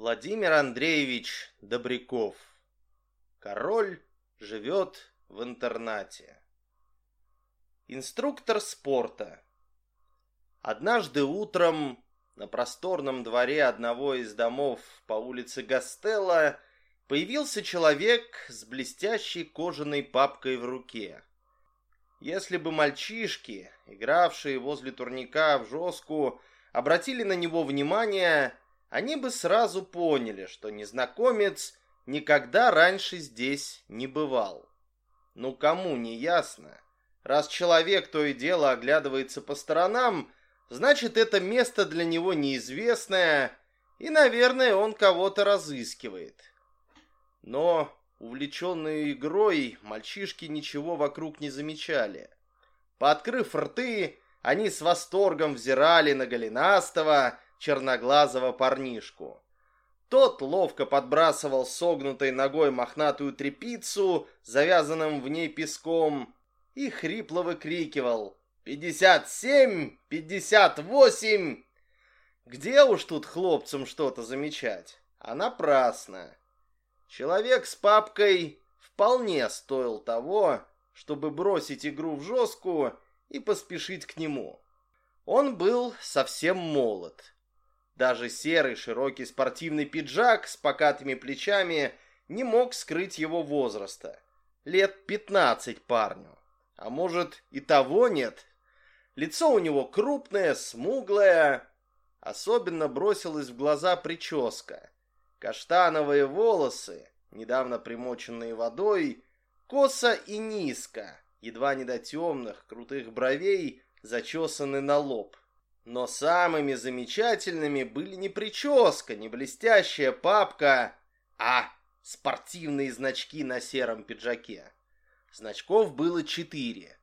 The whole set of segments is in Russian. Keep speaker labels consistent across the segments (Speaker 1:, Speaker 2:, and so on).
Speaker 1: Владимир Андреевич Добряков. Король живет в интернате. Инструктор спорта. Однажды утром на просторном дворе одного из домов по улице Гастелла появился человек с блестящей кожаной папкой в руке. Если бы мальчишки, игравшие возле турника в жеску, обратили на него внимание, они бы сразу поняли, что незнакомец никогда раньше здесь не бывал. Ну кому не ясно? Раз человек то и дело оглядывается по сторонам, значит это место для него неизвестное, и, наверное, он кого-то разыскивает. Но, увлеченные игрой, мальчишки ничего вокруг не замечали. Пооткрыв рты, они с восторгом взирали на голенастого, черноглазого парнишку. Тот ловко подбрасывал согнутой ногой мохнатую трепицу, завязанным в ней песком, и хрипло выкрикивал «Пятьдесят семь! Пятьдесят восемь!» Где уж тут хлопцам что-то замечать? А напрасно. Человек с папкой вполне стоил того, чтобы бросить игру в жесткую и поспешить к нему. Он был совсем молод. Даже серый широкий спортивный пиджак с покатыми плечами не мог скрыть его возраста. Лет пятнадцать парню. А может и того нет. Лицо у него крупное, смуглое. Особенно бросилась в глаза прическа. Каштановые волосы, недавно примоченные водой, косо и низко, едва не до темных, крутых бровей, зачесаны на лоб. Но самыми замечательными были не прическа, не блестящая папка, а спортивные значки на сером пиджаке. Значков было четыре.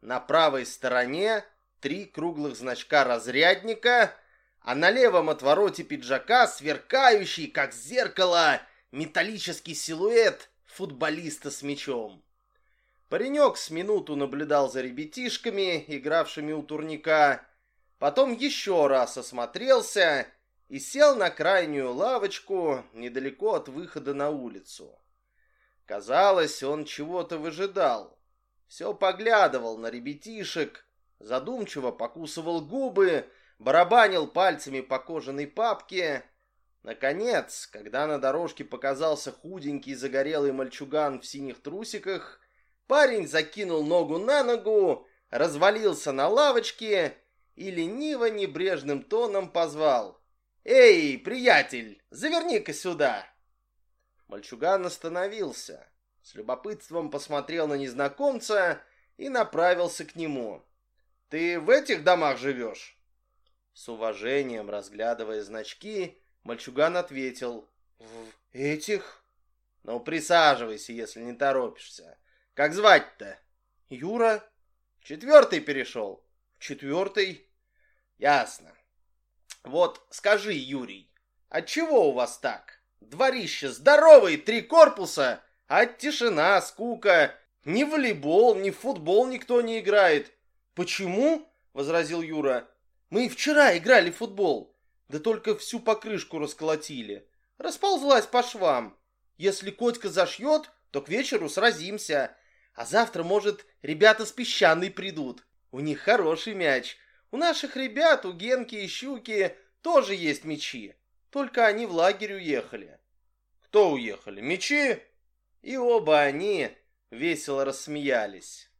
Speaker 1: На правой стороне три круглых значка разрядника, а на левом отвороте пиджака сверкающий, как зеркало, металлический силуэт футболиста с мячом. Паренек с минуту наблюдал за ребятишками, игравшими у турника, Потом еще раз осмотрелся и сел на крайнюю лавочку недалеко от выхода на улицу. Казалось, он чего-то выжидал. Все поглядывал на ребятишек, задумчиво покусывал губы, барабанил пальцами по кожаной папке. Наконец, когда на дорожке показался худенький загорелый мальчуган в синих трусиках, парень закинул ногу на ногу, развалился на лавочке и лениво небрежным тоном позвал. «Эй, приятель, заверни-ка сюда!» Мальчуган остановился, с любопытством посмотрел на незнакомца и направился к нему. «Ты в этих домах живешь?» С уважением, разглядывая значки, мальчуган ответил. «В этих?» «Ну, присаживайся, если не торопишься. Как звать-то?» «Юра». «Четвертый перешел?» «Четвертый». Ясно. Вот скажи, Юрий, отчего у вас так? Дворище здоровые, три корпуса, а тишина, скука. Ни в волейбол, ни в футбол никто не играет. Почему? Возразил Юра. Мы вчера играли в футбол. Да только всю покрышку расколотили. Расползлась по швам. Если Котька зашьет, то к вечеру сразимся. А завтра, может, ребята с песчаной придут. У них хороший мяч. У наших ребят, у Генки и Щуки тоже есть мечи. Только они в лагерь уехали. Кто уехали? Мечи? И оба они весело рассмеялись.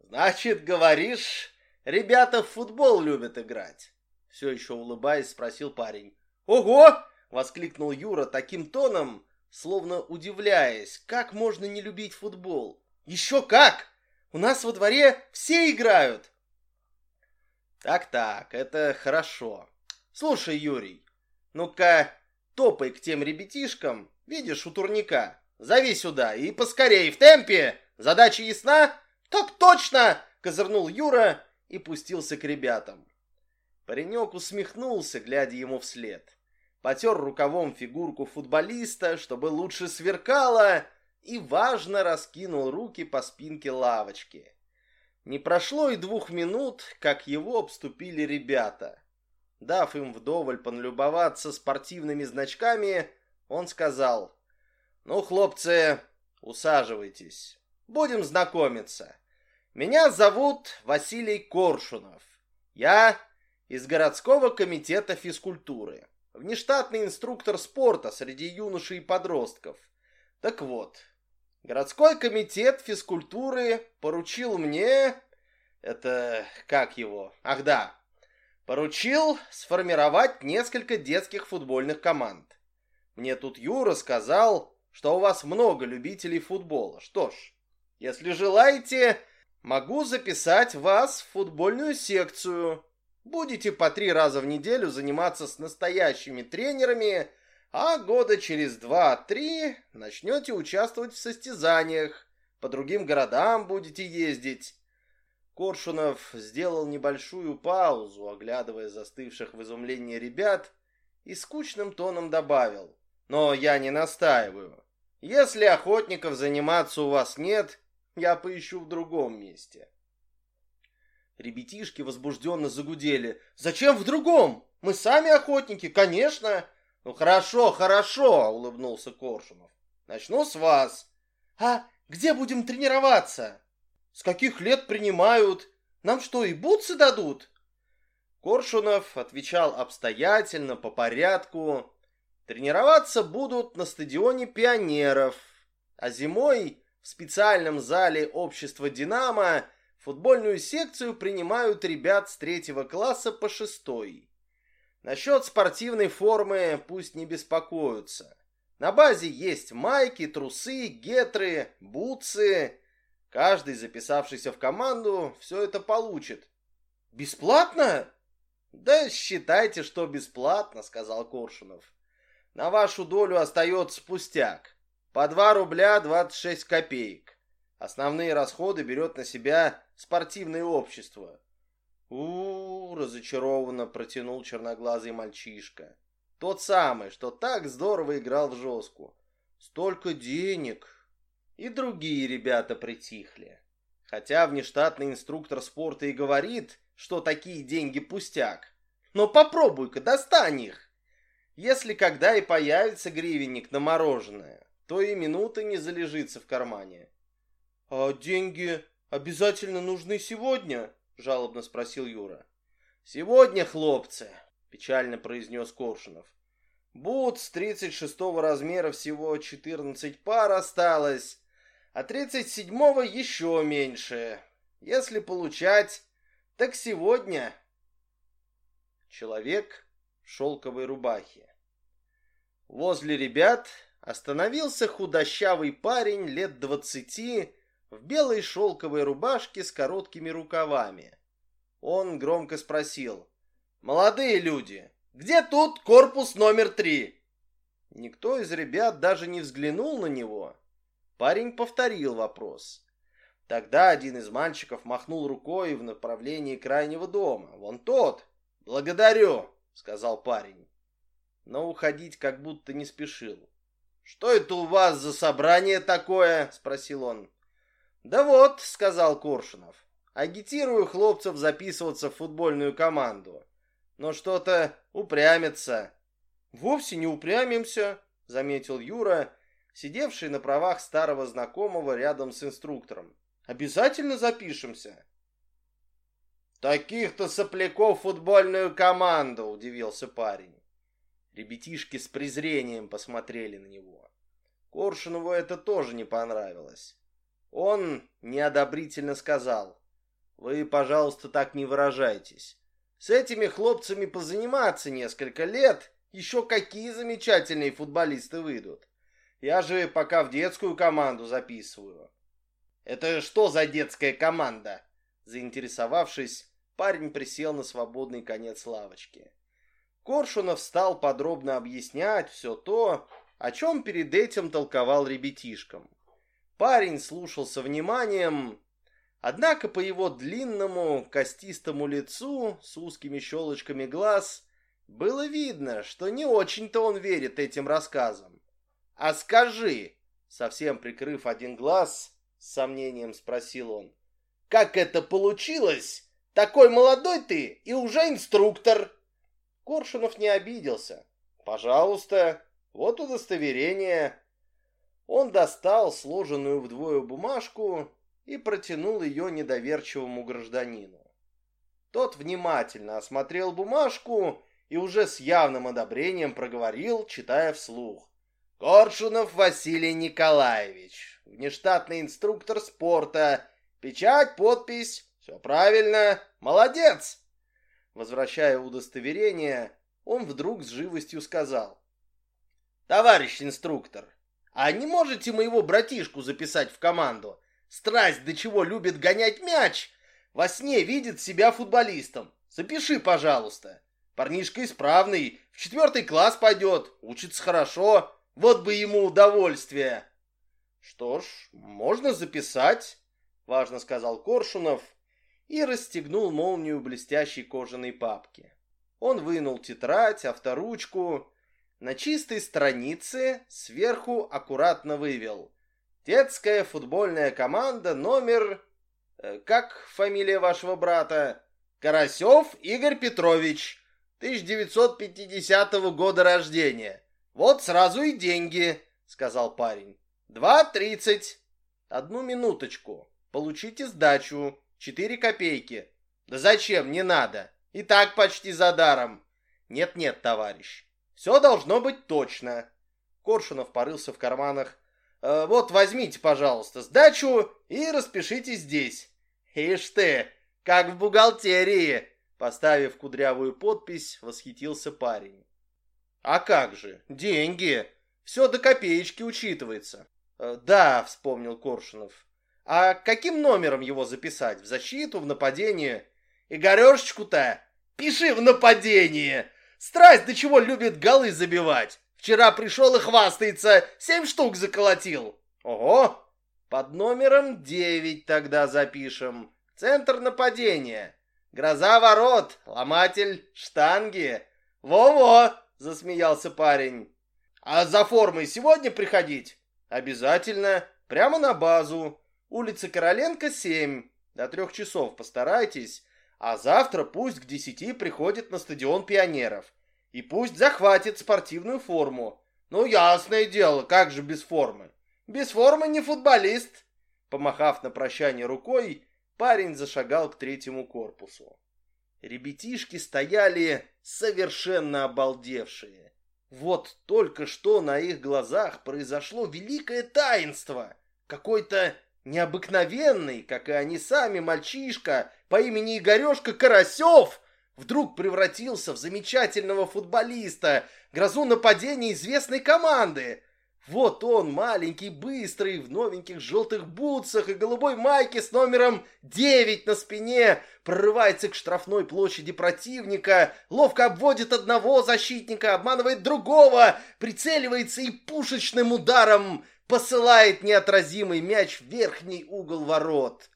Speaker 1: Значит, говоришь, ребята в футбол любят играть? Все еще улыбаясь, спросил парень. Ого! Воскликнул Юра таким тоном, словно удивляясь, как можно не любить футбол. Еще как! У нас во дворе все играют. Так-так, это хорошо. Слушай, Юрий, ну-ка топай к тем ребятишкам, видишь, у турника. Зови сюда и поскорей, в темпе. Задача ясна? Так точно, козырнул Юра и пустился к ребятам. Паренек усмехнулся, глядя ему вслед. Потер рукавом фигурку футболиста, чтобы лучше сверкало, и важно раскинул руки по спинке лавочки. Не прошло и двух минут, как его обступили ребята. Дав им вдоволь поналюбоваться спортивными значками, он сказал, «Ну, хлопцы, усаживайтесь, будем знакомиться. Меня зовут Василий Коршунов. Я из городского комитета физкультуры, внештатный инструктор спорта среди юношей и подростков. Так вот, городской комитет физкультуры поручил мне... Это как его? Ах да, поручил сформировать несколько детских футбольных команд. Мне тут Юра сказал, что у вас много любителей футбола. Что ж, если желаете, могу записать вас в футбольную секцию. Будете по три раза в неделю заниматься с настоящими тренерами, а года через два-три начнете участвовать в состязаниях, по другим городам будете ездить. Коршунов сделал небольшую паузу, оглядывая застывших в изумлении ребят, и скучным тоном добавил. «Но я не настаиваю. Если охотников заниматься у вас нет, я поищу в другом месте». Ребятишки возбужденно загудели. «Зачем в другом? Мы сами охотники, конечно!» «Ну хорошо, хорошо!» — улыбнулся Коршунов. «Начну с вас. А где будем тренироваться?» «С каких лет принимают? Нам что, и бутсы дадут?» Коршунов отвечал обстоятельно, по порядку. Тренироваться будут на стадионе пионеров, а зимой в специальном зале общества «Динамо» футбольную секцию принимают ребят с третьего класса по шестой. Насчет спортивной формы пусть не беспокоятся. На базе есть майки, трусы, гетры, бутсы. Каждый, записавшийся в команду, все это получит. Бесплатно? Да считайте, что бесплатно, сказал Коршунов. На вашу долю остается пустяк. По 2 рубля 26 копеек. Основные расходы берет на себя спортивное общество. У, разочарованно протянул черноглазый мальчишка. Тот самый, что так здорово играл в жесткую. Столько денег. И другие ребята притихли. Хотя внештатный инструктор спорта и говорит, что такие деньги пустяк. Но попробуй-ка, достань их. Если когда и появится гривенник на мороженое, то и минуты не залежится в кармане. «А деньги обязательно нужны сегодня?» — жалобно спросил Юра. «Сегодня, хлопцы!» — печально произнес Коршунов. «Бутс 36-го размера всего 14 пар осталось, а 37-го еще меньше. Если получать, так сегодня...» Человек в шелковой рубахе. Возле ребят остановился худощавый парень лет двадцати в белой шелковой рубашке с короткими рукавами. Он громко спросил. «Молодые люди, где тут корпус номер три?» Никто из ребят даже не взглянул на него. Парень повторил вопрос. Тогда один из мальчиков махнул рукой в направлении крайнего дома. «Вон тот!» «Благодарю!» — сказал парень. Но уходить как будто не спешил. «Что это у вас за собрание такое?» — спросил он. «Да вот», — сказал Коршунов, — «агитирую хлопцев записываться в футбольную команду. Но что-то упрямится». «Вовсе не упрямимся», — заметил Юра, сидевший на правах старого знакомого рядом с инструктором. «Обязательно запишемся». «Таких-то сопляков футбольную команду», — удивился парень. Ребятишки с презрением посмотрели на него. Коршунову это тоже не понравилось. Он неодобрительно сказал, «Вы, пожалуйста, так не выражайтесь. С этими хлопцами позаниматься несколько лет, еще какие замечательные футболисты выйдут. Я же пока в детскую команду записываю». «Это что за детская команда?» Заинтересовавшись, парень присел на свободный конец лавочки. Коршунов стал подробно объяснять все то, о чем перед этим толковал ребятишкам. Парень слушался вниманием, однако по его длинному костистому лицу с узкими щелочками глаз было видно, что не очень-то он верит этим рассказам. «А скажи!» — совсем прикрыв один глаз, с сомнением спросил он. «Как это получилось? Такой молодой ты и уже инструктор!» Коршунов не обиделся. «Пожалуйста, вот удостоверение». Он достал сложенную вдвое бумажку и протянул ее недоверчивому гражданину. Тот внимательно осмотрел бумажку и уже с явным одобрением проговорил, читая вслух. «Коршунов Василий Николаевич, внештатный инструктор спорта, печать, подпись, все правильно, молодец!» Возвращая удостоверение, он вдруг с живостью сказал. «Товарищ инструктор, а не можете моего братишку записать в команду? Страсть до чего любит гонять мяч. Во сне видит себя футболистом. Запиши, пожалуйста. Парнишка исправный, в четвертый класс пойдет, учится хорошо. Вот бы ему удовольствие. Что ж, можно записать, важно сказал Коршунов и расстегнул молнию блестящей кожаной папки. Он вынул тетрадь, авторучку. На чистой странице сверху аккуратно вывел Детская футбольная команда номер... Э, как фамилия вашего брата? Карасев Игорь Петрович. 1950 года рождения. Вот сразу и деньги, сказал парень. Два тридцать. Одну минуточку. Получите сдачу. Четыре копейки. Да зачем, не надо. И так почти за даром. Нет-нет, товарищ. Все должно быть точно. Коршунов порылся в карманах Э, вот возьмите, пожалуйста, сдачу и распишите здесь. Ишь ты, как в бухгалтерии, поставив кудрявую подпись, восхитился парень. А как же, деньги, все до копеечки учитывается. Э, да, вспомнил Коршунов. А каким номером его записать? В защиту, в нападение? Игорешечку-то пиши в нападение. Страсть до чего любит голы забивать. Вчера пришел и хвастается, семь штук заколотил. Ого, под номером девять тогда запишем. Центр нападения. Гроза ворот, ломатель штанги. Во-во, засмеялся парень. А за формой сегодня приходить? Обязательно, прямо на базу. Улица Короленко, 7. До трех часов постарайтесь. А завтра пусть к десяти приходит на стадион пионеров. И пусть захватит спортивную форму. Ну, ясное дело, как же без формы? Без формы не футболист. Помахав на прощание рукой, парень зашагал к третьему корпусу. Ребятишки стояли совершенно обалдевшие. Вот только что на их глазах произошло великое таинство. Какой-то необыкновенный, как и они сами, мальчишка по имени Игорешка Карасев вдруг превратился в замечательного футболиста, грозу нападения известной команды. Вот он, маленький, быстрый, в новеньких желтых бутсах и голубой майке с номером 9 на спине, прорывается к штрафной площади противника, ловко обводит одного защитника, обманывает другого, прицеливается и пушечным ударом посылает неотразимый мяч в верхний угол ворот.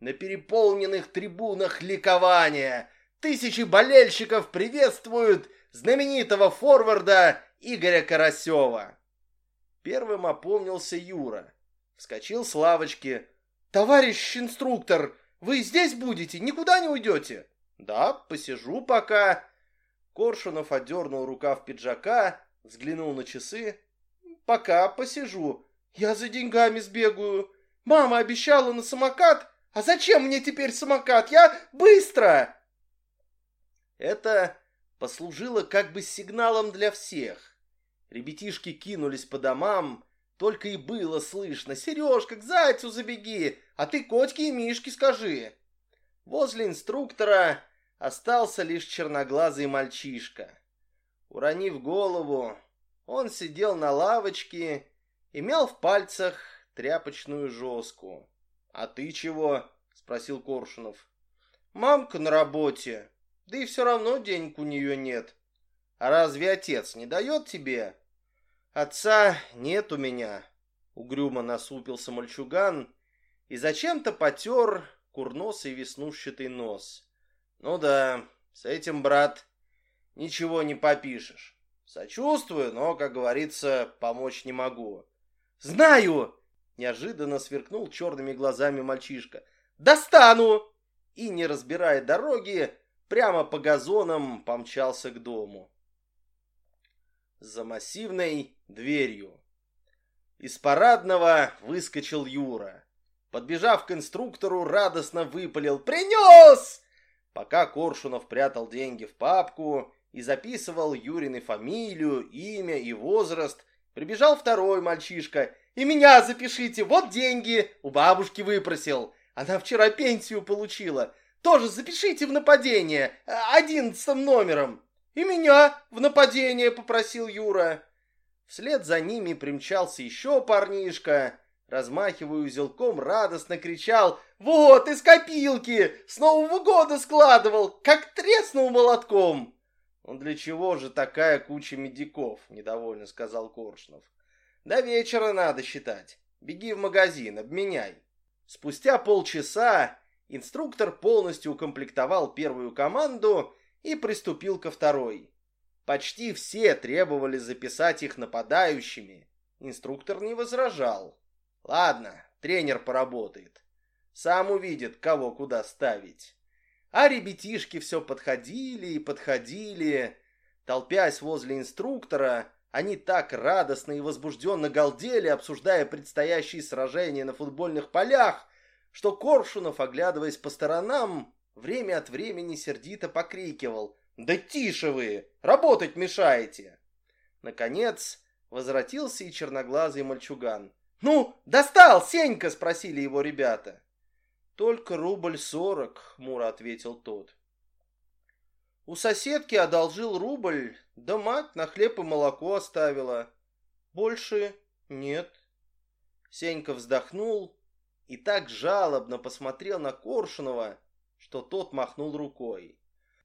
Speaker 1: На переполненных трибунах ликования – Тысячи болельщиков приветствуют знаменитого форварда Игоря Карасева. Первым опомнился Юра. Вскочил с лавочки. «Товарищ инструктор, вы здесь будете? Никуда не уйдете?» «Да, посижу пока». Коршунов отдернул рукав пиджака, взглянул на часы. «Пока посижу. Я за деньгами сбегаю. Мама обещала на самокат. А зачем мне теперь самокат? Я быстро!» Это послужило как бы сигналом для всех. Ребятишки кинулись по домам, только и было слышно «Сережка, к зайцу забеги, а ты котьке и Мишке скажи». Возле инструктора остался лишь черноглазый мальчишка. Уронив голову, он сидел на лавочке и мял в пальцах тряпочную жеску. «А ты чего?» — спросил Коршунов. «Мамка на работе», да и все равно денег у нее нет. А разве отец не дает тебе? Отца нет у меня. Угрюмо насупился мальчуган и зачем-то потер курносый веснушчатый нос. Ну да, с этим, брат, ничего не попишешь. Сочувствую, но, как говорится, помочь не могу. Знаю! Неожиданно сверкнул черными глазами мальчишка. Достану! И, не разбирая дороги, прямо по газонам помчался к дому. За массивной дверью. Из парадного выскочил Юра. Подбежав к инструктору, радостно выпалил «Принес!» Пока Коршунов прятал деньги в папку и записывал Юрины фамилию, имя и возраст, прибежал второй мальчишка. «И меня запишите, вот деньги, у бабушки выпросил. Она вчера пенсию получила. Тоже запишите в нападение, одиннадцатым номером». «И меня в нападение», — попросил Юра. Вслед за ними примчался еще парнишка. Размахивая узелком, радостно кричал «Вот, из копилки! С Нового года складывал, как треснул молотком!» «Он для чего же такая куча медиков?» — недовольно сказал Коршнов. «До вечера надо считать. Беги в магазин, обменяй». Спустя полчаса инструктор полностью укомплектовал первую команду и приступил ко второй. Почти все требовали записать их нападающими. Инструктор не возражал. Ладно, тренер поработает. Сам увидит, кого куда ставить. А ребятишки все подходили и подходили. Толпясь возле инструктора, они так радостно и возбужденно галдели, обсуждая предстоящие сражения на футбольных полях, что Коршунов, оглядываясь по сторонам, время от времени сердито покрикивал «Да тише вы! Работать мешаете!» Наконец возвратился и черноглазый мальчуган. «Ну, достал, Сенька!» — спросили его ребята. «Только рубль сорок», — хмуро ответил тот. У соседки одолжил рубль, да мать на хлеб и молоко оставила. Больше нет. Сенька вздохнул и так жалобно посмотрел на Коршунова, что тот махнул рукой.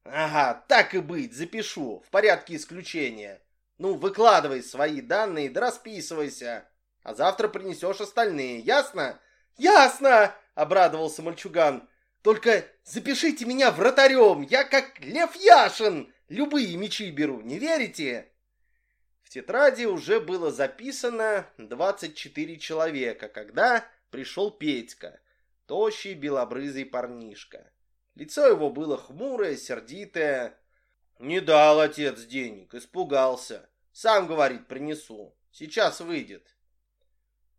Speaker 1: «Ага, так и быть, запишу, в порядке исключения. Ну, выкладывай свои данные да расписывайся, а завтра принесешь остальные, ясно?» «Ясно!» Обрадовался мальчуган. Только запишите меня вратарем, я как Лев Яшин, любые мечи беру, не верите? В тетради уже было записано 24 человека, когда пришел Петька, тощий белобрызый парнишка. Лицо его было хмурое, сердитое. Не дал отец денег, испугался. Сам говорит, принесу. Сейчас выйдет.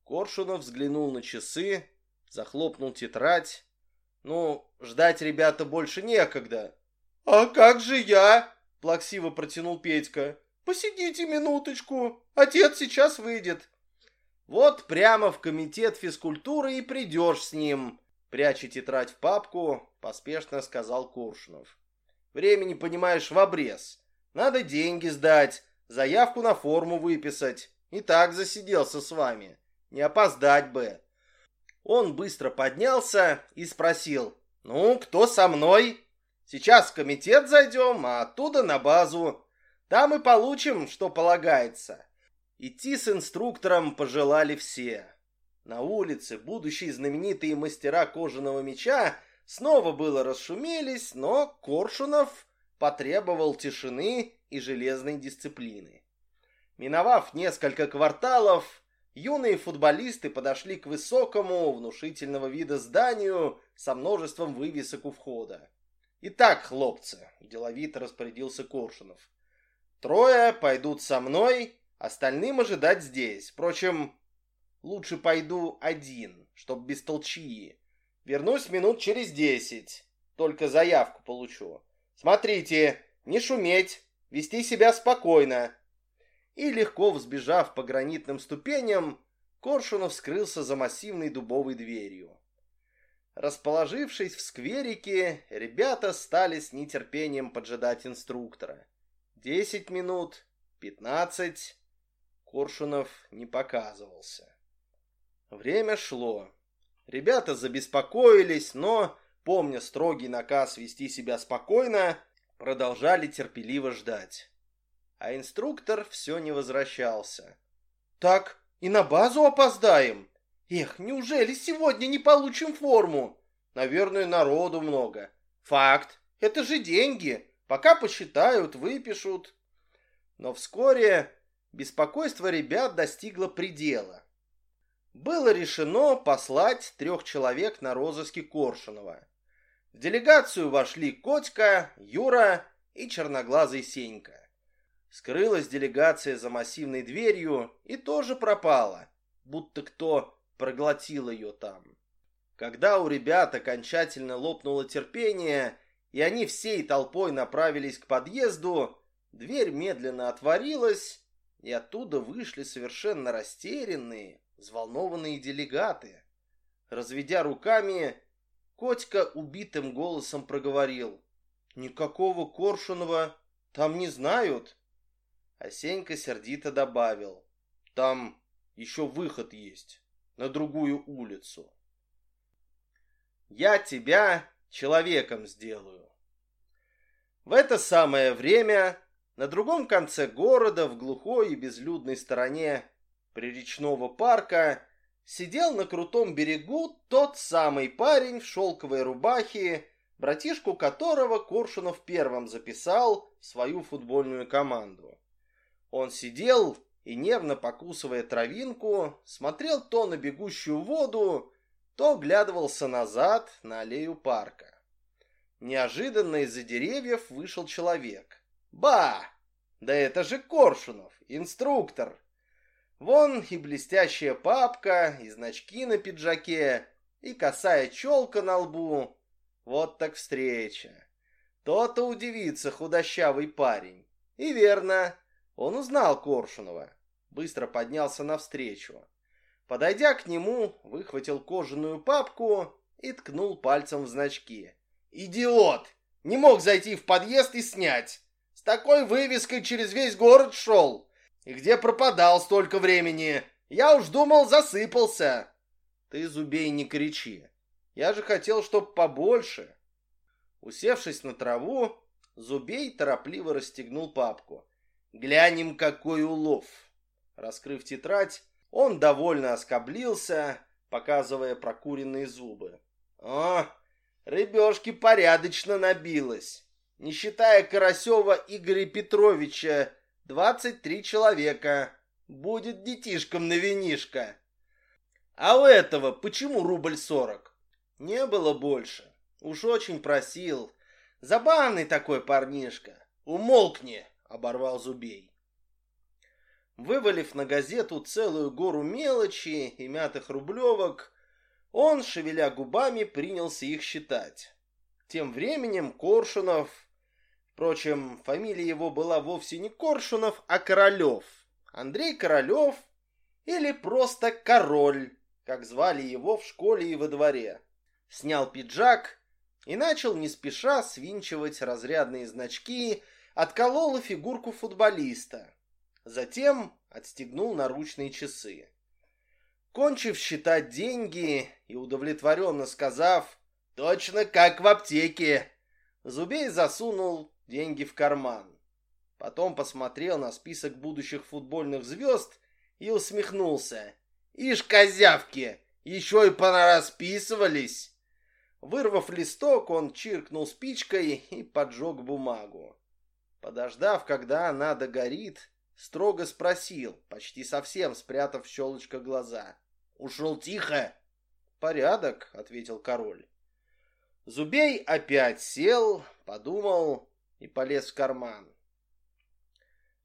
Speaker 1: Коршунов взглянул на часы, захлопнул тетрадь. Ну, ждать ребята больше некогда. А как же я? Плаксиво протянул Петька. Посидите минуточку, отец сейчас выйдет. Вот прямо в комитет физкультуры и придешь с ним. Пряча тетрадь в папку, поспешно сказал Куршунов. Времени, понимаешь, в обрез. Надо деньги сдать, заявку на форму выписать. И так засиделся с вами. Не опоздать бы. Он быстро поднялся и спросил, «Ну, кто со мной? Сейчас в комитет зайдем, а оттуда на базу. Там и получим, что полагается». Идти с инструктором пожелали все. На улице будущие знаменитые мастера кожаного меча снова было расшумелись, но Коршунов потребовал тишины и железной дисциплины. Миновав несколько кварталов, юные футболисты подошли к высокому, внушительного вида зданию со множеством вывесок у входа. «Итак, хлопцы», — деловито распорядился Коршунов, — «трое пойдут со мной, остальным ожидать здесь. Впрочем, лучше пойду один, чтоб без толчии. Вернусь минут через десять, только заявку получу. Смотрите, не шуметь, вести себя спокойно, и, легко взбежав по гранитным ступеням, Коршунов скрылся за массивной дубовой дверью. Расположившись в скверике, ребята стали с нетерпением поджидать инструктора. Десять минут, пятнадцать. Коршунов не показывался. Время шло. Ребята забеспокоились, но, помня строгий наказ вести себя спокойно, продолжали терпеливо ждать а инструктор все не возвращался. «Так и на базу опоздаем? Эх, неужели сегодня не получим форму? Наверное, народу много. Факт, это же деньги. Пока посчитают, выпишут». Но вскоре беспокойство ребят достигло предела. Было решено послать трех человек на розыске Коршунова. В делегацию вошли Котька, Юра и черноглазый Сенька. Скрылась делегация за массивной дверью и тоже пропала, будто кто проглотил ее там. Когда у ребят окончательно лопнуло терпение, и они всей толпой направились к подъезду, дверь медленно отворилась, и оттуда вышли совершенно растерянные, взволнованные делегаты. Разведя руками, Котька убитым голосом проговорил. «Никакого Коршунова там не знают». А Сенька сердито добавил. «Там еще выход есть, на другую улицу». «Я тебя человеком сделаю». В это самое время на другом конце города, в глухой и безлюдной стороне приречного парка, сидел на крутом берегу тот самый парень в шелковой рубахе, братишку которого Коршунов первым записал в свою футбольную команду. Он сидел и, нервно покусывая травинку, смотрел то на бегущую воду, то оглядывался назад на аллею парка. Неожиданно из-за деревьев вышел человек. «Ба! Да это же Коршунов, инструктор!» Вон и блестящая папка, и значки на пиджаке, и косая челка на лбу. Вот так встреча. То-то удивится худощавый парень. И верно, он узнал Коршунова. Быстро поднялся навстречу. Подойдя к нему, выхватил кожаную папку и ткнул пальцем в значки. «Идиот! Не мог зайти в подъезд и снять! С такой вывеской через весь город шел!» И где пропадал столько времени? Я уж думал, засыпался. Ты, Зубей, не кричи. Я же хотел, чтоб побольше. Усевшись на траву, Зубей торопливо расстегнул папку. Глянем, какой улов. Раскрыв тетрадь, он довольно оскоблился, показывая прокуренные зубы. О, рыбешки порядочно набилось. Не считая Карасева Игоря Петровича Двадцать три человека. Будет детишкам на винишко. А у этого почему рубль сорок? Не было больше. Уж очень просил. Забавный такой парнишка. Умолкни, оборвал Зубей. Вывалив на газету целую гору мелочи и мятых рублевок, он, шевеля губами, принялся их считать. Тем временем Коршунов Впрочем, фамилия его была вовсе не Коршунов, а Королев. Андрей Королев или просто Король, как звали его в школе и во дворе. Снял пиджак и начал не спеша свинчивать разрядные значки, отколол фигурку футболиста. Затем отстегнул наручные часы. Кончив считать деньги и удовлетворенно сказав «Точно как в аптеке», Зубей засунул деньги в карман. Потом посмотрел на список будущих футбольных звезд и усмехнулся. «Ишь, козявки, еще и понарасписывались!» Вырвав листок, он чиркнул спичкой и поджег бумагу. Подождав, когда она догорит, строго спросил, почти совсем спрятав в глаза. «Ушел тихо?» «Порядок», — ответил король. Зубей опять сел, подумал и полез в карман.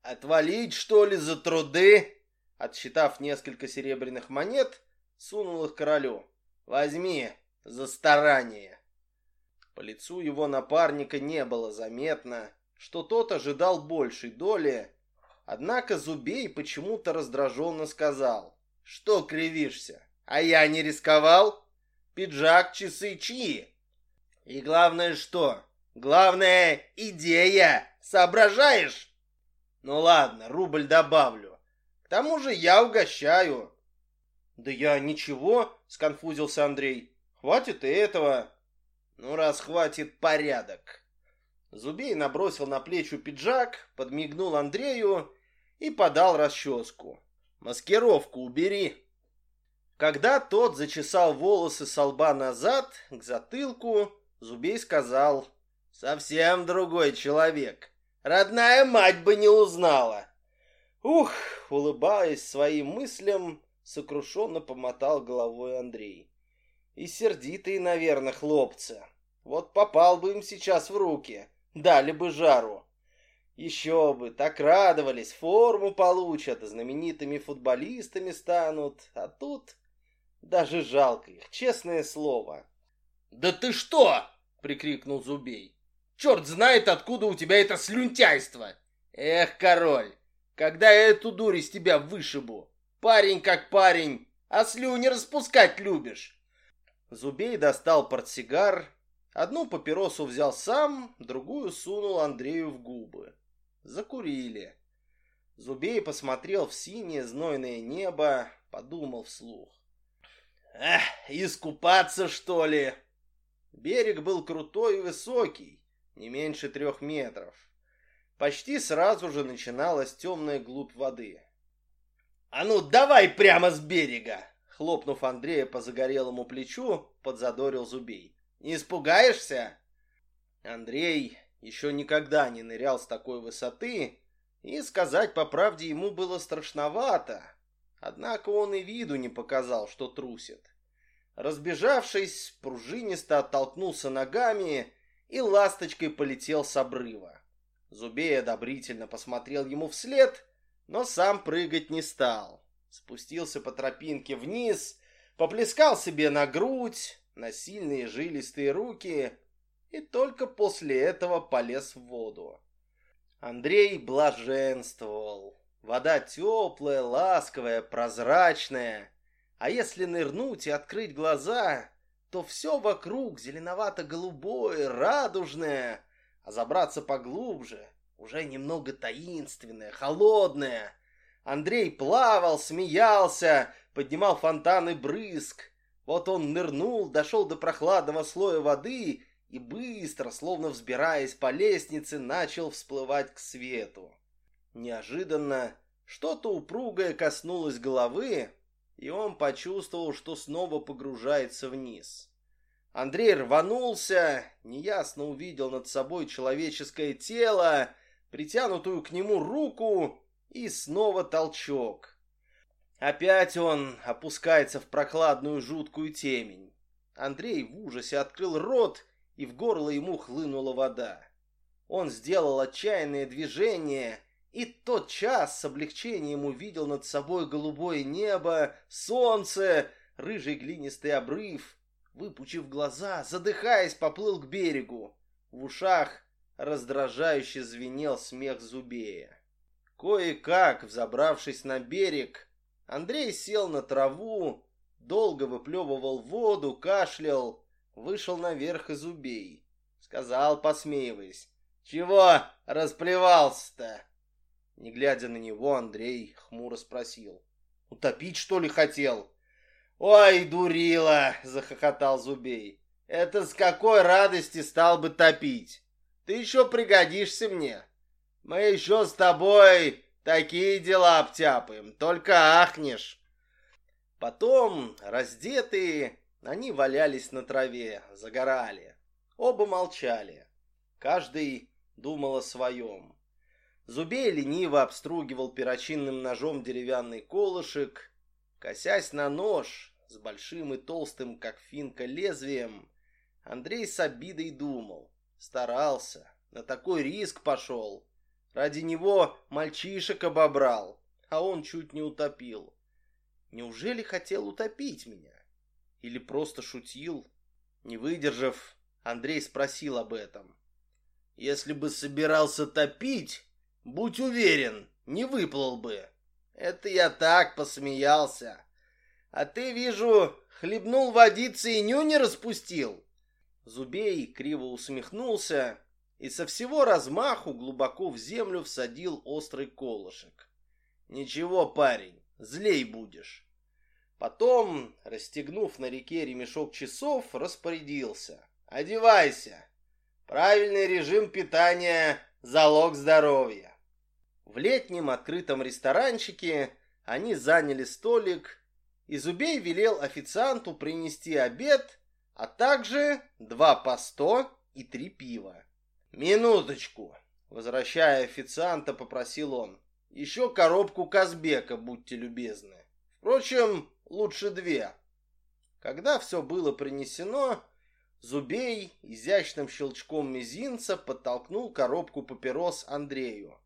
Speaker 1: «Отвалить, что ли, за труды?» Отсчитав несколько серебряных монет, сунул их королю. «Возьми, за старание!» По лицу его напарника не было заметно, что тот ожидал большей доли, однако Зубей почему-то раздраженно сказал. «Что кривишься? А я не рисковал? Пиджак, часы чьи? И главное что? Главное, идея. Соображаешь? Ну ладно, рубль добавлю. К тому же я угощаю. Да я ничего, сконфузился Андрей. Хватит и этого. Ну, раз хватит, порядок. Зубей набросил на плечи пиджак, подмигнул Андрею и подал расческу. Маскировку убери. Когда тот зачесал волосы со лба назад, к затылку, Зубей сказал Совсем другой человек. Родная мать бы не узнала. Ух, улыбаясь своим мыслям, сокрушенно помотал головой Андрей. И сердитые, наверное, хлопцы. Вот попал бы им сейчас в руки, дали бы жару. Еще бы, так радовались, форму получат, знаменитыми футболистами станут, а тут даже жалко их, честное слово.
Speaker 2: «Да ты что?» — прикрикнул Зубей. «Черт знает, откуда у тебя это слюнтяйство! Эх, король, когда я эту дурь из тебя вышибу! Парень как парень, а слюни распускать любишь!»
Speaker 1: Зубей достал портсигар, одну папиросу взял сам, другую сунул Андрею в губы. Закурили. Зубей посмотрел в синее знойное небо, подумал вслух.
Speaker 2: «Эх, искупаться, что ли?»
Speaker 1: Берег был крутой и высокий, не меньше трех метров. Почти сразу же начиналась темная глубь воды.
Speaker 2: «А ну, давай прямо с берега!»
Speaker 1: Хлопнув Андрея по загорелому плечу, подзадорил Зубей. «Не испугаешься?» Андрей еще никогда не нырял с такой высоты, и сказать по правде ему было страшновато. Однако он и виду не показал, что трусит. Разбежавшись, пружинисто оттолкнулся ногами и ласточкой полетел с обрыва. Зубей одобрительно посмотрел ему вслед, но сам прыгать не стал. Спустился по тропинке вниз, поплескал себе на грудь, на сильные жилистые руки и только после этого полез в воду. Андрей блаженствовал. Вода теплая, ласковая, прозрачная. А если нырнуть и открыть глаза, то все вокруг зеленовато-голубое, радужное, а забраться поглубже уже немного таинственное, холодное. Андрей плавал, смеялся, поднимал фонтаны брызг. Вот он нырнул, дошел до прохладного слоя воды и быстро, словно взбираясь по лестнице, начал всплывать к свету. Неожиданно что-то упругое коснулось головы, и он почувствовал, что снова погружается вниз. Андрей рванулся, неясно увидел над собой человеческое тело, притянутую к нему руку и снова толчок. Опять он опускается в прохладную жуткую темень. Андрей в ужасе открыл рот, и в горло ему хлынула вода. Он сделал отчаянное движение — и тот час с облегчением увидел над собой голубое небо, солнце, рыжий глинистый обрыв. Выпучив глаза, задыхаясь, поплыл к берегу. В ушах раздражающе звенел смех Зубея. Кое-как, взобравшись на берег, Андрей сел на траву, долго выплевывал воду, кашлял, вышел наверх из Зубей. Сказал, посмеиваясь, «Чего расплевался-то?» Не глядя на него, Андрей хмуро спросил. «Утопить, что ли, хотел?» «Ой, дурила!» — захохотал Зубей. «Это с какой радости стал бы топить? Ты еще пригодишься мне. Мы еще с тобой такие дела обтяпаем, только ахнешь». Потом, раздетые, они валялись на траве, загорали. Оба молчали. Каждый думал о своем. Зубей лениво обстругивал перочинным ножом деревянный колышек. Косясь на нож с большим и толстым, как финка, лезвием, Андрей с обидой думал. Старался, на такой риск пошел. Ради него мальчишек обобрал, а он чуть не утопил. Неужели хотел утопить меня? Или просто шутил? Не выдержав, Андрей спросил об этом. Если бы собирался топить, Будь уверен, не выплыл бы. Это я так посмеялся. А ты, вижу, хлебнул водицы и ню не распустил. Зубей криво усмехнулся и со всего размаху глубоко в землю всадил острый колышек. Ничего, парень, злей будешь. Потом, расстегнув на реке ремешок часов, распорядился. Одевайся. Правильный режим питания – залог здоровья. В летнем открытом ресторанчике они заняли столик, и Зубей велел официанту принести обед, а также два по сто и три пива. «Минуточку!» — возвращая официанта, попросил он. «Еще коробку Казбека, будьте любезны. Впрочем, лучше две». Когда все было принесено, Зубей изящным щелчком мизинца подтолкнул коробку папирос Андрею.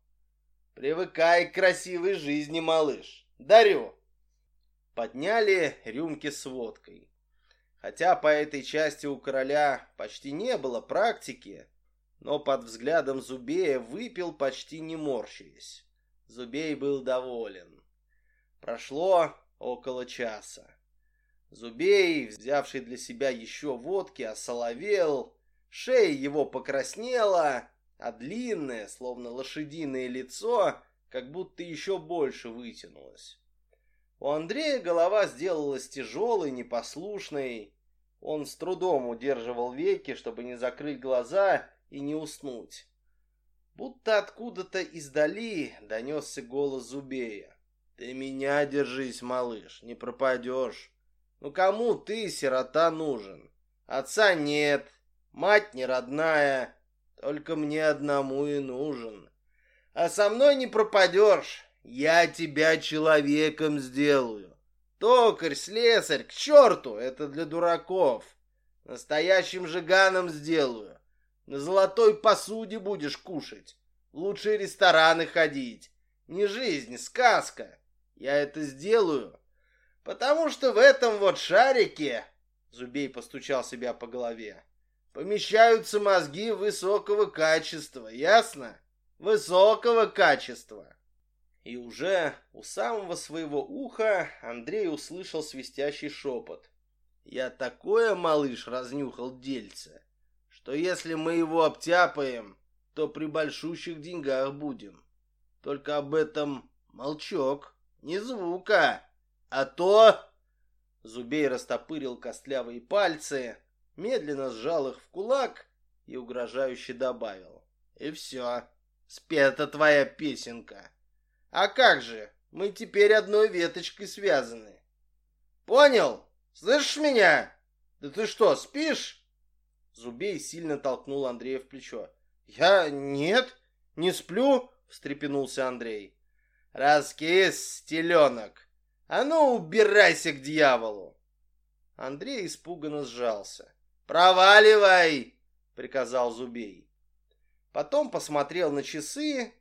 Speaker 1: «Привыкай к красивой жизни, малыш! Дарю!» Подняли рюмки с водкой. Хотя по этой части у короля почти не было практики, но под взглядом Зубея выпил почти не морщаясь. Зубей был доволен. Прошло около часа. Зубей, взявший для себя еще водки, осоловел, шея его покраснела, а длинное, словно лошадиное лицо, как будто еще больше вытянулось. У Андрея голова сделалась тяжелой, непослушной. Он с трудом удерживал веки, чтобы не закрыть глаза и не уснуть. Будто откуда-то издали донесся голос Зубея. «Ты меня держись, малыш, не пропадешь. Ну кому ты, сирота, нужен? Отца нет, мать не родная, только мне одному и нужен. А со мной не пропадешь, я тебя человеком сделаю. Токарь, слесарь, к черту, это для дураков. Настоящим жиганом сделаю. На золотой посуде будешь кушать. В лучшие рестораны ходить. Не жизнь, сказка. Я это сделаю, потому что в этом вот шарике, Зубей постучал себя по голове, помещаются мозги высокого качества, ясно? Высокого качества. И уже у самого своего уха Андрей услышал свистящий шепот. «Я такое, малыш, разнюхал дельце, что если мы его обтяпаем, то при большущих деньгах будем. Только об этом молчок, не звука, а то...» Зубей растопырил костлявые пальцы, медленно сжал их в кулак и угрожающе добавил. «И все, спета твоя песенка». А как же? Мы теперь одной веточкой связаны. Понял? Слышишь меня? Да ты что, спишь? Зубей сильно толкнул Андрея в плечо. Я нет, не сплю, встрепенулся Андрей. Раскис, теленок. А ну, убирайся к дьяволу. Андрей испуганно сжался. «Проваливай!» — приказал Зубей. Потом посмотрел на часы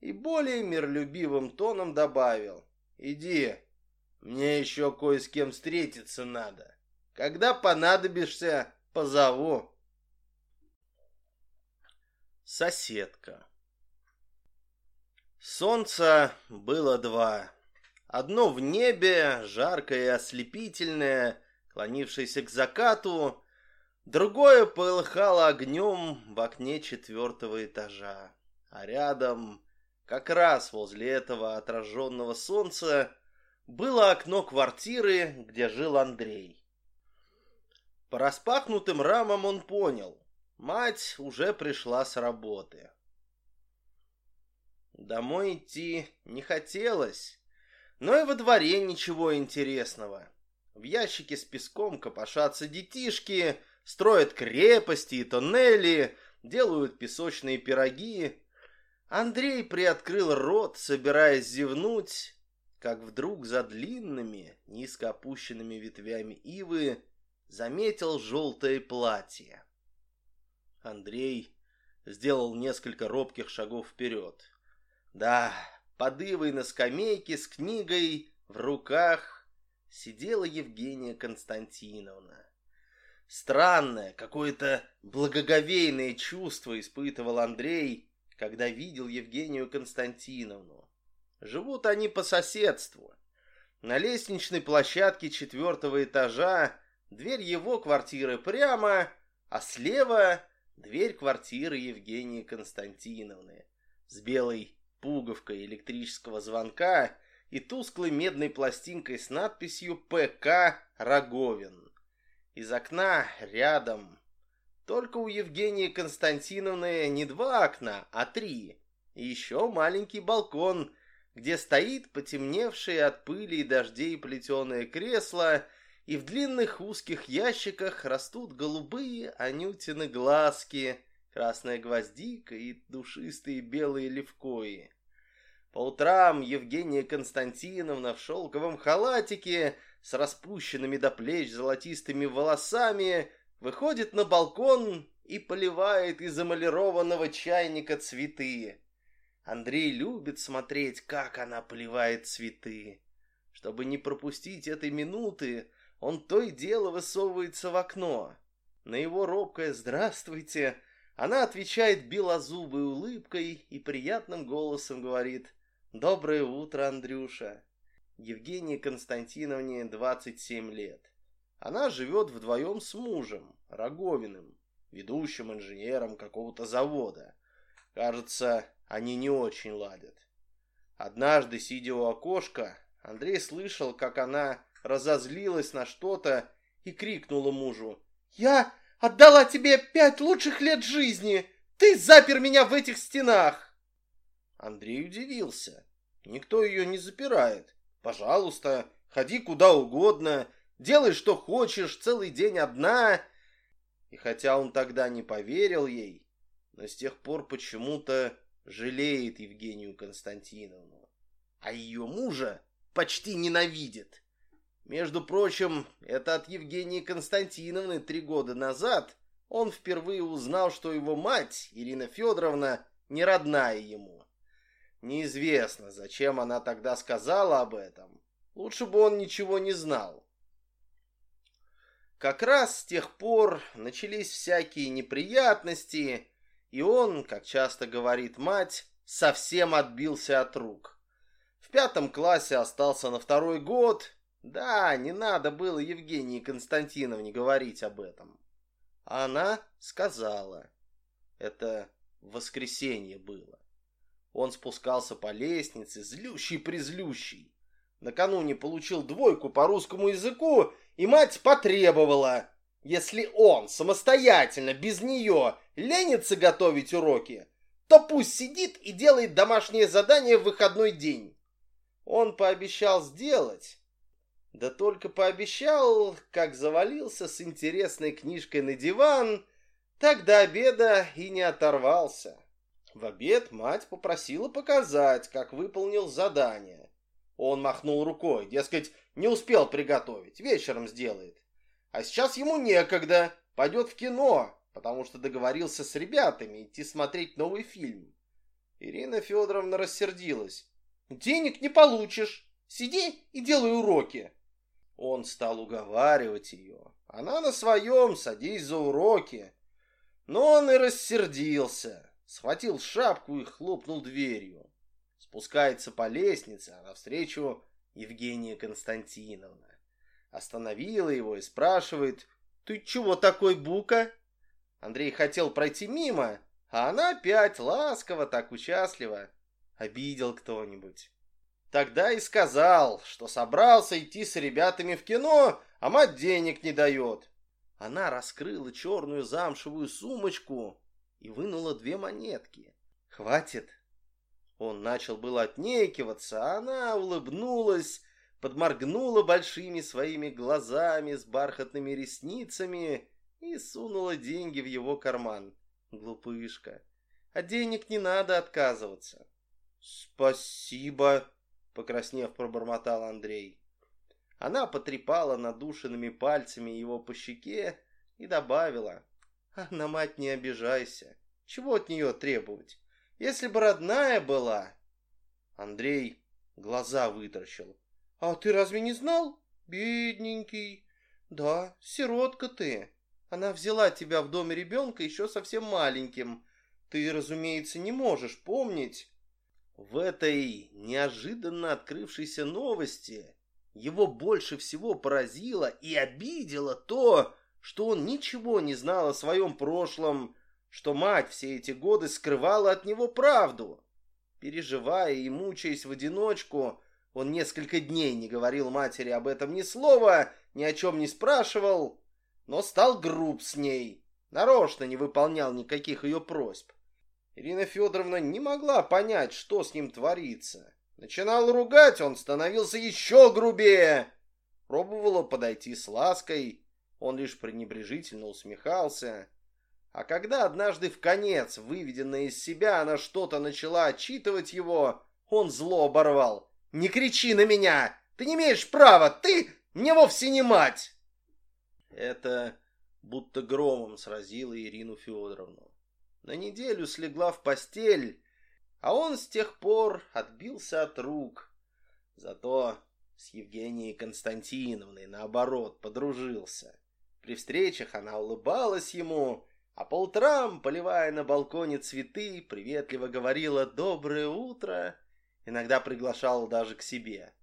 Speaker 1: и более миролюбивым тоном добавил. «Иди, мне еще кое с кем встретиться надо. Когда понадобишься, позову». Соседка Солнца было два. Одно в небе, жаркое и ослепительное, клонившееся к закату, другое полыхало огнем в окне четвертого этажа, а рядом как раз возле этого отраженного солнца было окно квартиры, где жил Андрей. По распахнутым рамам он понял, мать уже пришла с работы. Домой идти не хотелось, но и во дворе ничего интересного. В ящике с песком копошатся детишки, строят крепости и тоннели, делают песочные пироги, Андрей приоткрыл рот, собираясь зевнуть, как вдруг за длинными, низко опущенными ветвями ивы заметил желтое платье. Андрей сделал несколько робких шагов вперед. Да, под ивой на скамейке с книгой в руках сидела Евгения Константиновна. Странное, какое-то благоговейное чувство испытывал Андрей, когда видел Евгению Константиновну. Живут они по соседству. На лестничной площадке четвертого этажа дверь его квартиры прямо, а слева дверь квартиры Евгении Константиновны с белой пуговкой электрического звонка и тусклой медной пластинкой с надписью «ПК Роговин». Из окна рядом только у Евгении Константиновны не два окна, а три. И еще маленький балкон, где стоит потемневшее от пыли и дождей плетеное кресло, и в длинных узких ящиках растут голубые анютины глазки, красная гвоздика и душистые белые левкои. По утрам Евгения Константиновна в шелковом халатике с распущенными до плеч золотистыми волосами выходит на балкон и поливает из эмалированного чайника цветы. Андрей любит смотреть, как она поливает цветы. Чтобы не пропустить этой минуты, он то и дело высовывается в окно. На его робкое «Здравствуйте» она отвечает белозубой улыбкой и приятным голосом говорит «Доброе утро, Андрюша». Евгении Константиновне 27 лет. Она живет вдвоем с мужем, Роговиным, ведущим инженером какого-то завода. Кажется, они не очень ладят. Однажды, сидя у окошка, Андрей слышал, как она разозлилась на что-то и крикнула мужу. «Я отдала тебе пять лучших лет жизни! Ты запер меня в этих стенах!» Андрей удивился. Никто ее не запирает. Пожалуйста, ходи куда угодно, делай что хочешь, целый день одна. И хотя он тогда не поверил ей, но с тех пор почему-то жалеет Евгению Константиновну, а ее мужа почти ненавидит. Между прочим, это от Евгении Константиновны три года назад он впервые узнал, что его мать, Ирина Федоровна, не родная ему. Неизвестно, зачем она тогда сказала об этом. Лучше бы он ничего не знал. Как раз с тех пор начались всякие неприятности, и он, как часто говорит мать, совсем отбился от рук. В пятом классе остался на второй год. Да, не надо было Евгении Константиновне говорить об этом. А она сказала. Это воскресенье было. Он спускался по лестнице, злющий-призлющий. Накануне получил двойку по русскому языку, и мать потребовала. Если он самостоятельно, без нее, ленится готовить уроки, то пусть сидит и делает домашнее задание в выходной день. Он пообещал сделать. Да только пообещал, как завалился с интересной книжкой на диван, так до обеда и не оторвался. В обед мать попросила показать, как выполнил задание. Он махнул рукой, дескать, не успел приготовить, вечером сделает. А сейчас ему некогда, пойдет в кино, потому что договорился с ребятами идти смотреть новый фильм. Ирина Федоровна рассердилась. «Денег не получишь. Сиди и делай уроки». Он стал уговаривать ее. Она на своем, садись за уроки. Но он и рассердился. Схватил шапку и хлопнул дверью. Спускается по лестнице, а навстречу Евгения Константиновна. Остановила его и спрашивает, «Ты чего такой, Бука?» Андрей хотел пройти мимо, а она опять ласково, так участливо. Обидел кто-нибудь. Тогда и сказал, что собрался идти с ребятами в кино, а мать денег не дает. Она раскрыла черную замшевую сумочку и вынула две монетки. «Хватит?» Он начал было отнекиваться, а она улыбнулась, подморгнула большими своими глазами с бархатными ресницами и сунула деньги в его карман. Глупышка. А денег не надо отказываться. Спасибо, покраснев, пробормотал Андрей. Она потрепала надушенными пальцами его по щеке и добавила. А на мать не обижайся. Чего от нее требовать? Если бы родная была... Андрей глаза вытаращил. А ты разве не знал? Бедненький. Да, сиротка ты. Она взяла тебя в доме ребенка еще совсем маленьким. Ты, разумеется, не можешь помнить. В этой неожиданно открывшейся новости его больше всего поразило и обидело то, что он ничего не знал о своем прошлом, что мать все эти годы скрывала от него правду. Переживая и мучаясь в одиночку, он несколько дней не говорил матери об этом ни слова, ни о чем не спрашивал, но стал груб с ней, нарочно не выполнял никаких ее просьб. Ирина Федоровна не могла понять, что с ним творится. Начинал ругать, он становился еще грубее. Пробовала подойти с лаской, он лишь пренебрежительно усмехался. А когда однажды в конец, выведенная из себя, она что-то начала отчитывать его, он зло оборвал. «Не кричи на меня! Ты не имеешь права! Ты мне вовсе не мать!» Это будто громом сразила Ирину Федоровну. На неделю слегла в постель, а он с тех пор отбился от рук. Зато с Евгенией Константиновной, наоборот, подружился. При встречах она улыбалась ему, а по утрам, поливая на балконе цветы, приветливо говорила «доброе утро», иногда приглашала даже к себе.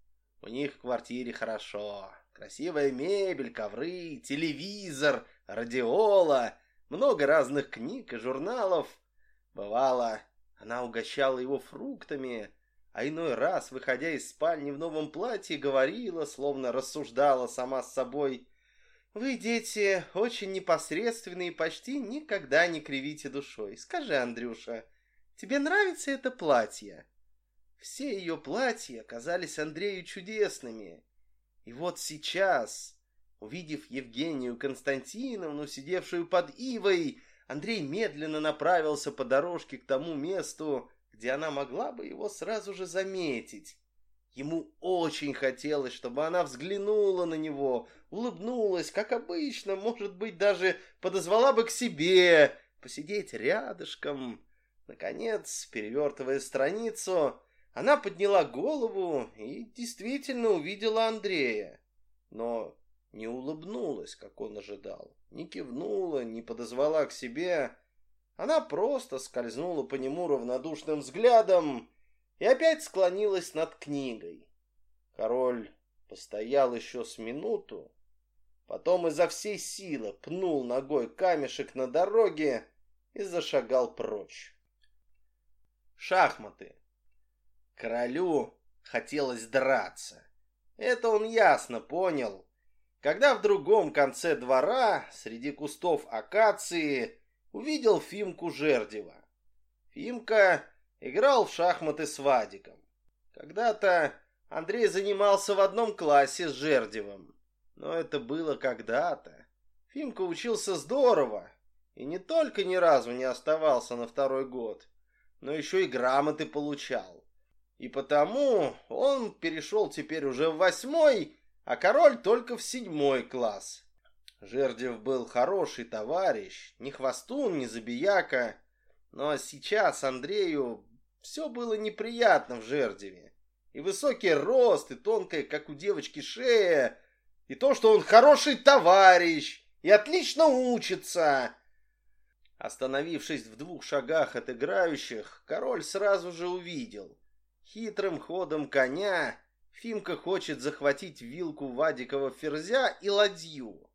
Speaker 1: У них в квартире хорошо. Красивая мебель, ковры, телевизор, радиола, много разных книг и журналов. Бывало, она угощала его фруктами, а иной раз, выходя из спальни в новом платье, говорила, словно рассуждала сама с собой, «Вы, дети, очень непосредственные и почти никогда не кривите душой. Скажи, Андрюша, тебе нравится это платье?» Все ее платья казались Андрею чудесными. И вот сейчас, увидев Евгению Константиновну, сидевшую под ивой, Андрей медленно направился по дорожке к тому месту, где она могла бы его сразу же заметить. Ему очень хотелось, чтобы она взглянула на него, улыбнулась, как обычно, может быть, даже подозвала бы к себе, посидеть рядышком. Наконец, перевертывая страницу, она подняла голову и действительно увидела Андрея. Но не улыбнулась, как он ожидал, не кивнула, не подозвала к себе. Она просто скользнула по нему равнодушным взглядом и опять склонилась над книгой. Король постоял еще с минуту, потом изо всей силы пнул ногой камешек на дороге и зашагал прочь. Шахматы. Королю хотелось драться. Это он ясно понял, когда в другом конце двора, среди кустов акации, увидел Фимку Жердева. Фимка играл в шахматы с Вадиком. Когда-то Андрей занимался в одном классе с Жердевым. Но это было когда-то. Фимка учился здорово и не только ни разу не оставался на второй год, но еще и грамоты получал. И потому он перешел теперь уже в восьмой, а король только в седьмой класс. Жердев был хороший товарищ, ни хвостун, ни забияка, но сейчас Андрею все было неприятно в Жердеве. И высокий рост, и тонкая, как у девочки, шея, и то, что он хороший товарищ, и отлично учится. Остановившись в двух шагах от играющих, король сразу же увидел. Хитрым ходом коня Фимка хочет захватить вилку Вадикова ферзя и ладью.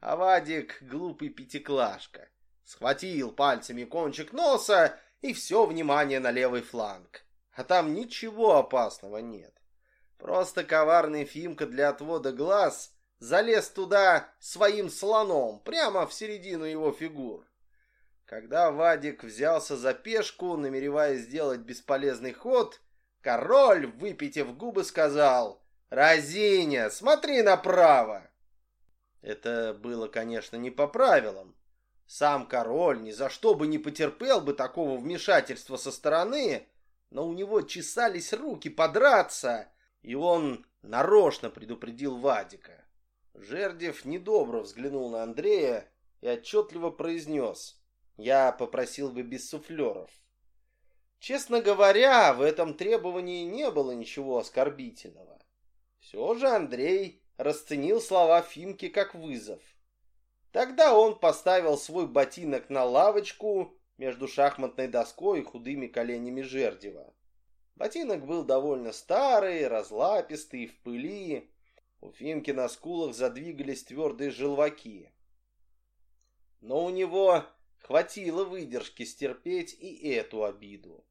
Speaker 1: А Вадик — глупый пятиклашка. Схватил пальцами кончик носа и все внимание на левый фланг. А там ничего опасного нет. Просто коварный Фимка для отвода глаз залез туда своим слоном, прямо в середину его фигур. Когда Вадик взялся за пешку, намереваясь сделать бесполезный ход, король, выпитив губы, сказал «Разиня, смотри направо!» Это было, конечно, не по правилам, сам король ни за что бы не потерпел бы такого вмешательства со стороны, но у него чесались руки подраться, и он нарочно предупредил Вадика. Жердев недобро взглянул на Андрея и отчетливо произнес «Я попросил бы без суфлеров». Честно говоря, в этом требовании не было ничего оскорбительного. Все же Андрей расценил слова Фимки как вызов. Тогда он поставил свой ботинок на лавочку между шахматной доской и худыми коленями Жердева. Ботинок был довольно старый, разлапистый, в пыли. У Фимки на скулах задвигались твердые желваки. Но у него хватило выдержки стерпеть и эту обиду.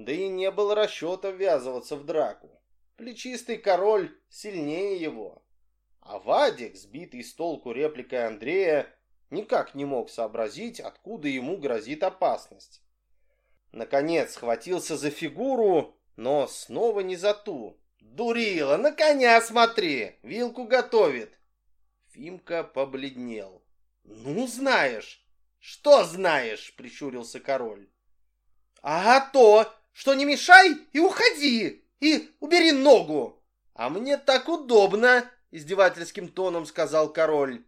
Speaker 1: Да и не было расчета ввязываться в драку. Плечистый король сильнее его. А Вадик, сбитый с толку репликой Андрея, никак не мог сообразить, откуда ему грозит опасность. Наконец схватился за фигуру, но снова не за ту. «Дурила, на коня смотри, вилку готовит!» Фимка побледнел. «Ну, знаешь!» «Что знаешь?» — прищурился король. «А то, что не мешай и уходи, и убери ногу!» «А мне так удобно!» — издевательским тоном сказал король.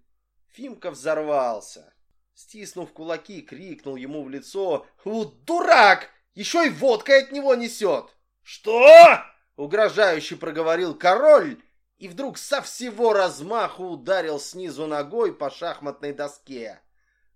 Speaker 1: Фимка взорвался. Стиснув кулаки, крикнул ему в лицо «У, дурак! Еще и водкой от него несет!» «Что?» — угрожающе проговорил король и вдруг со всего размаху ударил снизу ногой по шахматной доске.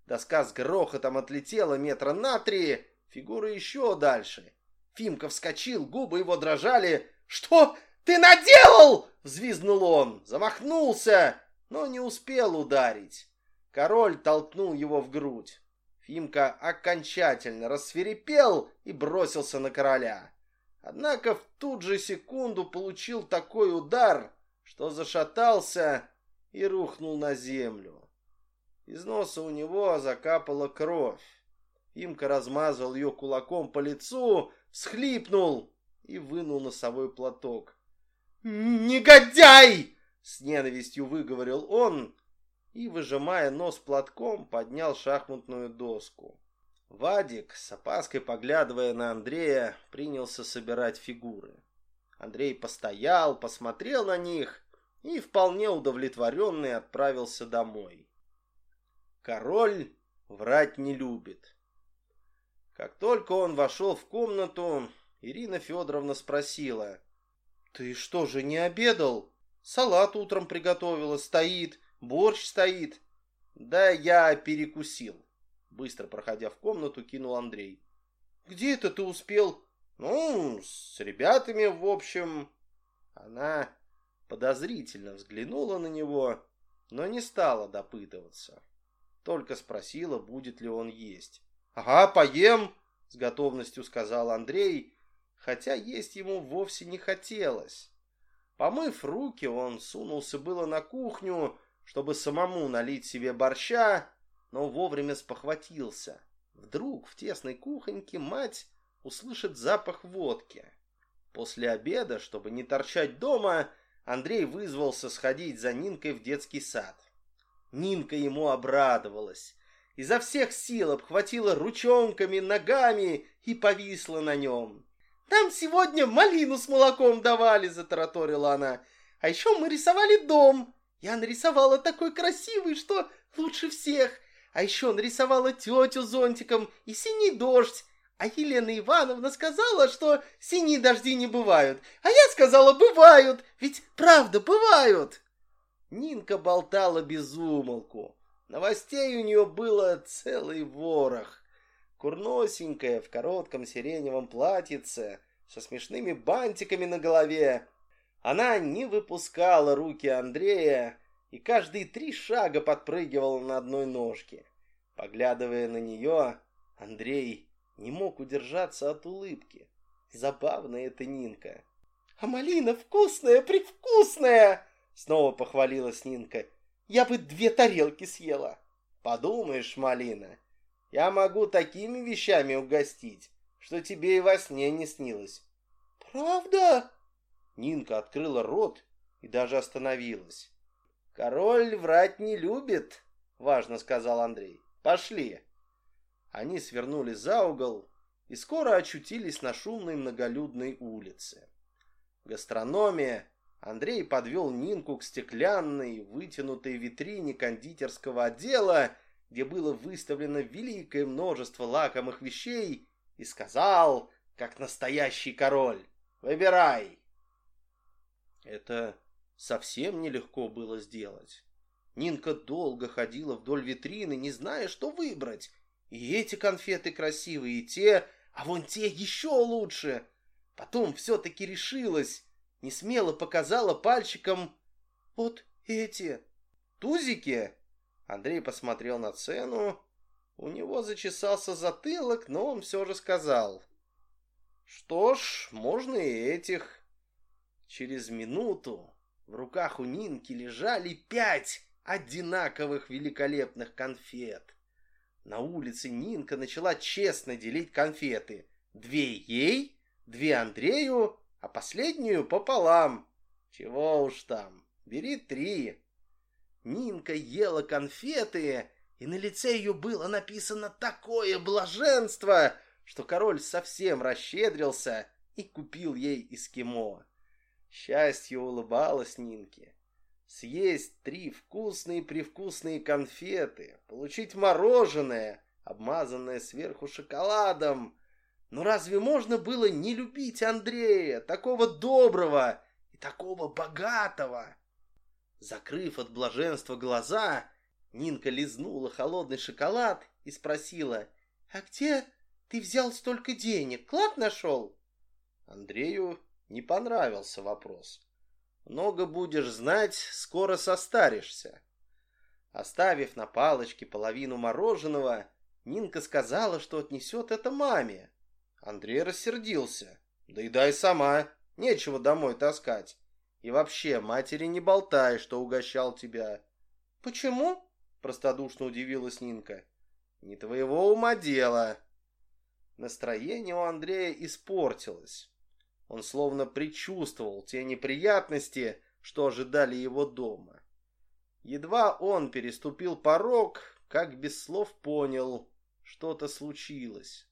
Speaker 1: Доска с грохотом отлетела метра на три, фигура еще дальше. Фимка вскочил, губы его дрожали. «Что ты наделал?» — взвизнул он, замахнулся, но не успел ударить. Король толкнул его в грудь. Фимка окончательно рассверепел и бросился на короля. Однако в ту же секунду получил такой удар, что зашатался и рухнул на землю. Из носа у него закапала кровь. Фимка размазал ее кулаком по лицу, всхлипнул и вынул носовой платок. «Негодяй!» — с ненавистью выговорил он и, выжимая нос платком, поднял шахматную доску. Вадик, с опаской поглядывая на Андрея, принялся собирать фигуры. Андрей постоял, посмотрел на них и, вполне удовлетворенный, отправился домой. Король врать не любит. Как только он вошел в комнату, Ирина Федоровна спросила. «Ты что же не обедал? Салат утром приготовила, стоит, борщ стоит». «Да я перекусил», — быстро проходя в комнату, кинул Андрей. «Где это ты успел?» «Ну, с ребятами, в общем...» Она подозрительно взглянула на него, но не стала допытываться. Только спросила, будет ли он есть. «Ага, поем!» — с готовностью сказал Андрей, хотя есть ему вовсе не хотелось. Помыв руки, он сунулся было на кухню, чтобы самому налить себе борща, но вовремя спохватился. Вдруг в тесной кухоньке мать услышит запах водки. После обеда, чтобы не торчать дома, Андрей вызвался сходить за Нинкой в детский сад. Нинка ему обрадовалась изо всех сил обхватила ручонками, ногами и повисла на нем. «Там сегодня малину с молоком давали», — затараторила она. «А еще мы рисовали дом. Я нарисовала такой красивый, что лучше всех. А еще нарисовала тетю зонтиком и синий дождь. А Елена Ивановна сказала, что синие дожди не бывают. А я сказала, бывают, ведь правда бывают». Нинка болтала без умолку. Новостей у нее было целый ворох. Курносенькая, в коротком сиреневом платьице, со смешными бантиками на голове. Она не выпускала руки Андрея и каждые три шага подпрыгивала на одной ножке. Поглядывая на нее, Андрей не мог удержаться от улыбки. Забавная эта Нинка. «А малина вкусная, привкусная!» Снова похвалилась Нинка. Я бы две тарелки съела. Подумаешь, малина, я могу такими вещами угостить, что тебе и во сне не снилось. Правда? Нинка открыла рот и даже остановилась. Король врать не любит, важно сказал Андрей. Пошли. Они свернули за угол и скоро очутились на шумной многолюдной улице. Гастрономия Андрей подвел Нинку к стеклянной, вытянутой витрине кондитерского отдела, где было выставлено великое множество лакомых вещей, и сказал, как настоящий король, «Выбирай!» Это совсем нелегко было сделать. Нинка долго ходила вдоль витрины, не зная, что выбрать. И эти конфеты красивые, и те, а вон те еще лучше. Потом все-таки решилась не смело показала пальчиком «Вот эти тузики». Андрей посмотрел на цену. У него зачесался затылок, но он все же сказал «Что ж, можно и этих». Через минуту в руках у Нинки лежали пять одинаковых великолепных конфет. На улице Нинка начала честно делить конфеты. Две ей, две Андрею, а последнюю пополам. Чего уж там, бери три. Нинка ела конфеты, и на лице ее было написано такое блаженство, что король совсем расщедрился и купил ей эскимо. Счастье улыбалось Нинке. съесть три вкусные-привкусные конфеты, получить мороженое, обмазанное сверху шоколадом. Но разве можно было не любить Андрея, такого доброго и такого богатого? Закрыв от блаженства глаза, Нинка лизнула холодный шоколад и спросила, «А где ты взял столько денег? Клад нашел?» Андрею не понравился вопрос. Много будешь знать, скоро состаришься. Оставив на палочке половину мороженого, Нинка сказала, что отнесет это маме. Андрей рассердился. Да и дай сама, нечего домой таскать. И вообще, матери не болтай, что угощал тебя. Почему? Простодушно удивилась Нинка. Не твоего ума дело. Настроение у Андрея испортилось. Он словно предчувствовал те неприятности, что ожидали его дома. Едва он переступил порог, как без слов понял, что-то случилось.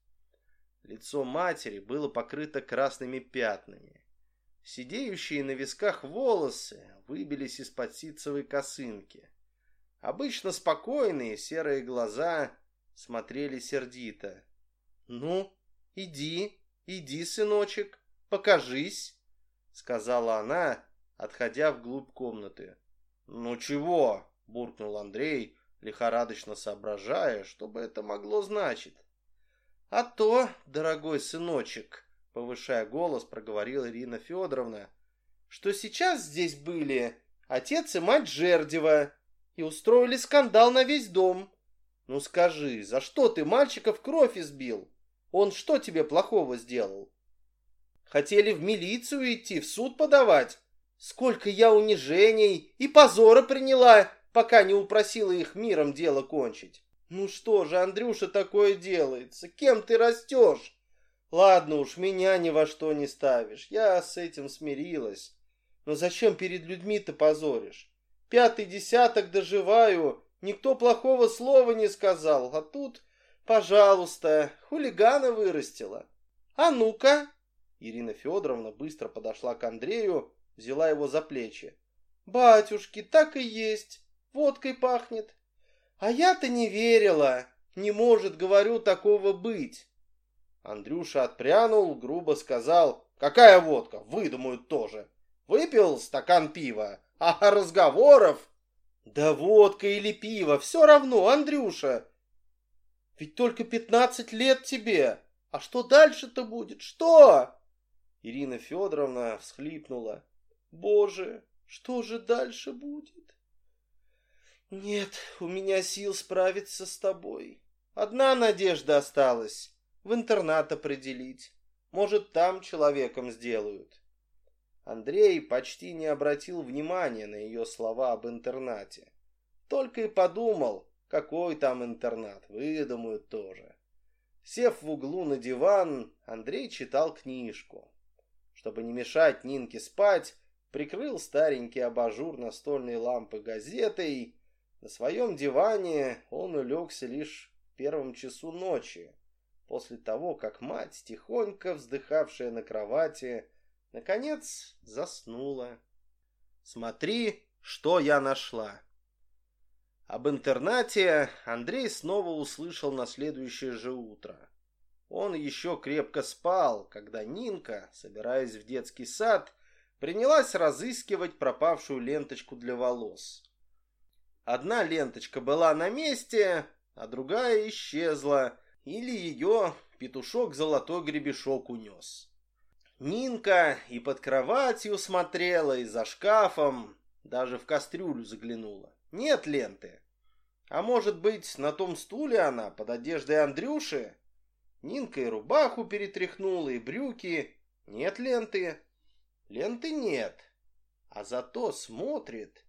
Speaker 1: Лицо матери было покрыто красными пятнами. Сидеющие на висках волосы выбились из-под ситцевой косынки. Обычно спокойные серые глаза смотрели сердито. «Ну, иди, иди, сыночек», покажись», — сказала она, отходя вглубь комнаты. «Ну чего?» — буркнул Андрей, лихорадочно соображая, что бы это могло значить. «А то, дорогой сыночек», — повышая голос, проговорила Ирина Федоровна, «что сейчас здесь были отец и мать Жердева и устроили скандал на весь дом. Ну скажи, за что ты мальчика в кровь избил? Он что тебе плохого сделал?» Хотели в милицию идти, в суд подавать. Сколько я унижений и позора приняла, пока не упросила их миром дело кончить. Ну что же, Андрюша, такое делается? Кем ты растешь? Ладно уж, меня ни во что не ставишь. Я с этим смирилась. Но зачем перед людьми-то позоришь? Пятый десяток доживаю, никто плохого слова не сказал. А тут, пожалуйста, хулигана вырастила. А ну-ка, Ирина Федоровна быстро подошла к Андрею, взяла его за плечи. «Батюшки, так и есть, водкой пахнет. А я-то не верила, не может, говорю, такого быть». Андрюша отпрянул, грубо сказал, «Какая водка? Выдумают тоже. Выпил стакан пива, а разговоров...» «Да водка или пиво, все равно, Андрюша. Ведь только пятнадцать лет тебе. А что дальше-то будет? Что?» Ирина Федоровна всхлипнула. «Боже, что же дальше будет?» «Нет, у меня сил справиться с тобой. Одна надежда осталась — в интернат определить. Может, там человеком сделают». Андрей почти не обратил внимания на ее слова об интернате. Только и подумал, какой там интернат, выдумают тоже. Сев в углу на диван, Андрей читал книжку. Чтобы не мешать Нинке спать, прикрыл старенький абажур настольной лампы газетой. На своем диване он улегся лишь в первом часу ночи, после того, как мать, тихонько вздыхавшая на кровати, наконец заснула. «Смотри, что я нашла!» Об интернате Андрей снова услышал на следующее же утро. Он еще крепко спал, когда Нинка, собираясь в детский сад, принялась разыскивать пропавшую ленточку для волос. Одна ленточка была на месте, а другая исчезла, или ее петушок золотой гребешок унес. Нинка и под кроватью смотрела, и за шкафом, даже в кастрюлю заглянула. Нет ленты. А может быть, на том стуле она, под одеждой Андрюши? Нинка и рубаху перетряхнула, и брюки. Нет ленты. Ленты нет. А зато смотрит.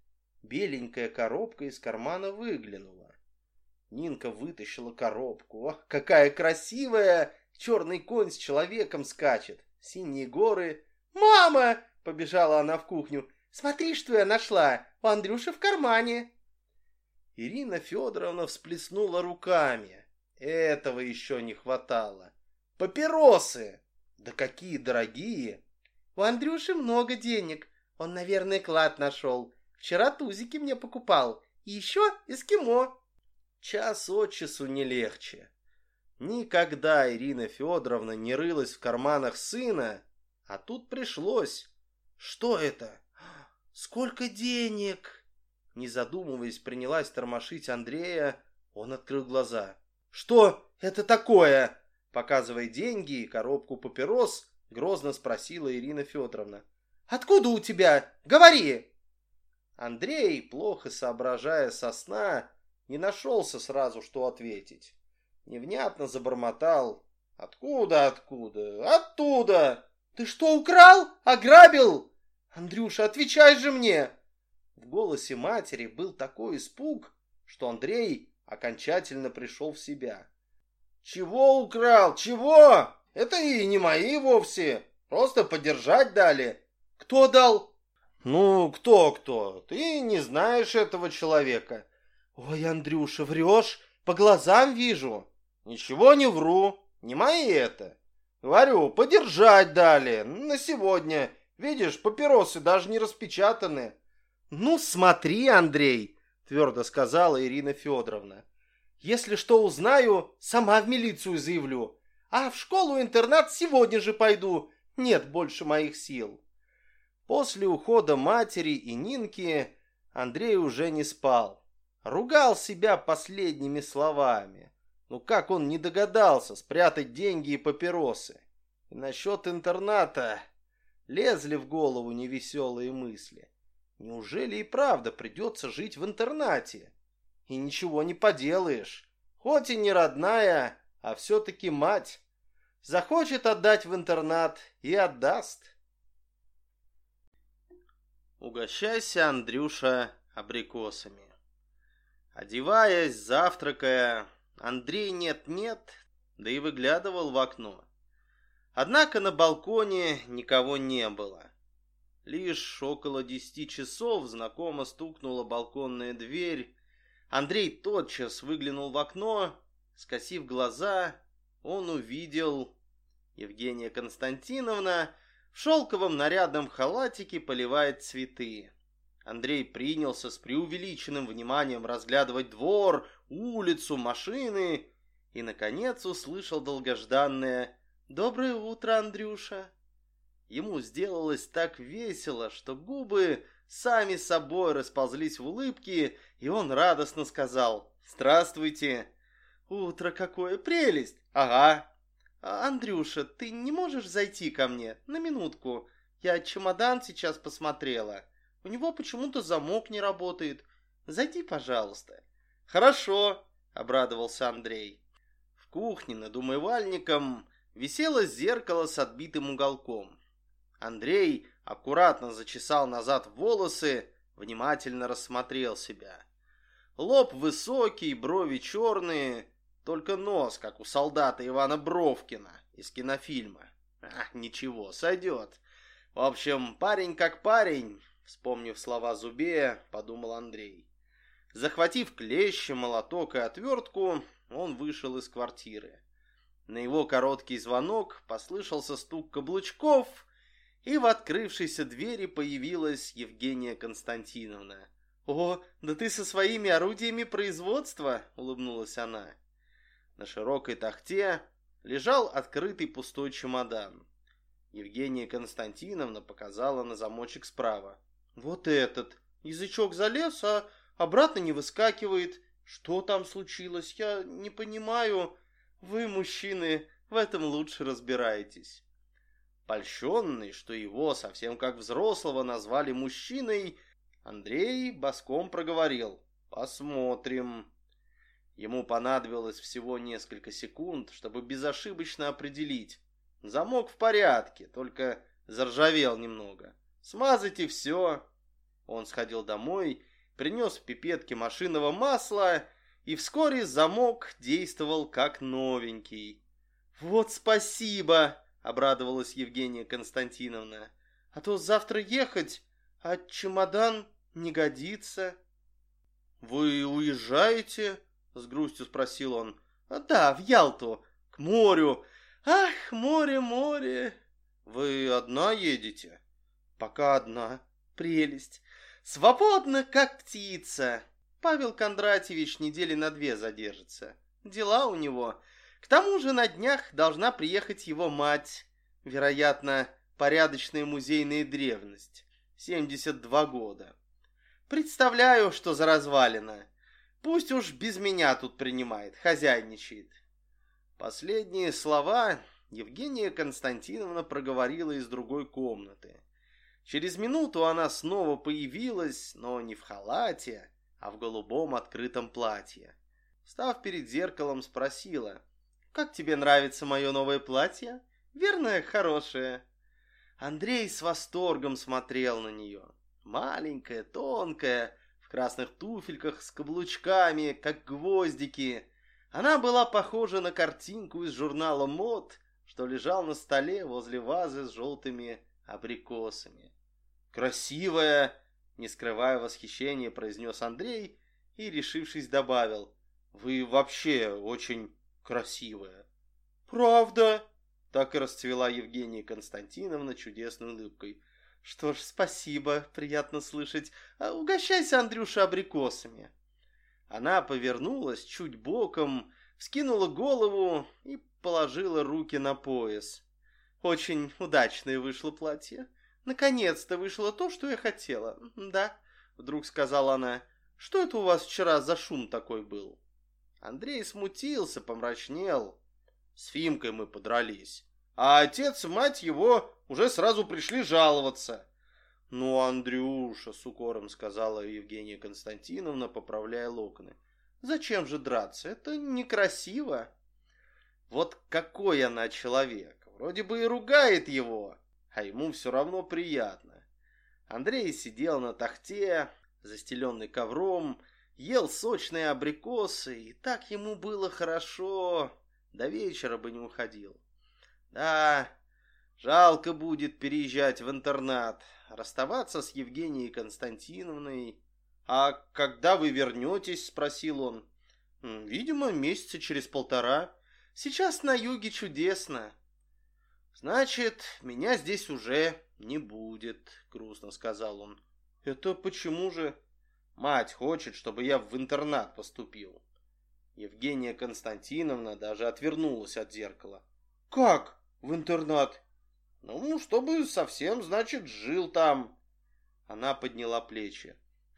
Speaker 1: Беленькая коробка из кармана выглянула. Нинка вытащила коробку. Ах, какая красивая! Черный конь с человеком скачет. Синие горы. «Мама!» — побежала она в кухню. «Смотри, что я нашла! У Андрюши в кармане!» Ирина Федоровна всплеснула руками. Этого еще не хватало. Папиросы! Да какие дорогие! У Андрюши много денег. Он, наверное, клад нашел.
Speaker 2: Вчера тузики мне покупал. И еще эскимо.
Speaker 1: Час от часу не легче. Никогда Ирина Федоровна не рылась в карманах сына, а тут пришлось. Что это? Сколько денег? Не задумываясь, принялась тормошить Андрея. Он открыл глаза. Что это такое? Показывая деньги и коробку папирос, грозно спросила Ирина Федоровна. Откуда у тебя? Говори! Андрей, плохо соображая со сна, не нашелся сразу, что ответить. Невнятно забормотал. «Откуда, откуда? Оттуда! Ты что, украл? Ограбил? Андрюша, отвечай же мне!» В голосе матери был такой испуг, что Андрей окончательно пришел в себя. «Чего украл? Чего? Это и не мои вовсе. Просто подержать дали. Кто дал?» «Ну, кто-кто? Ты не знаешь этого человека». «Ой, Андрюша, врешь? По глазам вижу». «Ничего не вру. Не мои это. Говорю, подержать дали. На сегодня. Видишь, папиросы даже не распечатаны». «Ну, смотри, Андрей», — твердо сказала Ирина Федоровна. «Если что узнаю, сама в милицию заявлю. А в школу-интернат сегодня же пойду. Нет больше моих сил». После ухода матери и Нинки Андрей уже не спал. Ругал себя последними словами. Ну как он не догадался спрятать деньги и папиросы? И насчет интерната лезли в голову невеселые мысли. Неужели и правда придется жить в интернате? И ничего не поделаешь. Хоть и не родная, а все-таки мать. Захочет отдать в интернат и отдаст. Угощайся, Андрюша, абрикосами. Одеваясь, завтракая, Андрей нет-нет, да и выглядывал в окно. Однако на балконе никого не было. Лишь около десяти часов знакомо стукнула балконная дверь. Андрей тотчас выглянул в окно, скосив глаза, он увидел Евгения Константиновна, в шелковом нарядном халатике поливает цветы. Андрей принялся с преувеличенным вниманием разглядывать двор, улицу, машины и, наконец, услышал долгожданное «Доброе утро, Андрюша!». Ему сделалось так весело, что губы сами собой расползлись в улыбки, и он радостно сказал «Здравствуйте!». «Утро какое прелесть!» «Ага, «Андрюша, ты не можешь зайти ко мне на минутку? Я чемодан сейчас посмотрела. У него почему-то замок не работает. Зайди, пожалуйста». «Хорошо», — обрадовался Андрей. В кухне над умывальником висело зеркало с отбитым уголком. Андрей аккуратно зачесал назад волосы, внимательно рассмотрел себя. Лоб высокий, брови черные, только нос, как у солдата Ивана Бровкина из кинофильма. А, ничего, сойдет. В общем, парень как парень, вспомнив слова Зубея, подумал Андрей. Захватив клещи, молоток и отвертку, он вышел из квартиры. На его короткий звонок послышался стук каблучков, и в открывшейся двери появилась Евгения Константиновна. «О, да ты со своими орудиями производства!» — улыбнулась она. На широкой тахте лежал открытый пустой чемодан. Евгения Константиновна показала на замочек справа. «Вот этот! Язычок залез, а обратно не выскакивает. Что там случилось? Я не понимаю. Вы, мужчины, в этом лучше разбираетесь». Польщенный, что его, совсем как взрослого, назвали мужчиной, Андрей боском проговорил. «Посмотрим». Ему понадобилось всего несколько секунд, чтобы безошибочно определить. Замок в порядке, только заржавел немного. Смазайте все. Он сходил домой, принес в пипетке машинного масла, и вскоре замок действовал как новенький. «Вот спасибо!» — обрадовалась Евгения Константиновна. «А то завтра ехать, а чемодан не годится». «Вы уезжаете?» С грустью спросил он. Да, в Ялту, к морю. Ах, море, море. Вы одна едете? Пока одна. Прелесть. Свободно, как птица. Павел Кондратьевич недели на две задержится. Дела у него. К тому же на днях должна приехать его мать. Вероятно, порядочная музейная древность. 72 года. Представляю, что за развалина. Пусть уж без меня тут принимает, хозяйничает. Последние слова Евгения Константиновна проговорила из другой комнаты. Через минуту она снова появилась, но не в халате, а в голубом открытом платье. Став перед зеркалом, спросила, «Как тебе нравится мое новое платье? Верно, хорошее?» Андрей с восторгом смотрел на нее. Маленькая, тонкая, красных туфельках с каблучками, как гвоздики. Она была похожа на картинку из журнала «Мод», что лежал на столе возле вазы с желтыми абрикосами. «Красивая!» — не скрывая восхищения, произнес Андрей и, решившись, добавил. «Вы вообще очень красивая». «Правда?» — так и расцвела Евгения Константиновна чудесной улыбкой. «Что ж, спасибо, приятно слышать. А угощайся, Андрюша, абрикосами». Она повернулась чуть боком, вскинула голову и положила руки на пояс. Очень удачное вышло платье. Наконец-то вышло то, что я хотела. Да, вдруг сказала она. Что это у вас вчера за шум такой был? Андрей смутился, помрачнел. С Фимкой мы подрались. А отец мать его уже сразу пришли жаловаться. «Ну, Андрюша», — с укором сказала Евгения Константиновна, поправляя локоны. «Зачем же драться? Это некрасиво». Вот какой она человек. Вроде бы и ругает его, а ему все равно приятно. Андрей сидел на тахте, застеленный ковром, ел сочные абрикосы, и так ему было хорошо, до вечера бы не уходил. Да, жалко будет переезжать в интернат, расставаться с Евгенией Константиновной. «А когда вы вернетесь?» – спросил он. «Видимо, месяца через полтора. Сейчас на юге чудесно. «Значит, меня здесь уже не будет», — грустно сказал он. «Это почему же?» «Мать хочет, чтобы я в интернат поступил». Евгения Константиновна даже отвернулась от зеркала. «Как в интернат?» «Ну, чтобы совсем, значит, жил там». Она подняла плечи.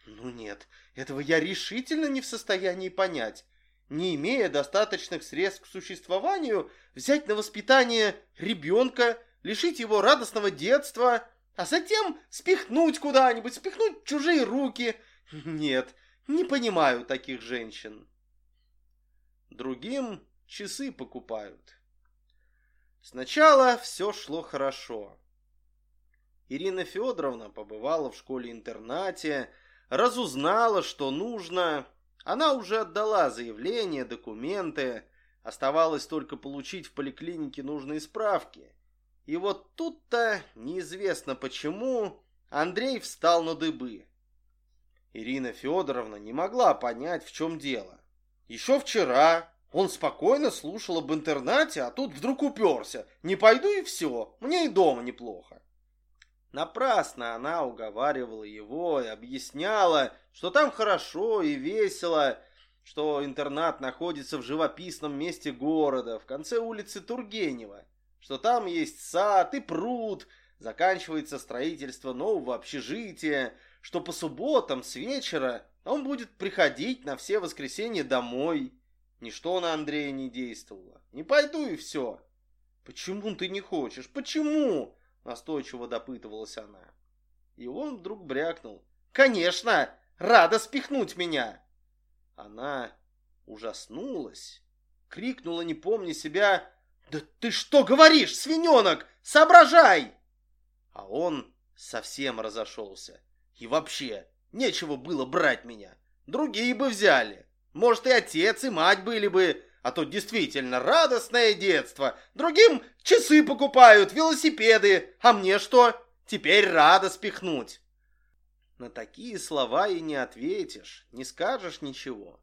Speaker 1: «Ну нет, этого я решительно не в состоянии понять не имея достаточных средств к существованию, взять на воспитание ребенка, лишить его радостного детства, а затем спихнуть куда-нибудь, спихнуть чужие руки. Нет, не понимаю таких женщин. Другим часы покупают. Сначала все шло хорошо. Ирина Федоровна побывала в школе-интернате, разузнала, что нужно, она уже отдала заявление, документы, оставалось только получить в поликлинике нужные справки. И вот тут-то, неизвестно почему, Андрей встал на дыбы. Ирина Федоровна не могла понять, в чем дело. Еще вчера он спокойно слушал об интернате, а тут вдруг уперся. Не пойду и все, мне и дома неплохо. Напрасно она уговаривала его и объясняла, что там хорошо и весело, что интернат находится в живописном месте города, в конце улицы Тургенева, что там есть сад и пруд, заканчивается строительство нового общежития, что по субботам с вечера он будет приходить на все воскресенья домой. Ничто на Андрея не действовало. Не пойду и все. Почему ты не хочешь? Почему? Настойчиво допытывалась она. И он вдруг брякнул. «Конечно! Рада спихнуть меня!» Она ужаснулась, крикнула, не помня себя, «Да ты что говоришь, свиненок? Соображай!» А он совсем разошелся. И вообще, нечего было брать меня. Другие бы взяли. Может, и отец, и мать были бы, а то действительно радостное детство. Другим часы покупают, велосипеды, а мне что? Теперь рада спихнуть. На такие слова и не ответишь, не скажешь ничего.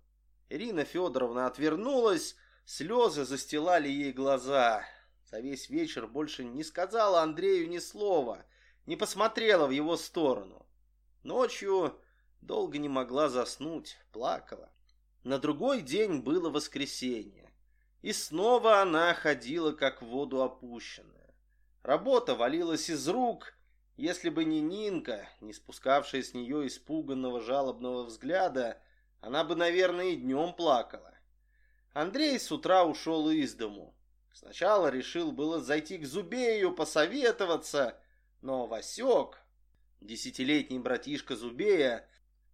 Speaker 1: Ирина Федоровна отвернулась, слезы застилали ей глаза. За весь вечер больше не сказала Андрею ни слова, не посмотрела в его сторону. Ночью долго не могла заснуть, плакала. На другой день было воскресенье. И снова она ходила, как в воду опущенная. Работа валилась из рук, если бы не Нинка, не спускавшая с нее испуганного жалобного взгляда, она бы, наверное, и днем плакала. Андрей с утра ушел из дому. Сначала решил было зайти к Зубею, посоветоваться, но Васек, десятилетний братишка Зубея,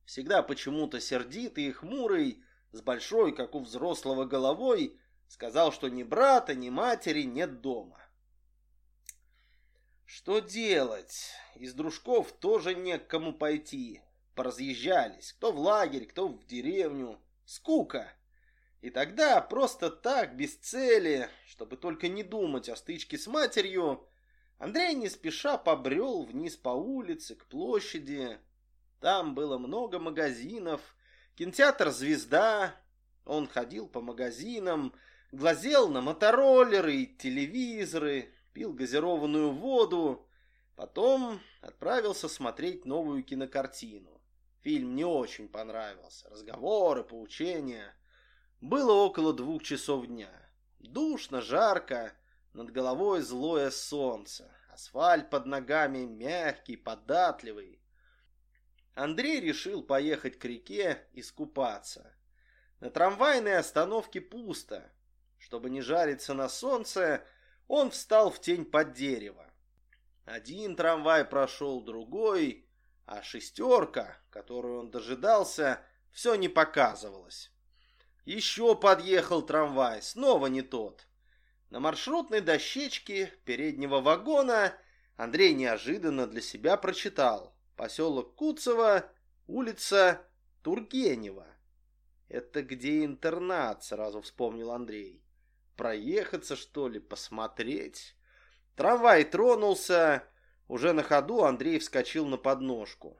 Speaker 1: всегда почему-то сердитый и хмурый, с большой, как у взрослого, головой, сказал, что ни брата, ни матери нет дома. Что делать? Из дружков тоже не к кому пойти. Поразъезжались, кто в лагерь, кто в деревню. Скука. И тогда просто так, без цели, чтобы только не думать о стычке с матерью, Андрей не спеша побрел вниз по улице, к площади. Там было много магазинов, кинотеатр «Звезда». Он ходил по магазинам, глазел на мотороллеры и телевизоры, пил газированную воду, потом отправился смотреть новую кинокартину. Фильм не очень понравился, разговоры, поучения. Было около двух часов дня. Душно, жарко, над головой злое солнце, асфальт под ногами мягкий, податливый. Андрей решил поехать к реке и скупаться. На трамвайной остановке пусто. Чтобы не жариться на солнце, он встал в тень под дерево. Один трамвай прошел, другой, а шестерка, которую он дожидался, все не показывалась. Еще подъехал трамвай, снова не тот. На маршрутной дощечке переднего вагона Андрей неожиданно для себя прочитал поселок Куцево, улица Тургенева. Это где интернат, сразу вспомнил Андрей. Проехаться, что ли, посмотреть? Трамвай тронулся. Уже на ходу Андрей вскочил на подножку.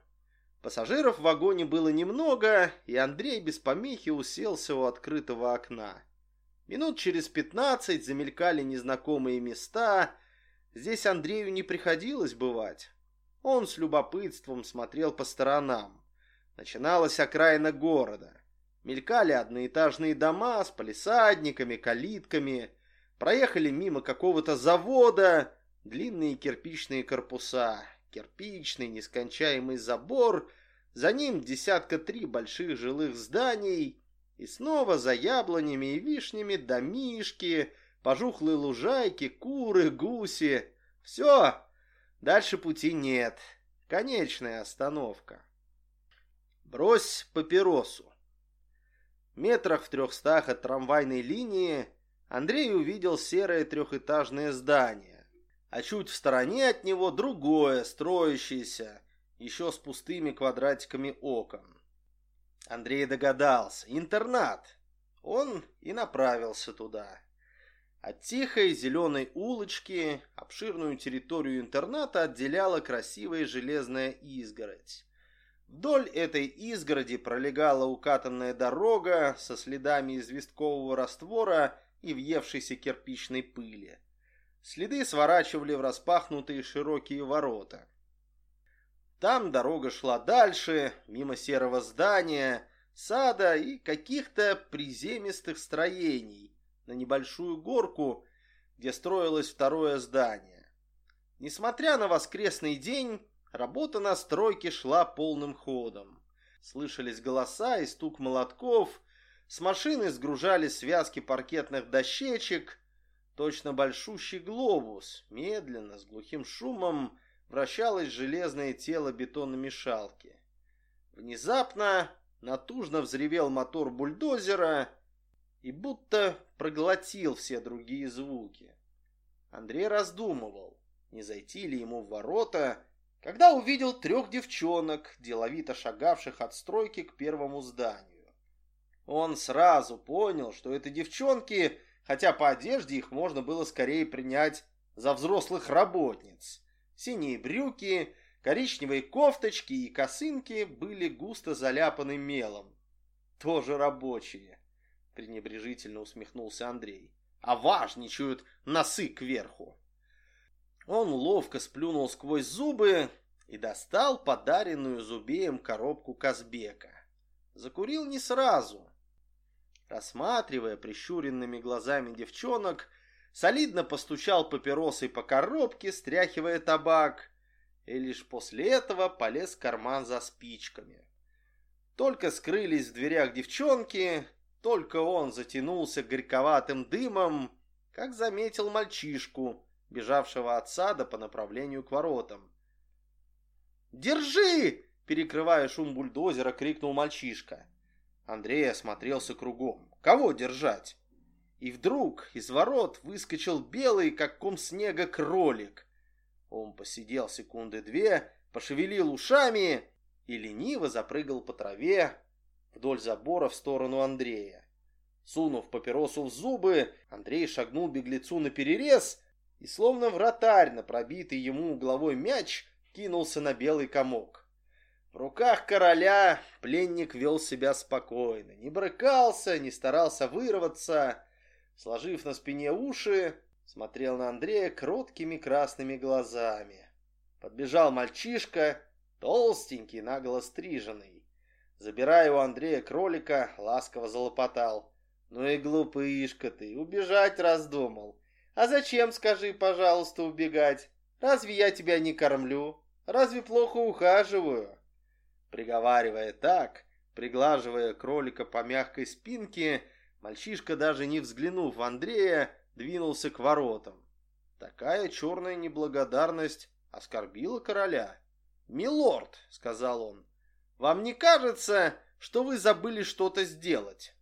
Speaker 1: Пассажиров в вагоне было немного, и Андрей без помехи уселся у открытого окна. Минут через пятнадцать замелькали незнакомые места. Здесь Андрею не приходилось бывать. Он с любопытством смотрел по сторонам. Начиналась окраина города. Мелькали одноэтажные дома с палисадниками, калитками. Проехали мимо какого-то завода. Длинные кирпичные корпуса. Кирпичный нескончаемый забор. За ним десятка три больших жилых зданий. И снова за яблонями и вишнями домишки, пожухлые лужайки, куры, гуси. Все, дальше пути нет. Конечная остановка. Брось папиросу метрах в трехстах от трамвайной линии Андрей увидел серое трехэтажное здание, а чуть в стороне от него другое, строящееся, еще с пустыми квадратиками окон. Андрей догадался. Интернат. Он и направился туда. От тихой зеленой улочки обширную территорию интерната отделяла красивая железная изгородь. Вдоль этой изгороди пролегала укатанная дорога со следами известкового раствора и въевшейся кирпичной пыли. Следы сворачивали в распахнутые широкие ворота. Там дорога шла дальше, мимо серого здания, сада и каких-то приземистых строений, на небольшую горку, где строилось второе здание. Несмотря на воскресный день, Работа на стройке шла полным ходом. Слышались голоса и стук молотков, с машины сгружали связки паркетных дощечек. Точно большущий глобус, медленно, с глухим шумом, вращалось железное тело бетономешалки. Внезапно натужно взревел мотор бульдозера и будто проглотил все другие звуки. Андрей раздумывал, не зайти ли ему в ворота когда увидел трех девчонок, деловито шагавших от стройки к первому зданию. Он сразу понял, что это девчонки, хотя по одежде их можно было скорее принять за взрослых работниц. Синие брюки, коричневые кофточки и косынки были густо заляпаны мелом. Тоже рабочие, пренебрежительно усмехнулся Андрей. А важничают носы кверху. Он ловко сплюнул сквозь зубы и достал подаренную Зубеем коробку Казбека. Закурил не сразу. Рассматривая прищуренными глазами девчонок, солидно постучал папиросой по коробке, стряхивая табак, и лишь после этого полез в карман за спичками. Только скрылись в дверях девчонки, только он затянулся горьковатым дымом, как заметил мальчишку, бежавшего от сада по направлению к воротам. «Держи!» — перекрывая шум бульдозера, крикнул мальчишка. Андрей осмотрелся кругом. «Кого держать?» И вдруг из ворот выскочил белый, как ком снега, кролик. Он посидел секунды две, пошевелил ушами и лениво запрыгал по траве вдоль забора в сторону Андрея. Сунув папиросу в зубы, Андрей шагнул беглецу на перерез и, словно вратарь на пробитый ему угловой мяч, кинулся на белый комок. В руках короля пленник вел себя спокойно, не брыкался, не старался вырваться. Сложив на спине уши, смотрел на Андрея кроткими красными глазами. Подбежал мальчишка, толстенький, наголо стриженный. Забирая у Андрея кролика, ласково залопотал. «Ну и глупышка ты, убежать раздумал. А зачем, скажи, пожалуйста, убегать? Разве я тебя не кормлю? Разве плохо ухаживаю?» Приговаривая так, приглаживая кролика по мягкой спинке, мальчишка, даже не взглянув в Андрея, двинулся к воротам. Такая черная неблагодарность оскорбила короля. «Милорд», — сказал он, — «вам не кажется, что вы забыли что-то сделать?»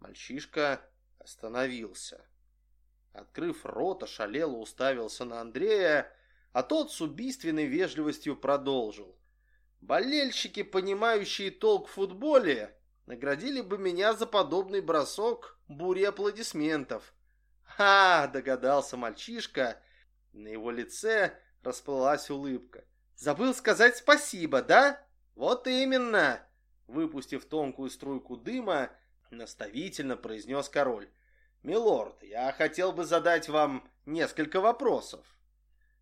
Speaker 1: Мальчишка остановился. Открыв рот, ошалело уставился на Андрея, а тот с убийственной вежливостью продолжил. Болельщики, понимающие толк в футболе, наградили бы меня за подобный бросок бури аплодисментов. «Ха!» — догадался мальчишка. На его лице расплылась улыбка. «Забыл сказать спасибо, да?» «Вот именно!» Выпустив тонкую струйку дыма, наставительно произнес король. «Милорд, я хотел бы задать вам несколько вопросов».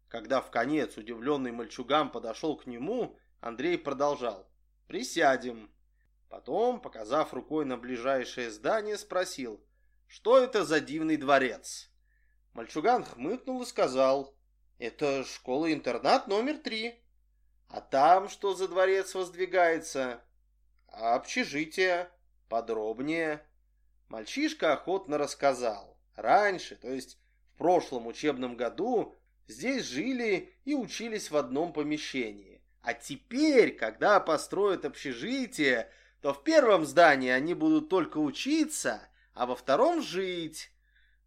Speaker 1: Когда в конец удивленный мальчуган подошел к нему, Андрей продолжал. «Присядем». Потом, показав рукой на ближайшее здание, спросил, что это за дивный дворец? Мальчуган хмыкнул и сказал, это школа-интернат номер три. А там что за дворец воздвигается? А общежитие. Подробнее. Мальчишка охотно рассказал. Раньше, то есть в прошлом учебном году, здесь жили и учились в одном помещении. А теперь, когда построят общежитие, то в первом здании они будут только учиться, а во втором жить.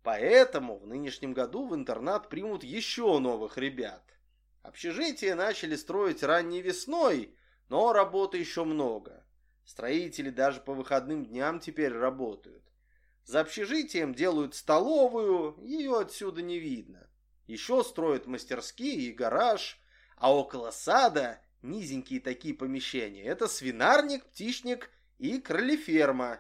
Speaker 1: Поэтому в нынешнем году в интернат примут еще новых ребят. Общежитие начали строить ранней весной, но работы еще много. Строители даже по выходным дням теперь работают. За общежитием делают столовую, ее отсюда не видно. Еще строят мастерские и гараж, а около сада низенькие такие помещения. Это свинарник, птичник и кролеферма.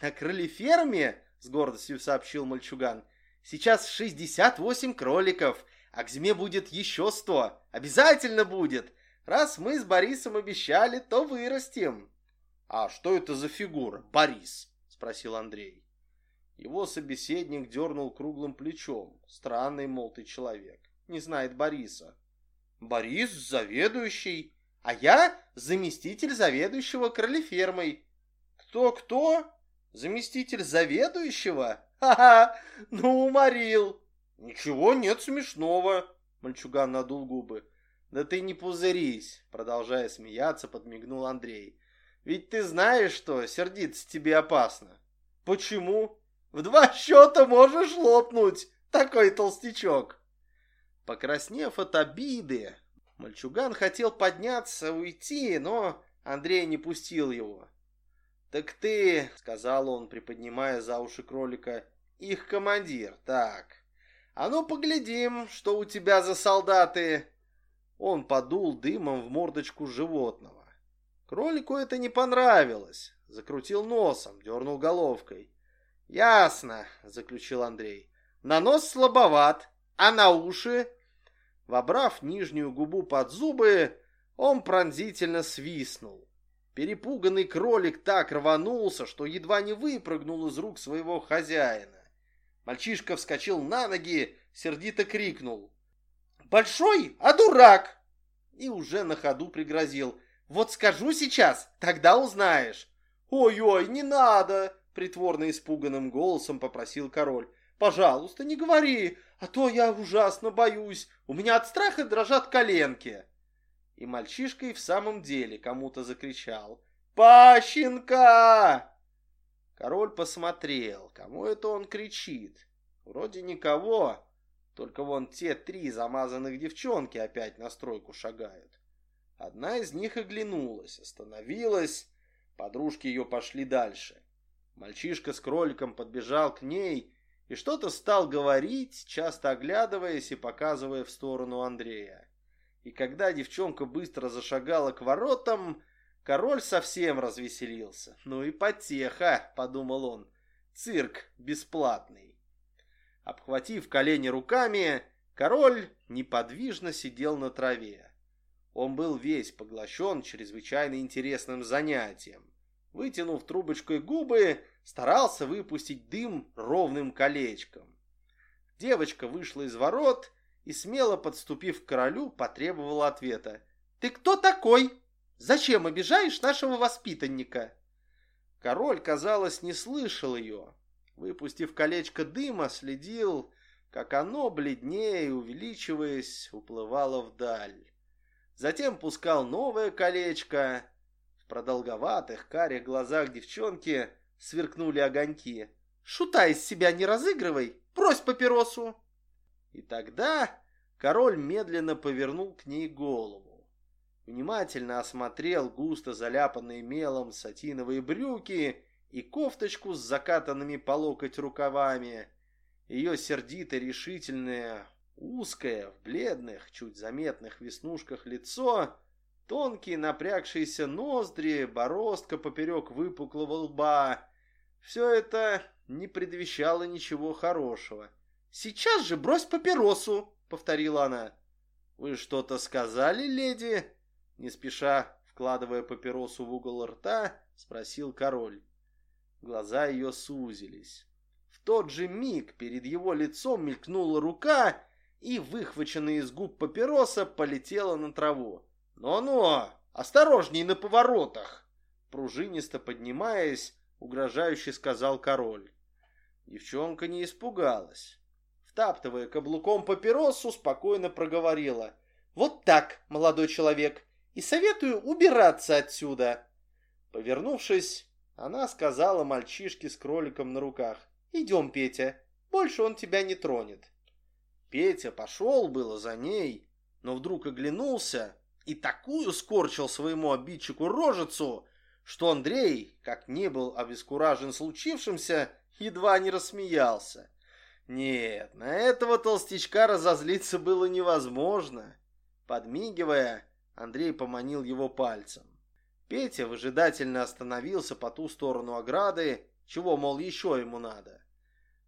Speaker 1: На кролеферме, с гордостью сообщил мальчуган, сейчас 68 кроликов, а к зиме будет еще 100. Обязательно будет. Раз мы с Борисом обещали, то вырастим. А что это за фигура, Борис? Спросил Андрей. Его собеседник дернул круглым плечом. Странный, молотый человек. Не знает Бориса. Борис заведующий, а я заместитель заведующего кролефермой. Кто-кто? Заместитель заведующего? Ха-ха, ну уморил. Ничего нет смешного, мальчуган надул губы. Да ты не пузырись, продолжая смеяться, подмигнул Андрей. Ведь ты знаешь, что сердиться тебе опасно. Почему? В два счета можешь лопнуть, такой толстячок. Покраснев от обиды, мальчуган хотел подняться, уйти, но Андрей не пустил его. «Так ты», — сказал он, приподнимая за уши кролика, — «их командир, так. А ну поглядим, что у тебя за солдаты». Он подул дымом в мордочку животного. Кролику это не понравилось. Закрутил носом, дернул головкой. «Ясно», — заключил Андрей. «На нос слабоват, а на уши?» Вобрав нижнюю губу под зубы, он пронзительно свистнул. Перепуганный кролик так рванулся, что едва не выпрыгнул из рук своего хозяина. Мальчишка вскочил на ноги, сердито крикнул. «Большой, а дурак!» И уже на ходу пригрозил. «Вот скажу сейчас, тогда узнаешь». «Ой-ой, не надо!» Притворно испуганным голосом попросил король. «Пожалуйста, не говори, а то я ужасно боюсь. У меня от страха дрожат коленки». И мальчишка и в самом деле кому-то закричал «Пащенка!». Король посмотрел, кому это он кричит. Вроде никого, только вон те три замазанных девчонки опять на стройку шагают. Одна из них оглянулась, остановилась, подружки ее пошли дальше. Мальчишка с кроликом подбежал к ней и что-то стал говорить, часто оглядываясь и показывая в сторону Андрея. И когда девчонка быстро зашагала к воротам, король совсем развеселился. «Ну и потеха», — подумал он, — «цирк бесплатный». Обхватив колени руками, король неподвижно сидел на траве. Он был весь поглощен чрезвычайно интересным занятием. Вытянув трубочкой губы, старался выпустить дым ровным колечком. Девочка вышла из ворот и, смело подступив к королю, потребовала ответа. «Ты кто такой? Зачем обижаешь нашего воспитанника?» Король, казалось, не слышал ее. Выпустив колечко дыма, следил, как оно, бледнее увеличиваясь, уплывало вдаль. Затем пускал новое колечко. В продолговатых карих глазах девчонки сверкнули огоньки. «Шута из себя не разыгрывай, брось папиросу!» И тогда король медленно повернул к ней голову. Внимательно осмотрел густо заляпанные мелом сатиновые брюки и кофточку с закатанными по локоть рукавами. Ее сердито решительное, узкое, в бледных, чуть заметных веснушках лицо, тонкие напрягшиеся ноздри, бороздка поперек выпуклого лба. Все это не предвещало ничего хорошего. «Сейчас же брось папиросу!» — повторила она. «Вы что-то сказали, леди?» Не спеша, вкладывая папиросу в угол рта, спросил король. Глаза ее сузились. В тот же миг перед его лицом мелькнула рука, и, выхваченная из губ папироса, полетела на траву. «Но-но, осторожней на поворотах!» Пружинисто поднимаясь, угрожающе сказал король. Девчонка не испугалась втаптывая каблуком папиросу, спокойно проговорила. «Вот так, молодой человек, и советую убираться отсюда!» Повернувшись, она сказала мальчишке с кроликом на руках. «Идем, Петя, больше он тебя не тронет». Петя пошел было за ней, но вдруг оглянулся и такую скорчил своему обидчику рожицу, что Андрей, как не был обескуражен случившимся, едва не рассмеялся. Нет, на этого толстячка разозлиться было невозможно. Подмигивая, Андрей поманил его пальцем. Петя выжидательно остановился по ту сторону ограды, чего, мол, еще ему надо.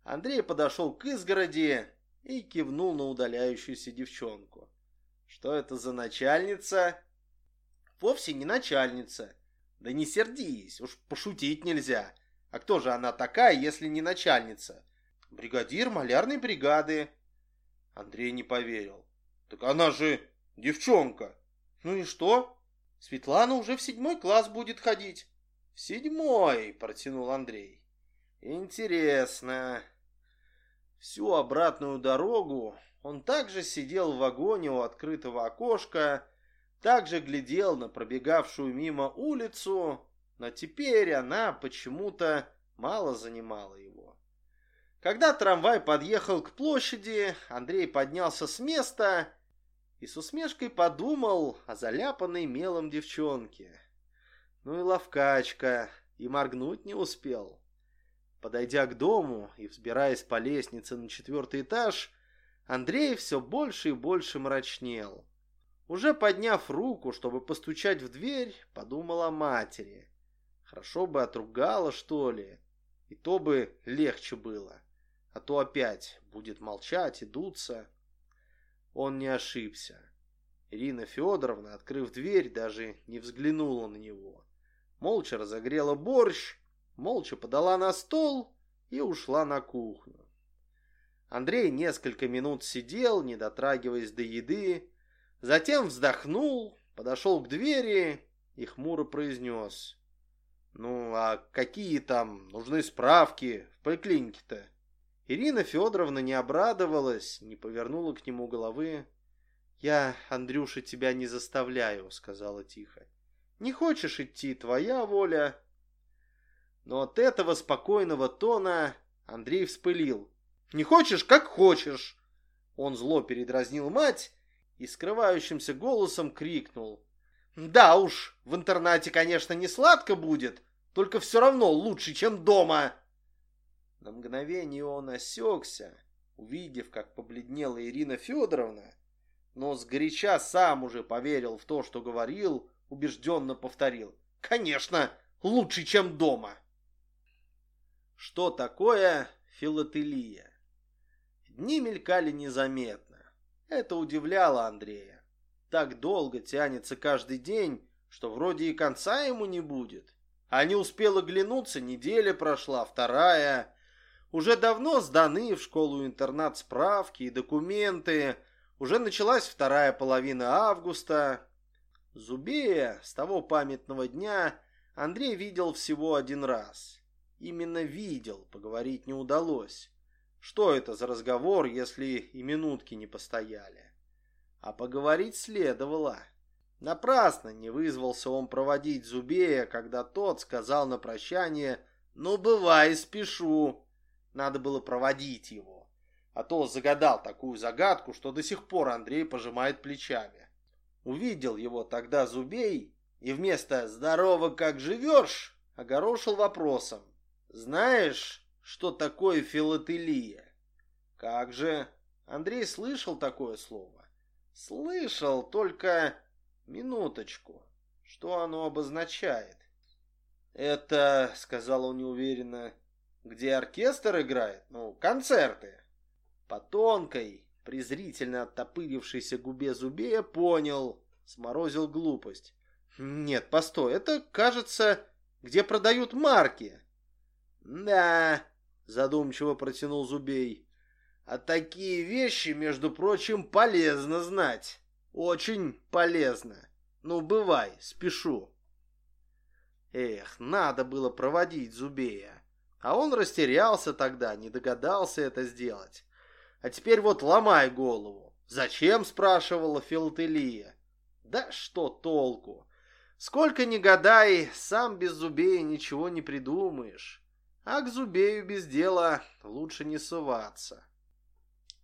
Speaker 1: Андрей подошел к изгороди и кивнул на удаляющуюся девчонку. Что это за начальница? Вовсе не начальница. Да не сердись, уж пошутить нельзя. А кто же она такая, если не начальница? бригадир малярной бригады. Андрей не поверил. Так она же девчонка. Ну и что? Светлана уже в седьмой класс будет ходить. В седьмой, протянул Андрей. Интересно. Всю обратную дорогу он также сидел в вагоне у открытого окошка, также глядел на пробегавшую мимо улицу, но теперь она почему-то мало занимала его. Когда трамвай подъехал к площади, Андрей поднялся с места и с усмешкой подумал о заляпанной мелом девчонке. Ну и ловкачка, и моргнуть не успел. Подойдя к дому и взбираясь по лестнице на четвертый этаж, Андрей все больше и больше мрачнел. Уже подняв руку, чтобы постучать в дверь, подумал о матери. Хорошо бы отругала, что ли, и то бы легче было а то опять будет молчать и дуться. Он не ошибся. Ирина Федоровна, открыв дверь, даже не взглянула на него. Молча разогрела борщ, молча подала на стол и ушла на кухню. Андрей несколько минут сидел, не дотрагиваясь до еды, затем вздохнул, подошел к двери и хмуро произнес. «Ну, а какие там нужны справки в поликлинике-то?» Ирина Федоровна не обрадовалась, не повернула к нему головы. «Я, Андрюша, тебя не заставляю», — сказала тихо. «Не хочешь идти, твоя воля». Но от этого спокойного тона Андрей вспылил. «Не хочешь, как хочешь!» Он зло передразнил мать и скрывающимся голосом крикнул. «Да уж, в интернате, конечно, не сладко будет, только все равно лучше, чем дома!» На мгновение он осекся, увидев, как побледнела Ирина Федоровна, но сгоряча сам уже поверил в то, что говорил, убежденно повторил. «Конечно, лучше, чем дома!» Что такое филателия? Дни мелькали незаметно. Это удивляло Андрея. Так долго тянется каждый день, что вроде и конца ему не будет. А не успел оглянуться, неделя прошла, вторая. Уже давно сданы в школу-интернат справки и документы. Уже началась вторая половина августа. Зубея с того памятного дня Андрей видел всего один раз. Именно видел, поговорить не удалось. Что это за разговор, если и минутки не постояли? А поговорить следовало. Напрасно не вызвался он проводить Зубея, когда тот сказал на прощание «Ну, бывай, спешу». Надо было проводить его. А то загадал такую загадку, что до сих пор Андрей пожимает плечами. Увидел его тогда Зубей и вместо «Здорово, как живешь?» огорошил вопросом. «Знаешь, что такое филателия?» «Как же?» Андрей слышал такое слово. «Слышал, только...» «Минуточку. Что оно обозначает?» «Это, — сказал он неуверенно, где оркестр играет, ну, концерты. По тонкой, презрительно оттопырившейся губе Зубея понял, сморозил глупость. Нет, постой, это, кажется, где продают марки. Да, задумчиво протянул Зубей. А такие вещи, между прочим, полезно знать. Очень полезно. Ну, бывай, спешу. Эх, надо было проводить Зубея. А он растерялся тогда, не догадался это сделать. А теперь вот ломай голову. Зачем, спрашивала филателия. Да что толку? Сколько ни гадай, сам без зубея ничего не придумаешь. А к зубею без дела лучше не суваться.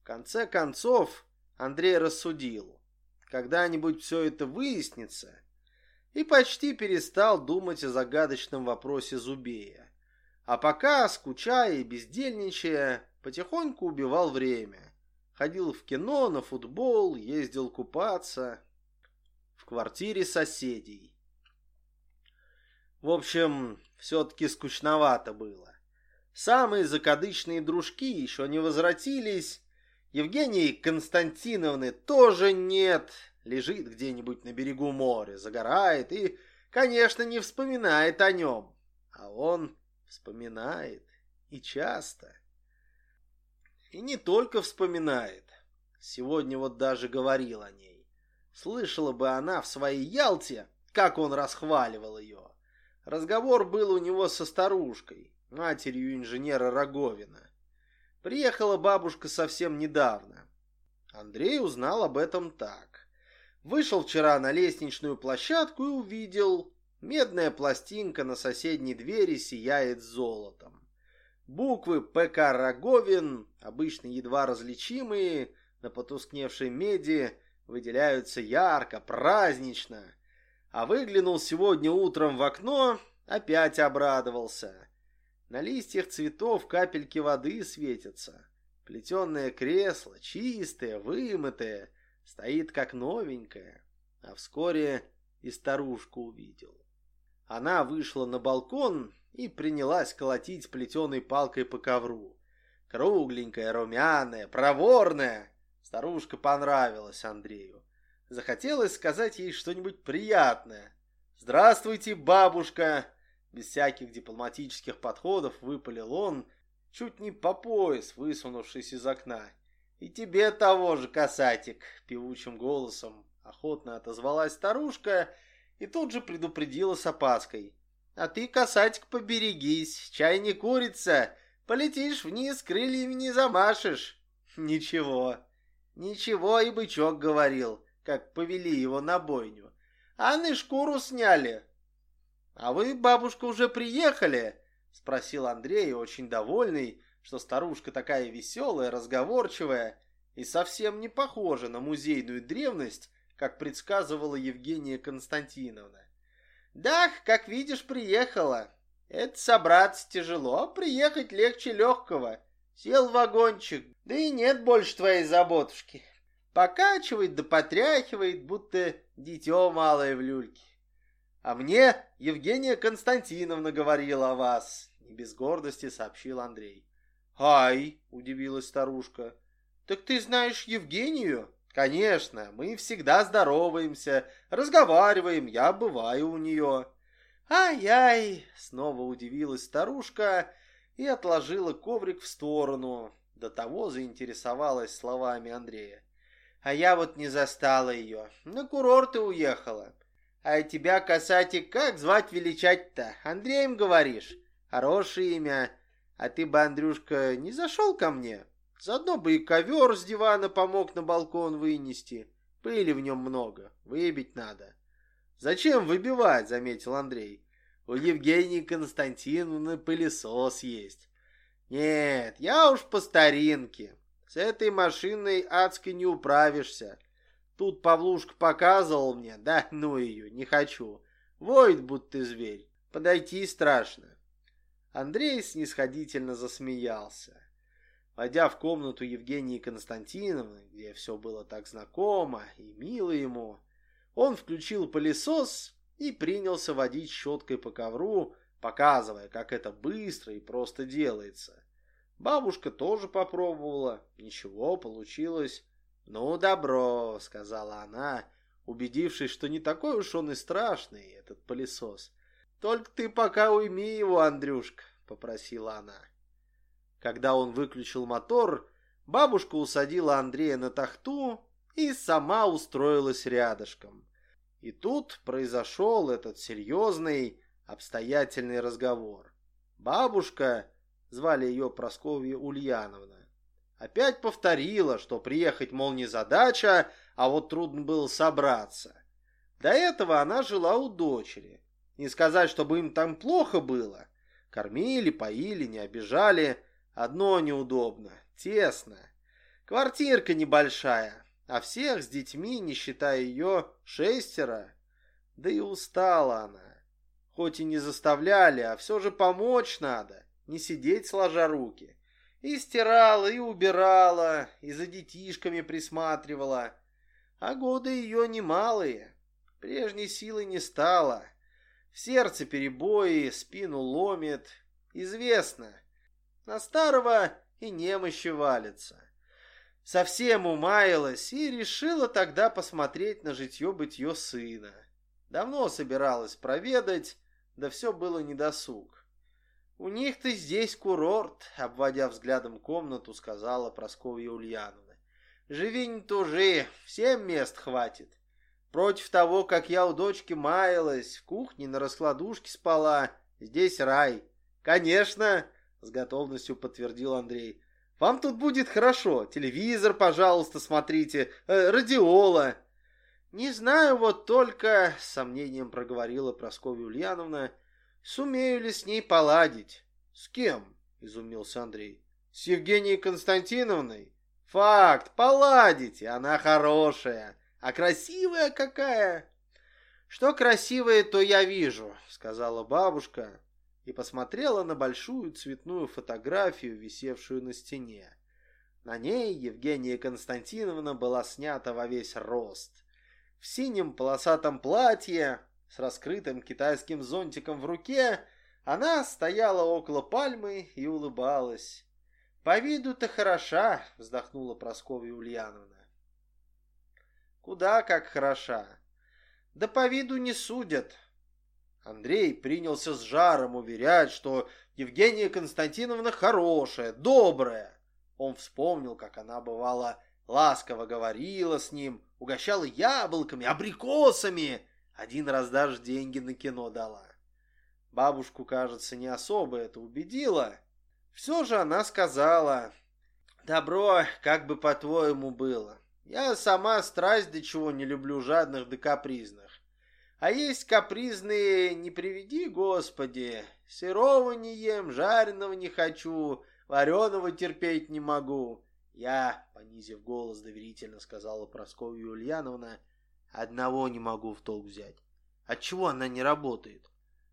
Speaker 1: В конце концов, Андрей рассудил. Когда-нибудь все это выяснится. И почти перестал думать о загадочном вопросе Зубея. А пока, скучая и бездельничая, потихоньку убивал время. Ходил в кино, на футбол, ездил купаться. В квартире соседей. В общем, все-таки скучновато было. Самые закадычные дружки еще не возвратились. Евгении Константиновны тоже нет. Лежит где-нибудь на берегу моря, загорает и, конечно, не вспоминает о нем. А он Вспоминает. И часто. И не только вспоминает. Сегодня вот даже говорил о ней. Слышала бы она в своей Ялте, как он расхваливал ее. Разговор был у него со старушкой, матерью инженера Роговина. Приехала бабушка совсем недавно. Андрей узнал об этом так. Вышел вчера на лестничную площадку и увидел, Медная пластинка на соседней двери сияет золотом. Буквы ПК Роговин, обычно едва различимые, на потускневшей меди, выделяются ярко, празднично. А выглянул сегодня утром в окно, опять обрадовался. На листьях цветов капельки воды светятся. Плетеное кресло, чистое, вымытое, стоит как новенькое. А вскоре и старушку увидел. Она вышла на балкон и принялась колотить плетеной палкой по ковру. Кругленькая, румяная, проворная. Старушка понравилась Андрею. Захотелось сказать ей что-нибудь приятное. «Здравствуйте, бабушка!» Без всяких дипломатических подходов выпалил он, чуть не по пояс, высунувшись из окна. «И тебе того же, касатик!» Певучим голосом охотно отозвалась старушка и тут же предупредила с опаской. «А ты, касатик, поберегись, чай не курица, полетишь вниз, крыльями не замашешь». «Ничего, ничего, и бычок говорил, как повели его на бойню. Анны шкуру сняли». «А вы, бабушка, уже приехали?» — спросил Андрей, очень довольный, что старушка такая веселая, разговорчивая и совсем не похожа на музейную древность, как предсказывала Евгения Константиновна. «Да, как видишь, приехала. Это собраться тяжело, приехать легче легкого. Сел вагончик, да и нет больше твоей заботушки. Покачивает да потряхивает, будто дитё малое в люльке. А мне Евгения Константиновна говорила о вас, не без гордости сообщил Андрей. «Ай!» — удивилась старушка. «Так ты знаешь Евгению?» «Конечно, мы всегда здороваемся, разговариваем, я бываю у нее». «Ай-яй!» — снова удивилась старушка и отложила коврик в сторону. До того заинтересовалась словами Андрея. «А я вот не застала ее. На курорты уехала. А тебя, касатик, как звать величать-то? Андреем говоришь? Хорошее имя. А ты бы, Андрюшка, не зашел ко мне? Заодно бы и ковер с дивана помог на балкон вынести. Пыли в нем много, выбить надо. Зачем выбивать, заметил Андрей. У Евгении Константиновны пылесос есть. Нет, я уж по старинке. С этой машиной адской не управишься. Тут Павлушка показывал мне, да ну ее, не хочу. Воет, будто зверь. Подойти страшно. Андрей снисходительно засмеялся. Войдя в комнату Евгении Константиновны, где все было так знакомо и мило ему, он включил пылесос и принялся водить щеткой по ковру, показывая, как это быстро и просто делается. Бабушка тоже попробовала, ничего, получилось. «Ну, добро», — сказала она, убедившись, что не такой уж он и страшный, этот пылесос. «Только ты пока уйми его, Андрюшка», — попросила она. Когда он выключил мотор, бабушка усадила Андрея на тахту и сама устроилась рядышком. И тут произошел этот серьезный, обстоятельный разговор. Бабушка, звали ее Просковья Ульяновна, опять повторила, что приехать, мол, не задача, а вот трудно было собраться. До этого она жила у дочери. Не сказать, чтобы им там плохо было. Кормили, поили, не обижали. Одно неудобно, тесно. Квартирка небольшая, а всех с детьми, не считая ее, шестеро. Да и устала она. Хоть и не заставляли, а все же помочь надо, не сидеть сложа руки. И стирала, и убирала, и за детишками присматривала. А годы ее немалые. Прежней силы не стало. В сердце перебои, спину ломит. Известно, на старого и немощи валится. Совсем умаялась и решила тогда посмотреть на житье-бытье сына. Давно собиралась проведать, да все было недосуг. «У них-то здесь курорт», — обводя взглядом комнату, сказала Прасковья Ульяновна. «Живи не тужи, всем мест хватит. Против того, как я у дочки маялась, в кухне на раскладушке спала, здесь рай. Конечно, с готовностью подтвердил Андрей. Вам тут будет хорошо. Телевизор, пожалуйста, смотрите. Э, радиола. Не знаю вот только, с сомнением проговорила Прасковья Ульяновна, сумею ли с ней поладить. С кем? Изумился Андрей. С Евгенией Константиновной? Факт, поладите, она хорошая. А красивая какая? Что красивое, то я вижу, сказала бабушка, и посмотрела на большую цветную фотографию, висевшую на стене. На ней Евгения Константиновна была снята во весь рост. В синем полосатом платье, с раскрытым китайским зонтиком в руке, она стояла около пальмы и улыбалась. «По виду-то хороша», — вздохнула Прасковья Ульяновна. Куда как хороша. Да по виду не судят. Андрей принялся с жаром уверять, что Евгения Константиновна хорошая, добрая. Он вспомнил, как она бывала ласково говорила с ним, угощала яблоками, абрикосами. Один раз даже деньги на кино дала. Бабушку, кажется, не особо это убедило. Все же она сказала, «Добро, как бы по-твоему было. Я сама страсть до чего не люблю жадных да капризных. А есть капризные, не приведи, Господи. Сырого не ем, жареного не хочу, вареного терпеть не могу. Я, понизив голос, доверительно сказала Прасковья Ульяновна, одного не могу в толк взять. Отчего она не работает?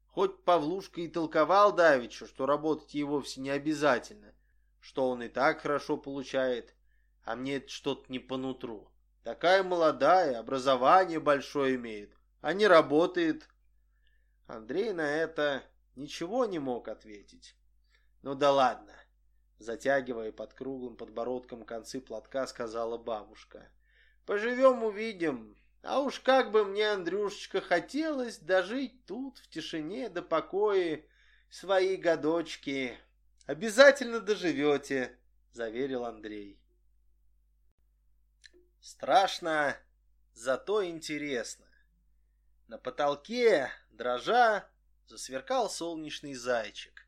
Speaker 1: Хоть Павлушка и толковал Давичу, что работать ей вовсе не обязательно, что он и так хорошо получает, а мне это что-то не по нутру. Такая молодая, образование большое имеет, а не работает. Андрей на это ничего не мог ответить. Ну да ладно, затягивая под круглым подбородком концы платка, сказала бабушка. Поживем увидим. А уж как бы мне, Андрюшечка, хотелось дожить тут в тишине да покое свои годочки. Обязательно доживете, заверил Андрей. Страшно, зато интересно. На потолке, дрожа, засверкал солнечный зайчик.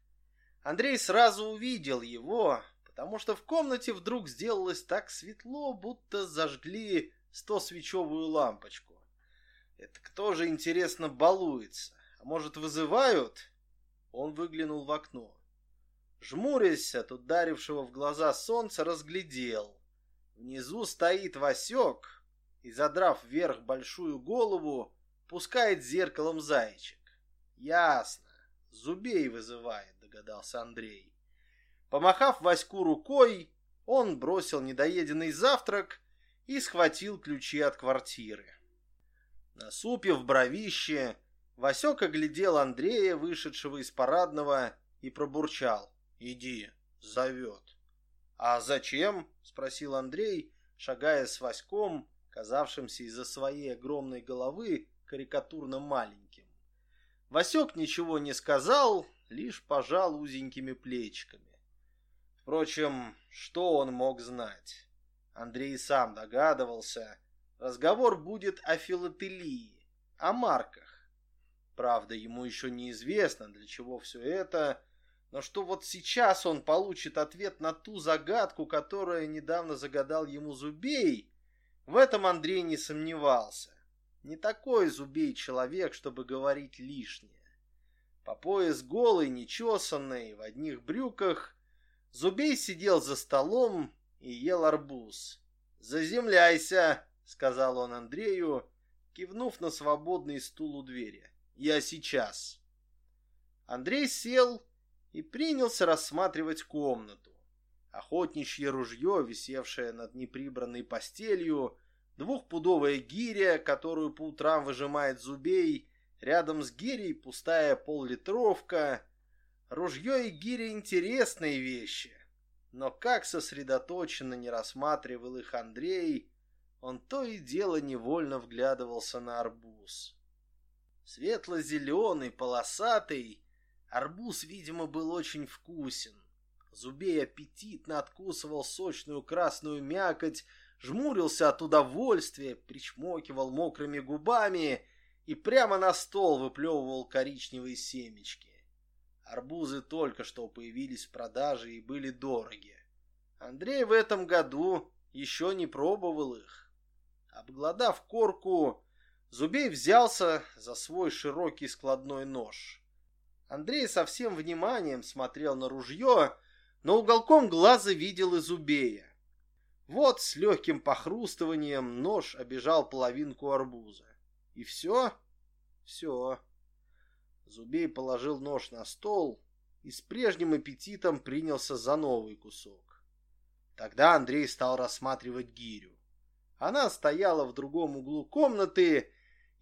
Speaker 1: Андрей сразу увидел его, потому что в комнате вдруг сделалось так светло, будто зажгли стосвечевую лампочку. Это кто же, интересно, балуется? А может, вызывают? Он выглянул в окно. Жмурясь от ударившего в глаза солнца, разглядел. Внизу стоит Васек и, задрав вверх большую голову, Пускает зеркалом зайчик. Ясно. Зубей вызывает, догадался Андрей. Помахав Ваську рукой, он бросил недоеденный завтрак и схватил ключи от квартиры. Насупив бровище, Васек оглядел Андрея, вышедшего из парадного, и пробурчал. «Иди, зовет». «А зачем?» — спросил Андрей, шагая с Васьком, казавшимся из-за своей огромной головы карикатурно маленьким. Васек ничего не сказал, лишь пожал узенькими плечиками. Впрочем, что он мог знать? Андрей сам догадывался, разговор будет о филателии, о марках. Правда, ему еще неизвестно, для чего все это, но что вот сейчас он получит ответ на ту загадку, которую недавно загадал ему Зубей, в этом Андрей не сомневался. Не такой зубей человек, чтобы говорить лишнее. По пояс голый, нечесанный, в одних брюках, Зубей сидел за столом и ел арбуз. «Заземляйся», — сказал он Андрею, кивнув на свободный стул у двери. «Я сейчас». Андрей сел и принялся рассматривать комнату. Охотничье ружье, висевшее над неприбранной постелью, Двухпудовая гиря, которую по утрам выжимает зубей, рядом с гирей пустая поллитровка. Ружье и гиря интересные вещи, но как сосредоточенно не рассматривал их Андрей, он то и дело невольно вглядывался на арбуз. Светло-зеленый, полосатый, арбуз, видимо, был очень вкусен. Зубей аппетитно откусывал сочную красную мякоть, жмурился от удовольствия, причмокивал мокрыми губами и прямо на стол выплевывал коричневые семечки. Арбузы только что появились в продаже и были дороги. Андрей в этом году еще не пробовал их. Обглодав корку, Зубей взялся за свой широкий складной нож. Андрей со всем вниманием смотрел на ружье, но уголком глаза видел и Зубея. Вот с легким похрустыванием нож обижал половинку арбуза. И все? Все. Зубей положил нож на стол и с прежним аппетитом принялся за новый кусок. Тогда Андрей стал рассматривать гирю. Она стояла в другом углу комнаты,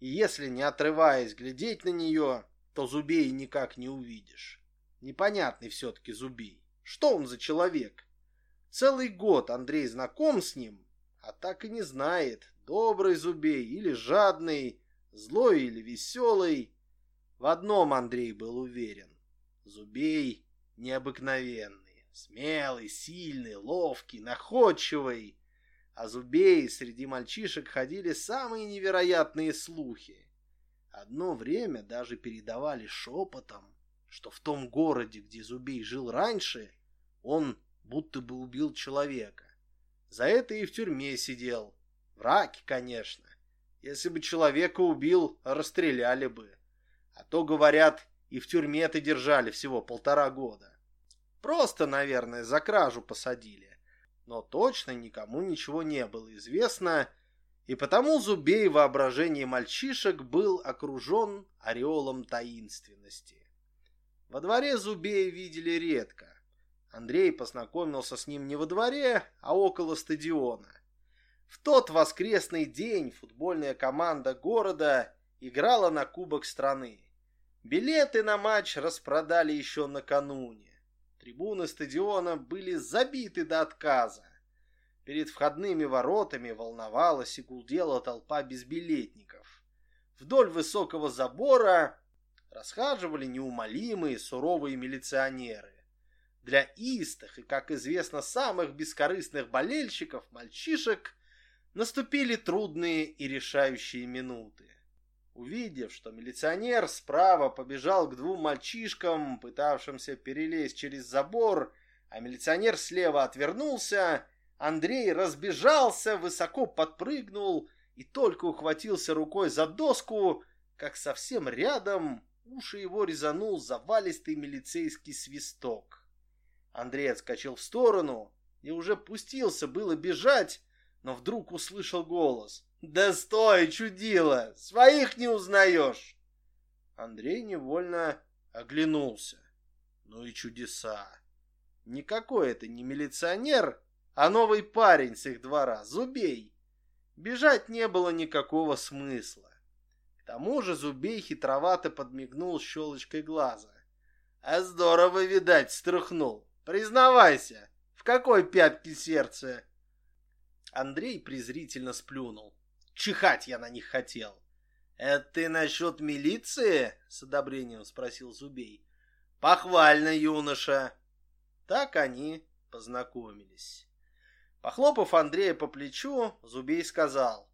Speaker 1: и если не отрываясь глядеть на нее, то Зубей никак не увидишь. Непонятный все-таки Зубей. Что он за человек? Целый год Андрей знаком с ним, а так и не знает, добрый Зубей или жадный, злой или веселый. В одном Андрей был уверен. Зубей необыкновенный, смелый, сильный, ловкий, находчивый. О Зубее среди мальчишек ходили самые невероятные слухи. Одно время даже передавали шепотом, что в том городе, где Зубей жил раньше, он будто бы убил человека. За это и в тюрьме сидел. В раке, конечно. Если бы человека убил, расстреляли бы. А то, говорят, и в тюрьме-то держали всего полтора года. Просто, наверное, за кражу посадили. Но точно никому ничего не было известно, и потому Зубей в воображении мальчишек был окружен ореолом таинственности. Во дворе Зубея видели редко. Андрей познакомился с ним не во дворе, а около стадиона. В тот воскресный день футбольная команда города играла на Кубок страны. Билеты на матч распродали еще накануне. Трибуны стадиона были забиты до отказа. Перед входными воротами волновалась и гудела толпа безбилетников. Вдоль высокого забора расхаживали неумолимые суровые милиционеры. Для истых и, как известно, самых бескорыстных болельщиков, мальчишек, наступили трудные и решающие минуты. Увидев, что милиционер справа побежал к двум мальчишкам, пытавшимся перелезть через забор, а милиционер слева отвернулся, Андрей разбежался, высоко подпрыгнул и только ухватился рукой за доску, как совсем рядом уши его резанул завалистый милицейский свисток. Андрей отскочил в сторону и уже пустился было бежать, но вдруг услышал голос. «Да стой, чудило! Своих не узнаешь!» Андрей невольно оглянулся. Ну и чудеса! Никакой это не милиционер, а новый парень с их двора, Зубей. Бежать не было никакого смысла. К тому же Зубей хитровато подмигнул щелочкой глаза. А здорово, видать, струхнул. Признавайся, в какой пятке сердце? Андрей презрительно сплюнул. Чихать я на них хотел. «Это ты насчет милиции?» — с одобрением спросил Зубей. «Похвально, юноша!» Так они познакомились. Похлопав Андрея по плечу, Зубей сказал.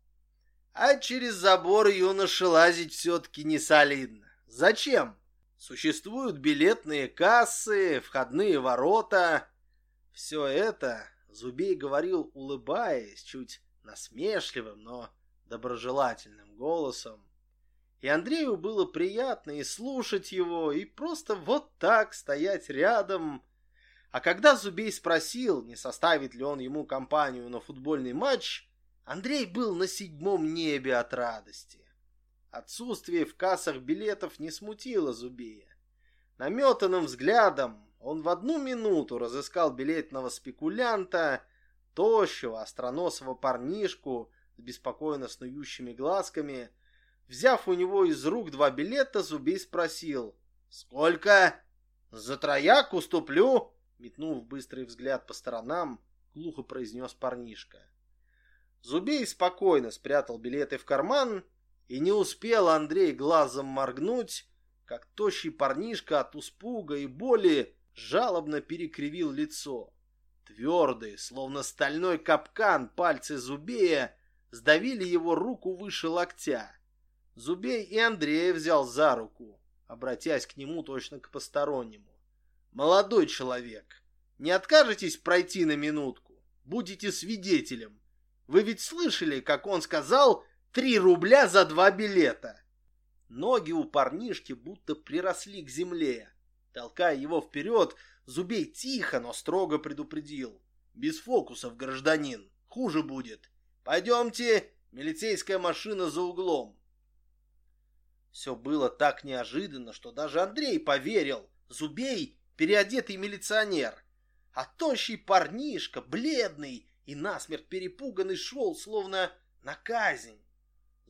Speaker 1: «А через забор юноша лазить все-таки не солидно. Зачем? Существуют билетные кассы, входные ворота. Все это Зубей говорил, улыбаясь, чуть насмешливым, но доброжелательным голосом. И Андрею было приятно и слушать его, и просто вот так стоять рядом. А когда Зубей спросил, не составит ли он ему компанию на футбольный матч, Андрей был на седьмом небе от радости. Отсутствие в кассах билетов не смутило Зубея. Наметанным взглядом он в одну минуту разыскал билетного спекулянта, тощего, остроносого парнишку, с беспокойно снующими глазками. Взяв у него из рук два билета, Зубей спросил. «Сколько?» «За трояк уступлю!» Метнув быстрый взгляд по сторонам, глухо произнес парнишка. Зубей спокойно спрятал билеты в карман, и не успел Андрей глазом моргнуть, как тощий парнишка от испуга и боли жалобно перекривил лицо. Твердые, словно стальной капкан, пальцы Зубея сдавили его руку выше локтя. Зубей и Андрея взял за руку, обратясь к нему точно к постороннему. «Молодой человек, не откажетесь пройти на минутку? Будете свидетелем. Вы ведь слышали, как он сказал «три рубля за два билета»?» Ноги у парнишки будто приросли к земле. Толкая его вперед, Зубей тихо, но строго предупредил. «Без фокусов, гражданин, хуже будет. Пойдемте, милицейская машина за углом. Все было так неожиданно, что даже Андрей поверил. Зубей — переодетый милиционер. А тощий парнишка, бледный и насмерть перепуганный, шел, словно на казнь.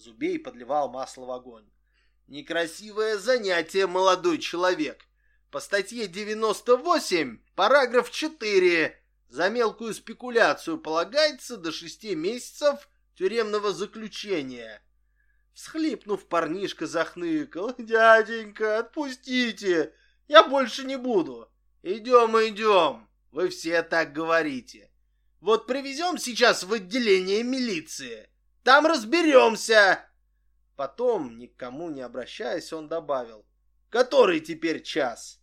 Speaker 1: Зубей подливал масло в огонь. Некрасивое занятие, молодой человек. По статье 98, параграф 4, за мелкую спекуляцию полагается до шести месяцев тюремного заключения. Всхлипнув, парнишка захныкал. «Дяденька, отпустите! Я больше не буду! Идем, идем! Вы все так говорите! Вот привезем сейчас в отделение милиции! Там разберемся!» Потом, никому не обращаясь, он добавил. «Который теперь час?»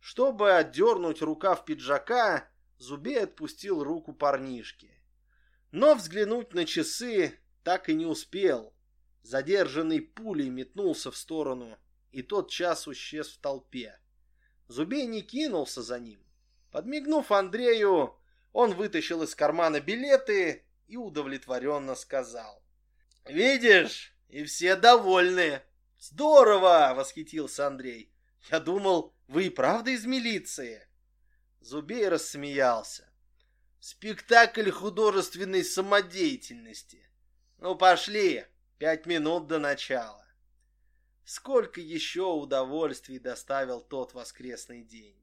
Speaker 1: Чтобы отдернуть рукав пиджака, Зубей отпустил руку парнишки. Но взглянуть на часы так и не успел. Задержанный пулей метнулся в сторону, и тот час исчез в толпе. Зубей не кинулся за ним. Подмигнув Андрею, он вытащил из кармана билеты и удовлетворенно сказал. «Видишь, и все довольны!» «Здорово!» — восхитился Андрей. «Я думал, вы и правда из милиции?» Зубей рассмеялся. «Спектакль художественной самодеятельности. Ну, пошли, пять минут до начала». Сколько еще удовольствий доставил тот воскресный день.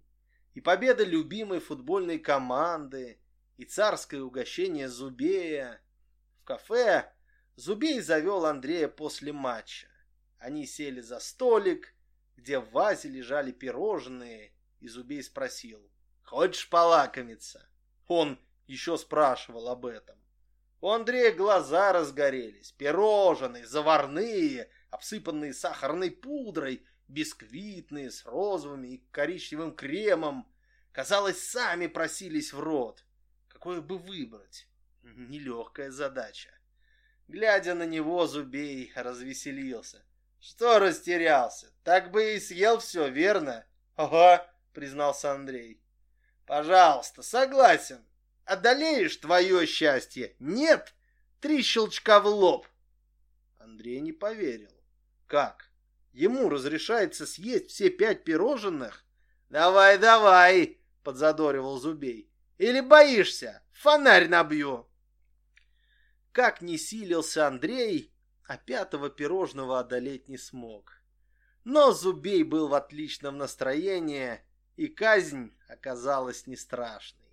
Speaker 1: И победа любимой футбольной команды, и царское угощение Зубея. В кафе Зубей завел Андрея после матча. Они сели за столик, где в вазе лежали пирожные, и Зубей спросил, «Хочешь полакомиться?» Он еще спрашивал об этом. У Андрея глаза разгорелись, пирожные, заварные, обсыпанные сахарной пудрой, бисквитные с розовым и коричневым кремом. Казалось, сами просились в рот. Какое бы выбрать? Нелегкая задача. Глядя на него, Зубей развеселился. Что растерялся? Так бы и съел все, верно? Ага, признался Андрей. Пожалуйста, согласен. Одолеешь твое счастье? Нет? Три щелчка в лоб. Андрей не поверил. Как? Ему разрешается съесть все пять пирожных? Давай, давай, подзадоривал Зубей. Или боишься? Фонарь набью. Как не силился Андрей, а пятого пирожного одолеть не смог. Но Зубей был в отличном настроении, и казнь оказалась не страшной.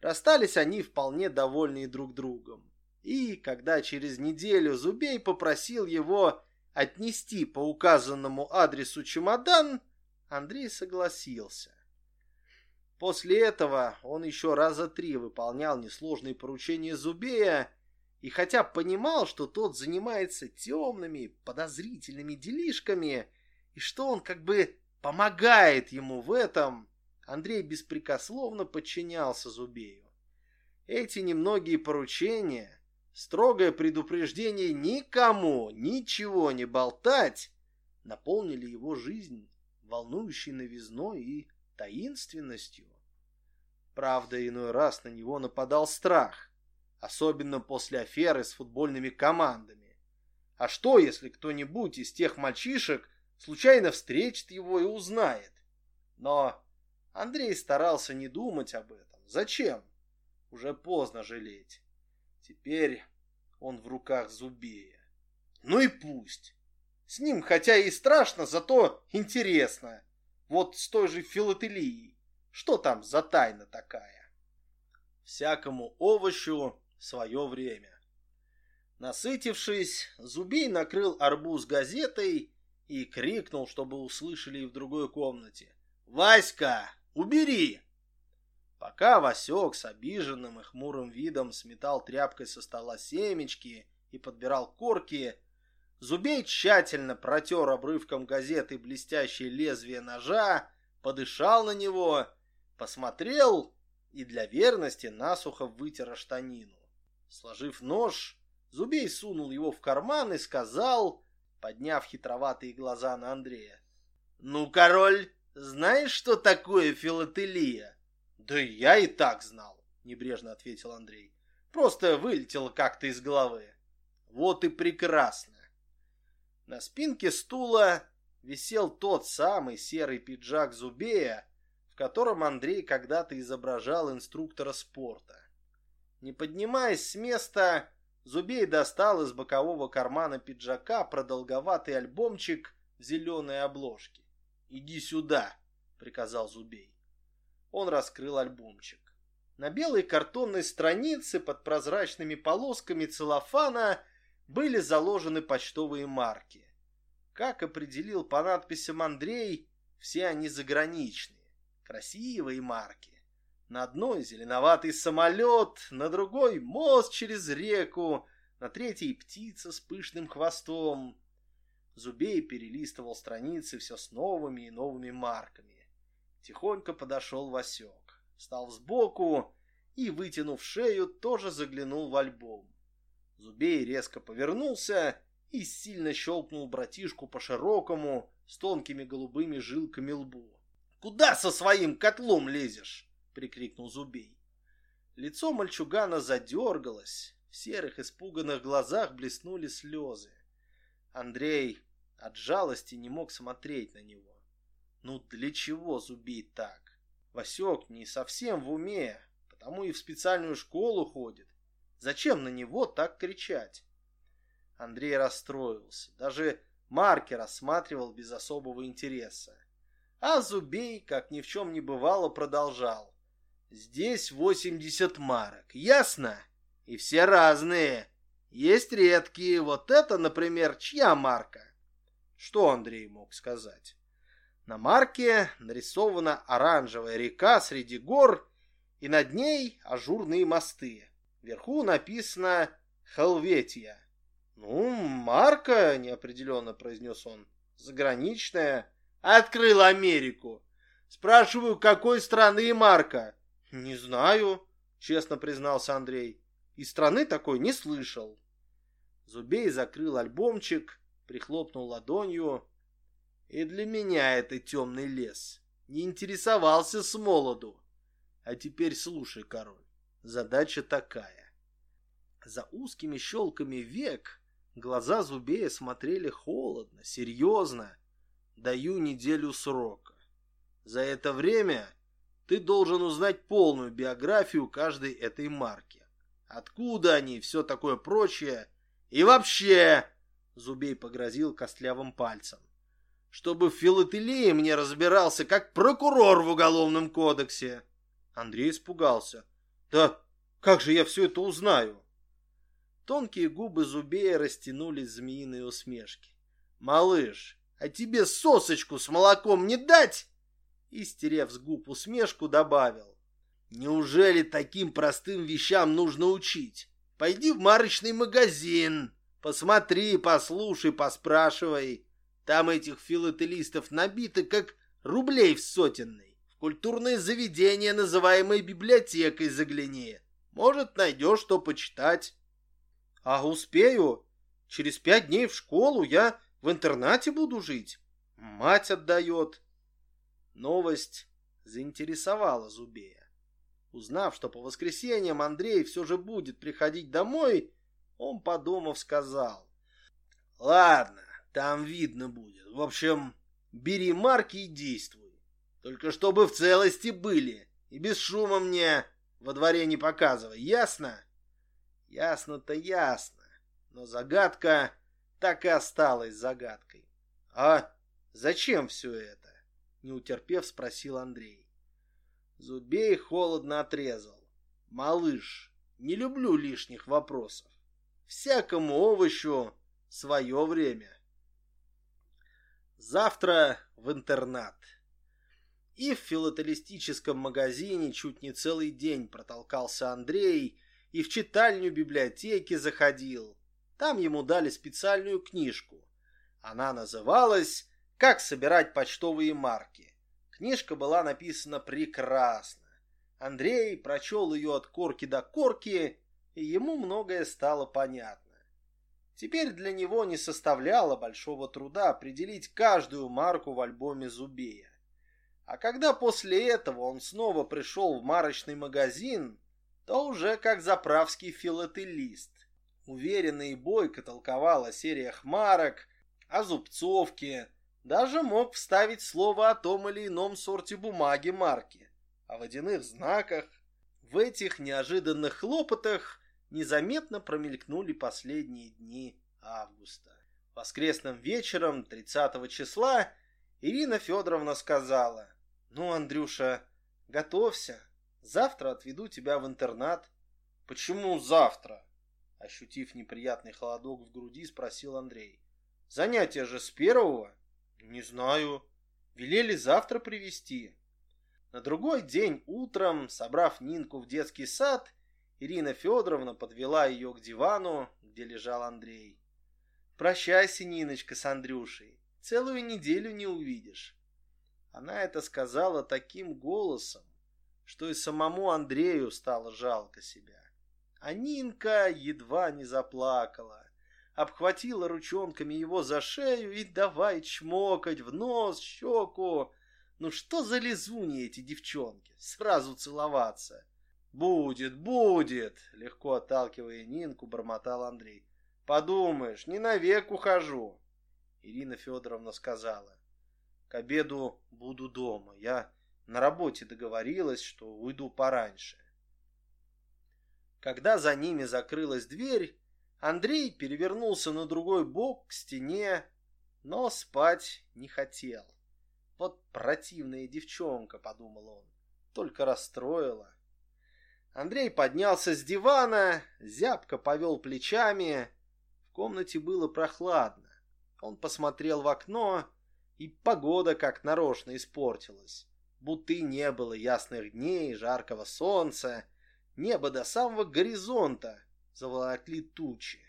Speaker 1: Расстались они вполне довольные друг другом. И когда через неделю Зубей попросил его отнести по указанному адресу чемодан, Андрей согласился. После этого он еще раза три выполнял несложные поручения Зубея, и хотя понимал, что тот занимается темными, подозрительными делишками, и что он как бы помогает ему в этом, Андрей беспрекословно подчинялся Зубею. Эти немногие поручения строгое предупреждение никому ничего не болтать наполнили его жизнь волнующей новизной и таинственностью. Правда, иной раз на него нападал страх, особенно после аферы с футбольными командами. А что, если кто-нибудь из тех мальчишек случайно встретит его и узнает? Но Андрей старался не думать об этом. Зачем? Уже поздно жалеть. Теперь он в руках Зубея. Ну и пусть. С ним, хотя и страшно, зато интересно. Вот с той же филателией. Что там за тайна такая? Всякому овощу свое время. Насытившись, Зубей накрыл арбуз газетой и крикнул, чтобы услышали и в другой комнате. «Васька, убери!» Пока Васек с обиженным и хмурым видом сметал тряпкой со стола семечки и подбирал корки, Зубей тщательно протер обрывком газеты блестящее лезвие ножа, подышал на него, посмотрел и для верности насухо вытер штанину. Сложив нож, Зубей сунул его в карман и сказал, подняв хитроватые глаза на Андрея, «Ну, король, знаешь, что такое филателия?» «Да я и так знал», — небрежно ответил Андрей. «Просто вылетело как-то из головы». «Вот и прекрасно». На спинке стула висел тот самый серый пиджак Зубея, в котором Андрей когда-то изображал инструктора спорта. Не поднимаясь с места, Зубей достал из бокового кармана пиджака продолговатый альбомчик в зеленой обложке. «Иди сюда», — приказал Зубей. Он раскрыл альбомчик. На белой картонной странице под прозрачными полосками целлофана были заложены почтовые марки. Как определил по надписям Андрей, все они заграничные, красивые марки. На одной зеленоватый самолет, на другой мост через реку, на третьей птица с пышным хвостом. Зубей перелистывал страницы все с новыми и новыми марками. Тихонько подошел Васек, встал сбоку и, вытянув шею, тоже заглянул в альбом. Зубей резко повернулся и сильно щелкнул братишку по широкому, с тонкими голубыми жилками лбу. «Куда со своим котлом лезешь?» — прикрикнул Зубей. Лицо мальчугана задергалось, в серых испуганных глазах блеснули слезы. Андрей от жалости не мог смотреть на него. Ну для чего Зубей так? Васек не совсем в уме, потому и в специальную школу ходит. Зачем на него так кричать? Андрей расстроился. Даже марки рассматривал без особого интереса. А Зубей, как ни в чем не бывало, продолжал. Здесь 80 марок, ясно? И все разные. Есть редкие. Вот это, например, чья марка? Что Андрей мог сказать? На марке нарисована оранжевая река среди гор, и над ней ажурные мосты. Вверху написано «Хелветия». «Ну, марка», — неопределенно произнес он, — «заграничная». «Открыл Америку». «Спрашиваю, какой страны марка?» «Не знаю», — честно признался Андрей. «И страны такой не слышал». Зубей закрыл альбомчик, прихлопнул ладонью. «И для меня это темный лес. Не интересовался с молоду. А теперь слушай, король, задача такая». За узкими щелками век Глаза Зубея смотрели холодно, серьезно. Даю неделю срока. За это время ты должен узнать полную биографию каждой этой марки. Откуда они, все такое прочее. И вообще, Зубей погрозил костлявым пальцем, чтобы в филателии мне разбирался как прокурор в уголовном кодексе. Андрей испугался. Да как же я все это узнаю? Тонкие губы Зубея растянулись змеиные усмешки. «Малыш, а тебе сосочку с молоком не дать?» И, стерев с губ усмешку, добавил. «Неужели таким простым вещам нужно учить? Пойди в марочный магазин, посмотри, послушай, поспрашивай. Там этих филателистов набито, как рублей в сотенной. Культурное заведение, называемое библиотекой, загляни. Может, найдешь что почитать». А успею. Через пять дней в школу я в интернате буду жить. Мать отдает. Новость заинтересовала Зубея. Узнав, что по воскресеньям Андрей все же будет приходить домой, он, подумав, сказал. Ладно, там видно будет. В общем, бери марки и действуй. Только чтобы в целости были. И без шума мне во дворе не показывай, ясно? Ясно-то ясно, но загадка так и осталась загадкой. А зачем все это? Не утерпев, спросил Андрей. Зубей холодно отрезал. Малыш, не люблю лишних вопросов. Всякому овощу свое время. Завтра в интернат. И в филателистическом магазине чуть не целый день протолкался Андрей, и в читальню библиотеки заходил. Там ему дали специальную книжку. Она называлась «Как собирать почтовые марки». Книжка была написана прекрасно. Андрей прочел ее от корки до корки, и ему многое стало понятно. Теперь для него не составляло большого труда определить каждую марку в альбоме Зубея. А когда после этого он снова пришел в марочный магазин, то уже как заправский филателист. Уверенно и бойко толковал о сериях марок, о зубцовке, даже мог вставить слово о том или ином сорте бумаги марки, о водяных знаках. В этих неожиданных хлопотах незаметно промелькнули последние дни августа. Воскресным вечером 30 числа Ирина Федоровна сказала, «Ну, Андрюша, готовься, Завтра отведу тебя в интернат.
Speaker 2: Почему завтра? Ощутив неприятный холодок в груди, спросил Андрей. Занятия же с первого?
Speaker 1: Не знаю. Велели завтра привести. На другой день утром, собрав Нинку в детский сад, Ирина Федоровна подвела ее к дивану, где лежал Андрей. «Прощайся, Ниночка, с Андрюшей. Целую неделю не увидишь». Она это сказала таким голосом, что и самому Андрею стало жалко себя. А Нинка едва не заплакала, обхватила ручонками его за шею и давай чмокать в нос, щеку. Ну что за лизуни эти девчонки? Сразу целоваться. Будет, будет, легко отталкивая Нинку, бормотал Андрей. Подумаешь, не навек ухожу. Ирина Федоровна сказала. К обеду буду дома. Я на работе договорилась, что уйду пораньше. Когда за ними закрылась дверь, Андрей перевернулся на другой бок к стене, но спать не хотел. Вот противная девчонка, подумал он, только расстроила. Андрей поднялся с дивана, зябко повел плечами. В комнате было прохладно. Он посмотрел в окно, и погода как нарочно испортилась. Будто и не было ясных дней, жаркого солнца, Небо до самого горизонта заволокли тучи.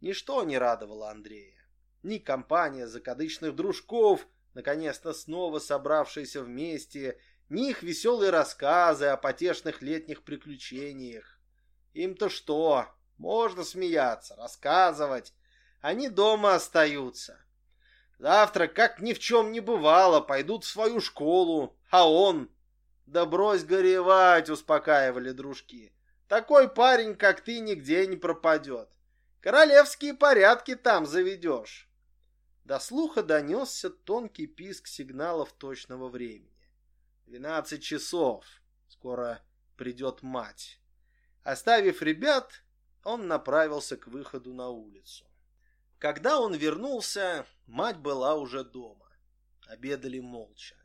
Speaker 1: Ничто не радовало Андрея. Ни компания закадычных дружков, наконец-то снова собравшиеся вместе, ни их веселые рассказы о потешных летних приключениях. Им-то что? Можно смеяться, рассказывать. Они дома остаются. Завтра, как ни в чем не бывало, пойдут в свою школу, а он да брось горевать, успокаивали дружки. Такой парень, как ты, нигде не пропадет. Королевские порядки там заведешь. До слуха донесся тонкий писк сигналов точного времени. Двенадцать часов. Скоро придет мать. Оставив ребят, он направился к выходу на улицу. Когда он вернулся, мать была уже дома. Обедали молча.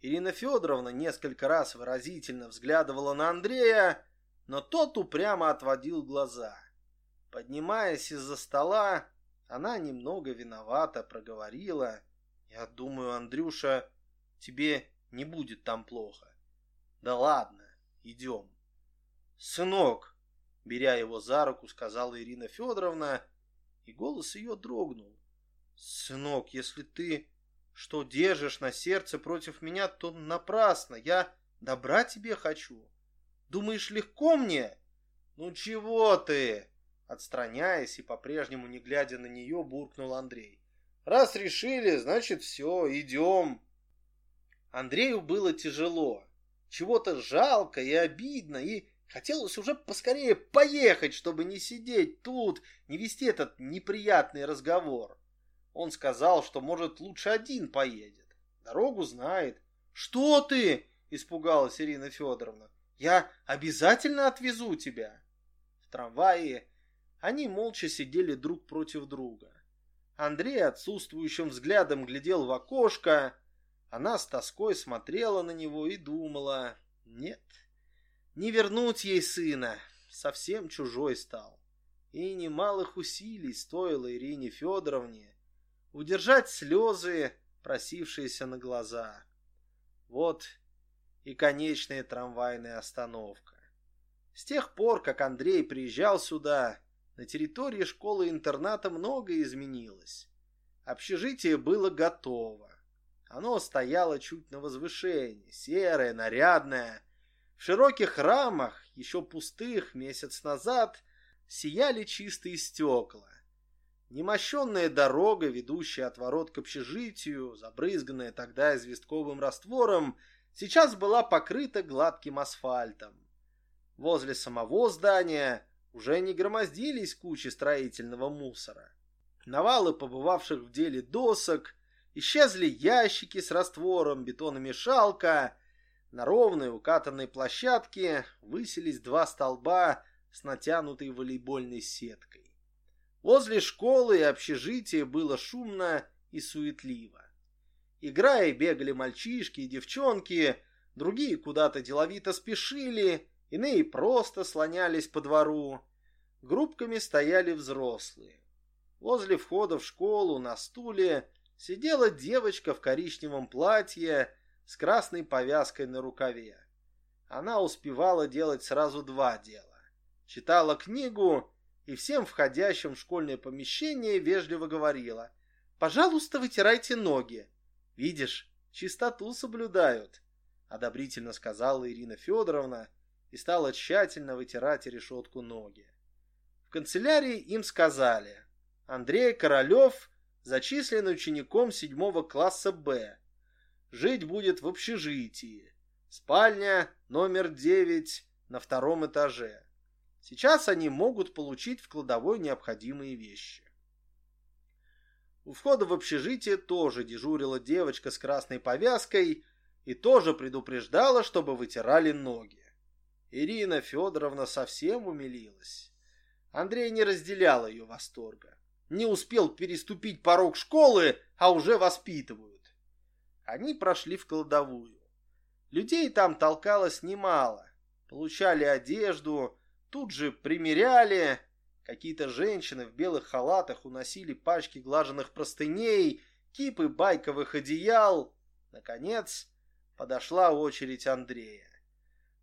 Speaker 1: Ирина Федоровна несколько раз выразительно взглядывала на Андрея, но тот упрямо отводил глаза. Поднимаясь из-за стола, она немного виновата проговорила. «Я думаю, Андрюша, тебе не будет там плохо». «Да ладно, идем». «Сынок», беря его за руку, сказала Ирина Федоровна, и голос ее дрогнул. «Сынок, если ты что держишь на сердце против меня, то напрасно. Я добра тебе хочу. Думаешь, легко мне? Ну чего ты? Отстраняясь и по-прежнему не глядя на нее, буркнул Андрей. Раз решили, значит все, идем. Андрею было тяжело. Чего-то жалко и обидно, и хотелось уже поскорее поехать, чтобы не сидеть тут, не вести этот неприятный разговор. Он сказал, что, может, лучше один поедет. Дорогу знает. «Что ты?» – испугалась Ирина Федоровна. «Я обязательно отвезу тебя». В трамвае они молча сидели друг против друга. Андрей отсутствующим взглядом глядел в окошко. Она с тоской смотрела на него и думала, нет, не вернуть ей сына, совсем чужой стал. И немалых усилий стоило Ирине Федоровне удержать слезы, просившиеся на глаза. Вот и конечная трамвайная остановка. С тех пор, как Андрей приезжал сюда, на территории школы-интерната многое изменилось. Общежитие было готово. Оно стояло чуть на возвышении, серое, нарядное. В широких рамах, еще пустых месяц назад, сияли чистые стекла. Немощенная дорога, ведущая от ворот к общежитию, забрызганная тогда известковым раствором, сейчас была покрыта гладким асфальтом. Возле самого здания уже не громоздились кучи строительного мусора. Навалы побывавших в деле досок, исчезли ящики с раствором, бетономешалка. На ровной укатанной площадке высились два столба с натянутой волейбольной сеткой. Возле школы и общежития было шумно и суетливо. Играя бегали мальчишки и девчонки, другие куда-то деловито спешили, иные просто слонялись по двору. Группками стояли взрослые. Возле входа в школу на стуле сидела девочка в коричневом платье с красной повязкой на рукаве. Она успевала делать сразу два дела. Читала книгу и всем входящим в школьное помещение вежливо говорила «Пожалуйста, вытирайте ноги. Видишь, чистоту соблюдают», — одобрительно сказала Ирина Федоровна и стала тщательно вытирать решетку ноги. В канцелярии им сказали Андрей Королев зачислен учеником седьмого класса «Б». Жить будет в общежитии. Спальня номер девять на втором этаже. Сейчас они могут получить в кладовой необходимые вещи. У входа в общежитие тоже дежурила девочка с красной повязкой и тоже предупреждала, чтобы вытирали ноги. Ирина Федоровна совсем умилилась. Андрей не разделял ее восторга. Не успел переступить порог школы, а уже воспитывают. Они прошли в кладовую. Людей там толкалось немало. Получали одежду, тут же примеряли. Какие-то женщины в белых халатах уносили пачки глаженных простыней, кипы байковых одеял. Наконец, подошла очередь Андрея.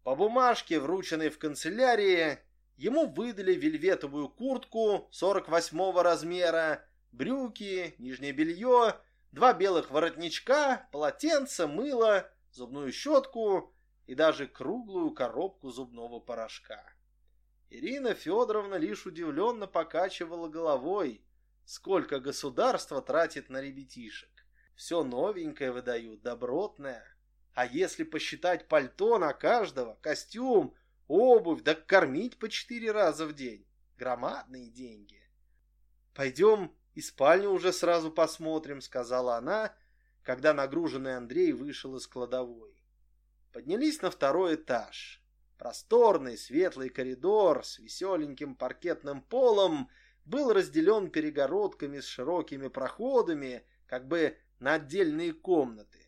Speaker 1: По бумажке, врученной в канцелярии, ему выдали вельветовую куртку 48 размера, брюки, нижнее белье, два белых воротничка, полотенце, мыло, зубную щетку и даже круглую коробку зубного порошка. Ирина Федоровна лишь удивленно покачивала головой, сколько государство тратит на ребятишек. Все новенькое выдают, добротное. А если посчитать пальто на каждого, костюм, обувь, да кормить по четыре раза в день. Громадные деньги. Пойдем и спальню уже сразу посмотрим, сказала она, когда нагруженный Андрей вышел из кладовой. Поднялись на второй этаж. Просторный светлый коридор с веселеньким паркетным полом был разделен перегородками с широкими проходами, как бы на отдельные комнаты.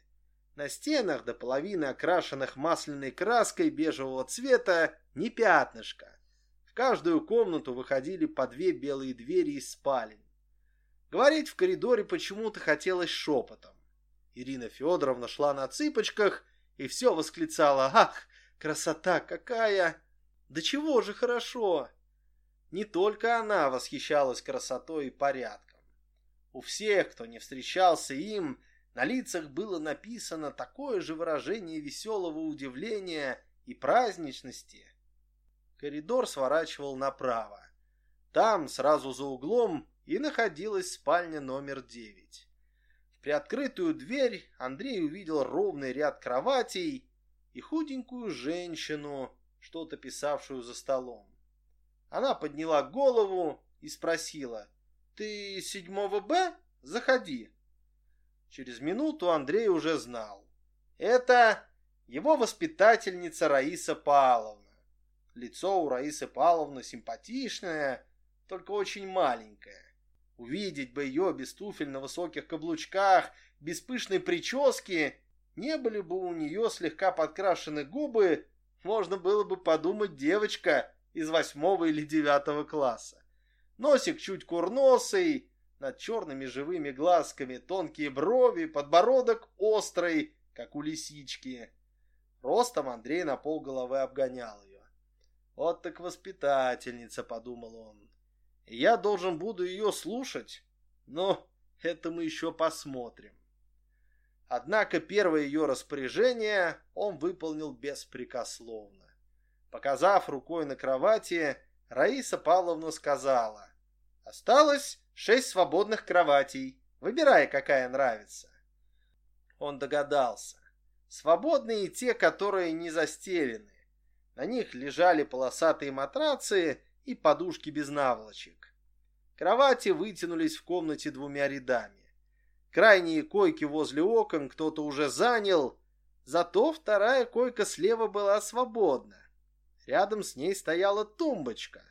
Speaker 1: На стенах до половины окрашенных масляной краской бежевого цвета не пятнышко. В каждую комнату выходили по две белые двери из спален. Говорить в коридоре почему-то хотелось шепотом. Ирина Федоровна шла на цыпочках и все восклицала «Ах, красота какая! Да чего же хорошо!» Не только она восхищалась красотой и порядком. У всех, кто не встречался им, на лицах было написано такое же выражение веселого удивления и праздничности. Коридор сворачивал направо. Там, сразу за углом, и находилась спальня номер девять. В приоткрытую дверь Андрей увидел ровный ряд кроватей и худенькую женщину, что-то писавшую за столом. Она подняла голову и спросила, «Ты седьмого Б? Заходи». Через минуту Андрей уже знал. Это его воспитательница Раиса Павловна. Лицо у Раисы Павловны симпатичное, только очень маленькое. Увидеть бы ее без туфель на высоких каблучках, без пышной прически, не были бы у нее слегка подкрашены губы, можно было бы подумать девочка из восьмого или девятого класса. Носик чуть курносый, над черными живыми глазками тонкие брови, подбородок острый, как у лисички. Ростом Андрей на полголовы обгонял ее. «Вот так воспитательница», — подумал он я должен буду ее слушать, но это мы еще посмотрим. Однако первое ее распоряжение он выполнил беспрекословно. Показав рукой на кровати, Раиса Павловна сказала, «Осталось шесть свободных кроватей, выбирай, какая нравится». Он догадался. Свободные те, которые не застелены. На них лежали полосатые матрацы и подушки без наволочек. Кровати вытянулись в комнате двумя рядами. Крайние койки возле окон кто-то уже занял, зато вторая койка слева была свободна. Рядом с ней стояла тумбочка,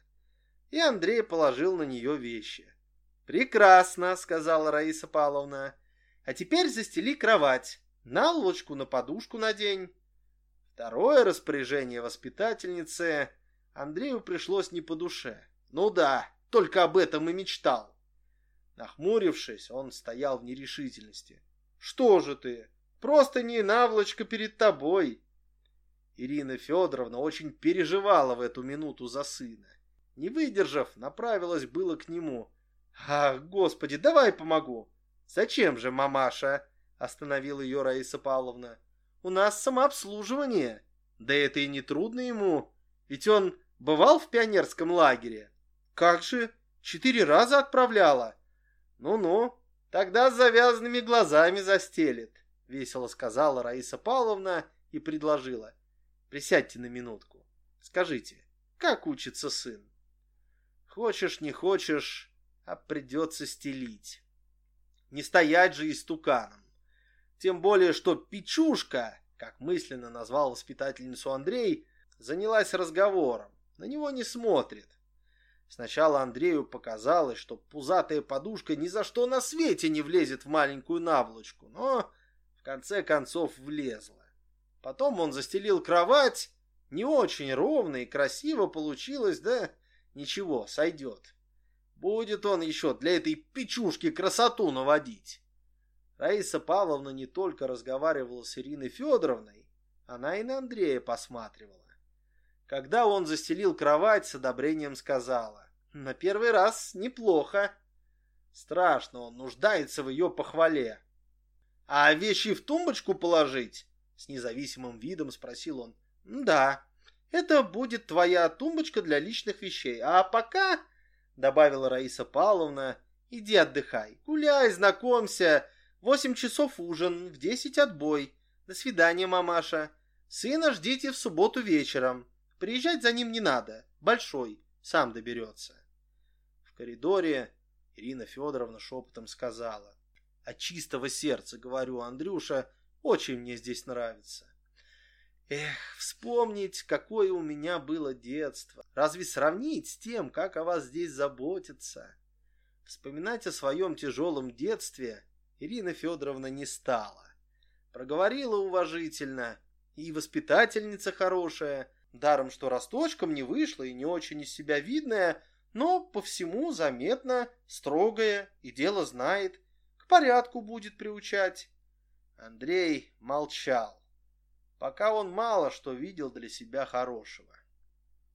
Speaker 1: и Андрей положил на нее вещи. «Прекрасно», — сказала Раиса Павловна. «А теперь застели кровать, наволочку на подушку надень». Второе распоряжение воспитательницы Андрею пришлось не по душе. Ну да, только об этом и мечтал. Нахмурившись, он стоял в нерешительности. «Что же ты? Просто не наволочка перед тобой!» Ирина Федоровна очень переживала в эту минуту за сына. Не выдержав, направилась было к нему. «Ах, господи, давай помогу!» «Зачем же, мамаша?» – остановила ее Раиса Павловна. «У нас самообслуживание. Да это и не трудно ему, ведь он бывал в пионерском лагере. Как же, четыре раза отправляла?» «Ну-ну, тогда с завязанными глазами застелит», — весело сказала Раиса Павловна и предложила. «Присядьте на минутку. Скажите, как учится сын?» «Хочешь, не хочешь, а придется стелить. Не стоять же истуканом. Тем более, что Печушка, как мысленно назвал воспитательницу Андрей, занялась разговором. На него не смотрит. Сначала Андрею показалось, что пузатая подушка ни за что на свете не влезет в маленькую наволочку, но в конце концов влезла. Потом он застелил кровать, не очень ровно и красиво получилось, да ничего, сойдет. Будет он еще для этой печушки красоту наводить. Раиса Павловна не только разговаривала с Ириной Федоровной, она и на Андрея посматривала. Когда он застелил кровать, с одобрением сказала. На первый раз неплохо. Страшно, он нуждается в ее похвале. А вещи в тумбочку положить? С независимым видом спросил он. Да, это будет твоя тумбочка для личных вещей. А пока, добавила Раиса Павловна, иди отдыхай, гуляй, знакомься. Восемь часов ужин, в десять отбой. До свидания, мамаша. Сына ждите в субботу вечером. Приезжать за ним не надо. Большой, сам доберется. В коридоре Ирина Федоровна шепотом сказала. От чистого сердца, говорю, Андрюша, очень мне здесь нравится. Эх, вспомнить, какое у меня было детство. Разве сравнить с тем, как о вас здесь заботятся? Вспоминать о своем тяжелом детстве Ирина Федоровна не стала. Проговорила уважительно. И воспитательница хорошая, Даром, что росточком не вышла и не очень из себя видная, но по всему заметно строгая и дело знает, к порядку будет приучать. Андрей молчал, пока он мало что видел для себя хорошего.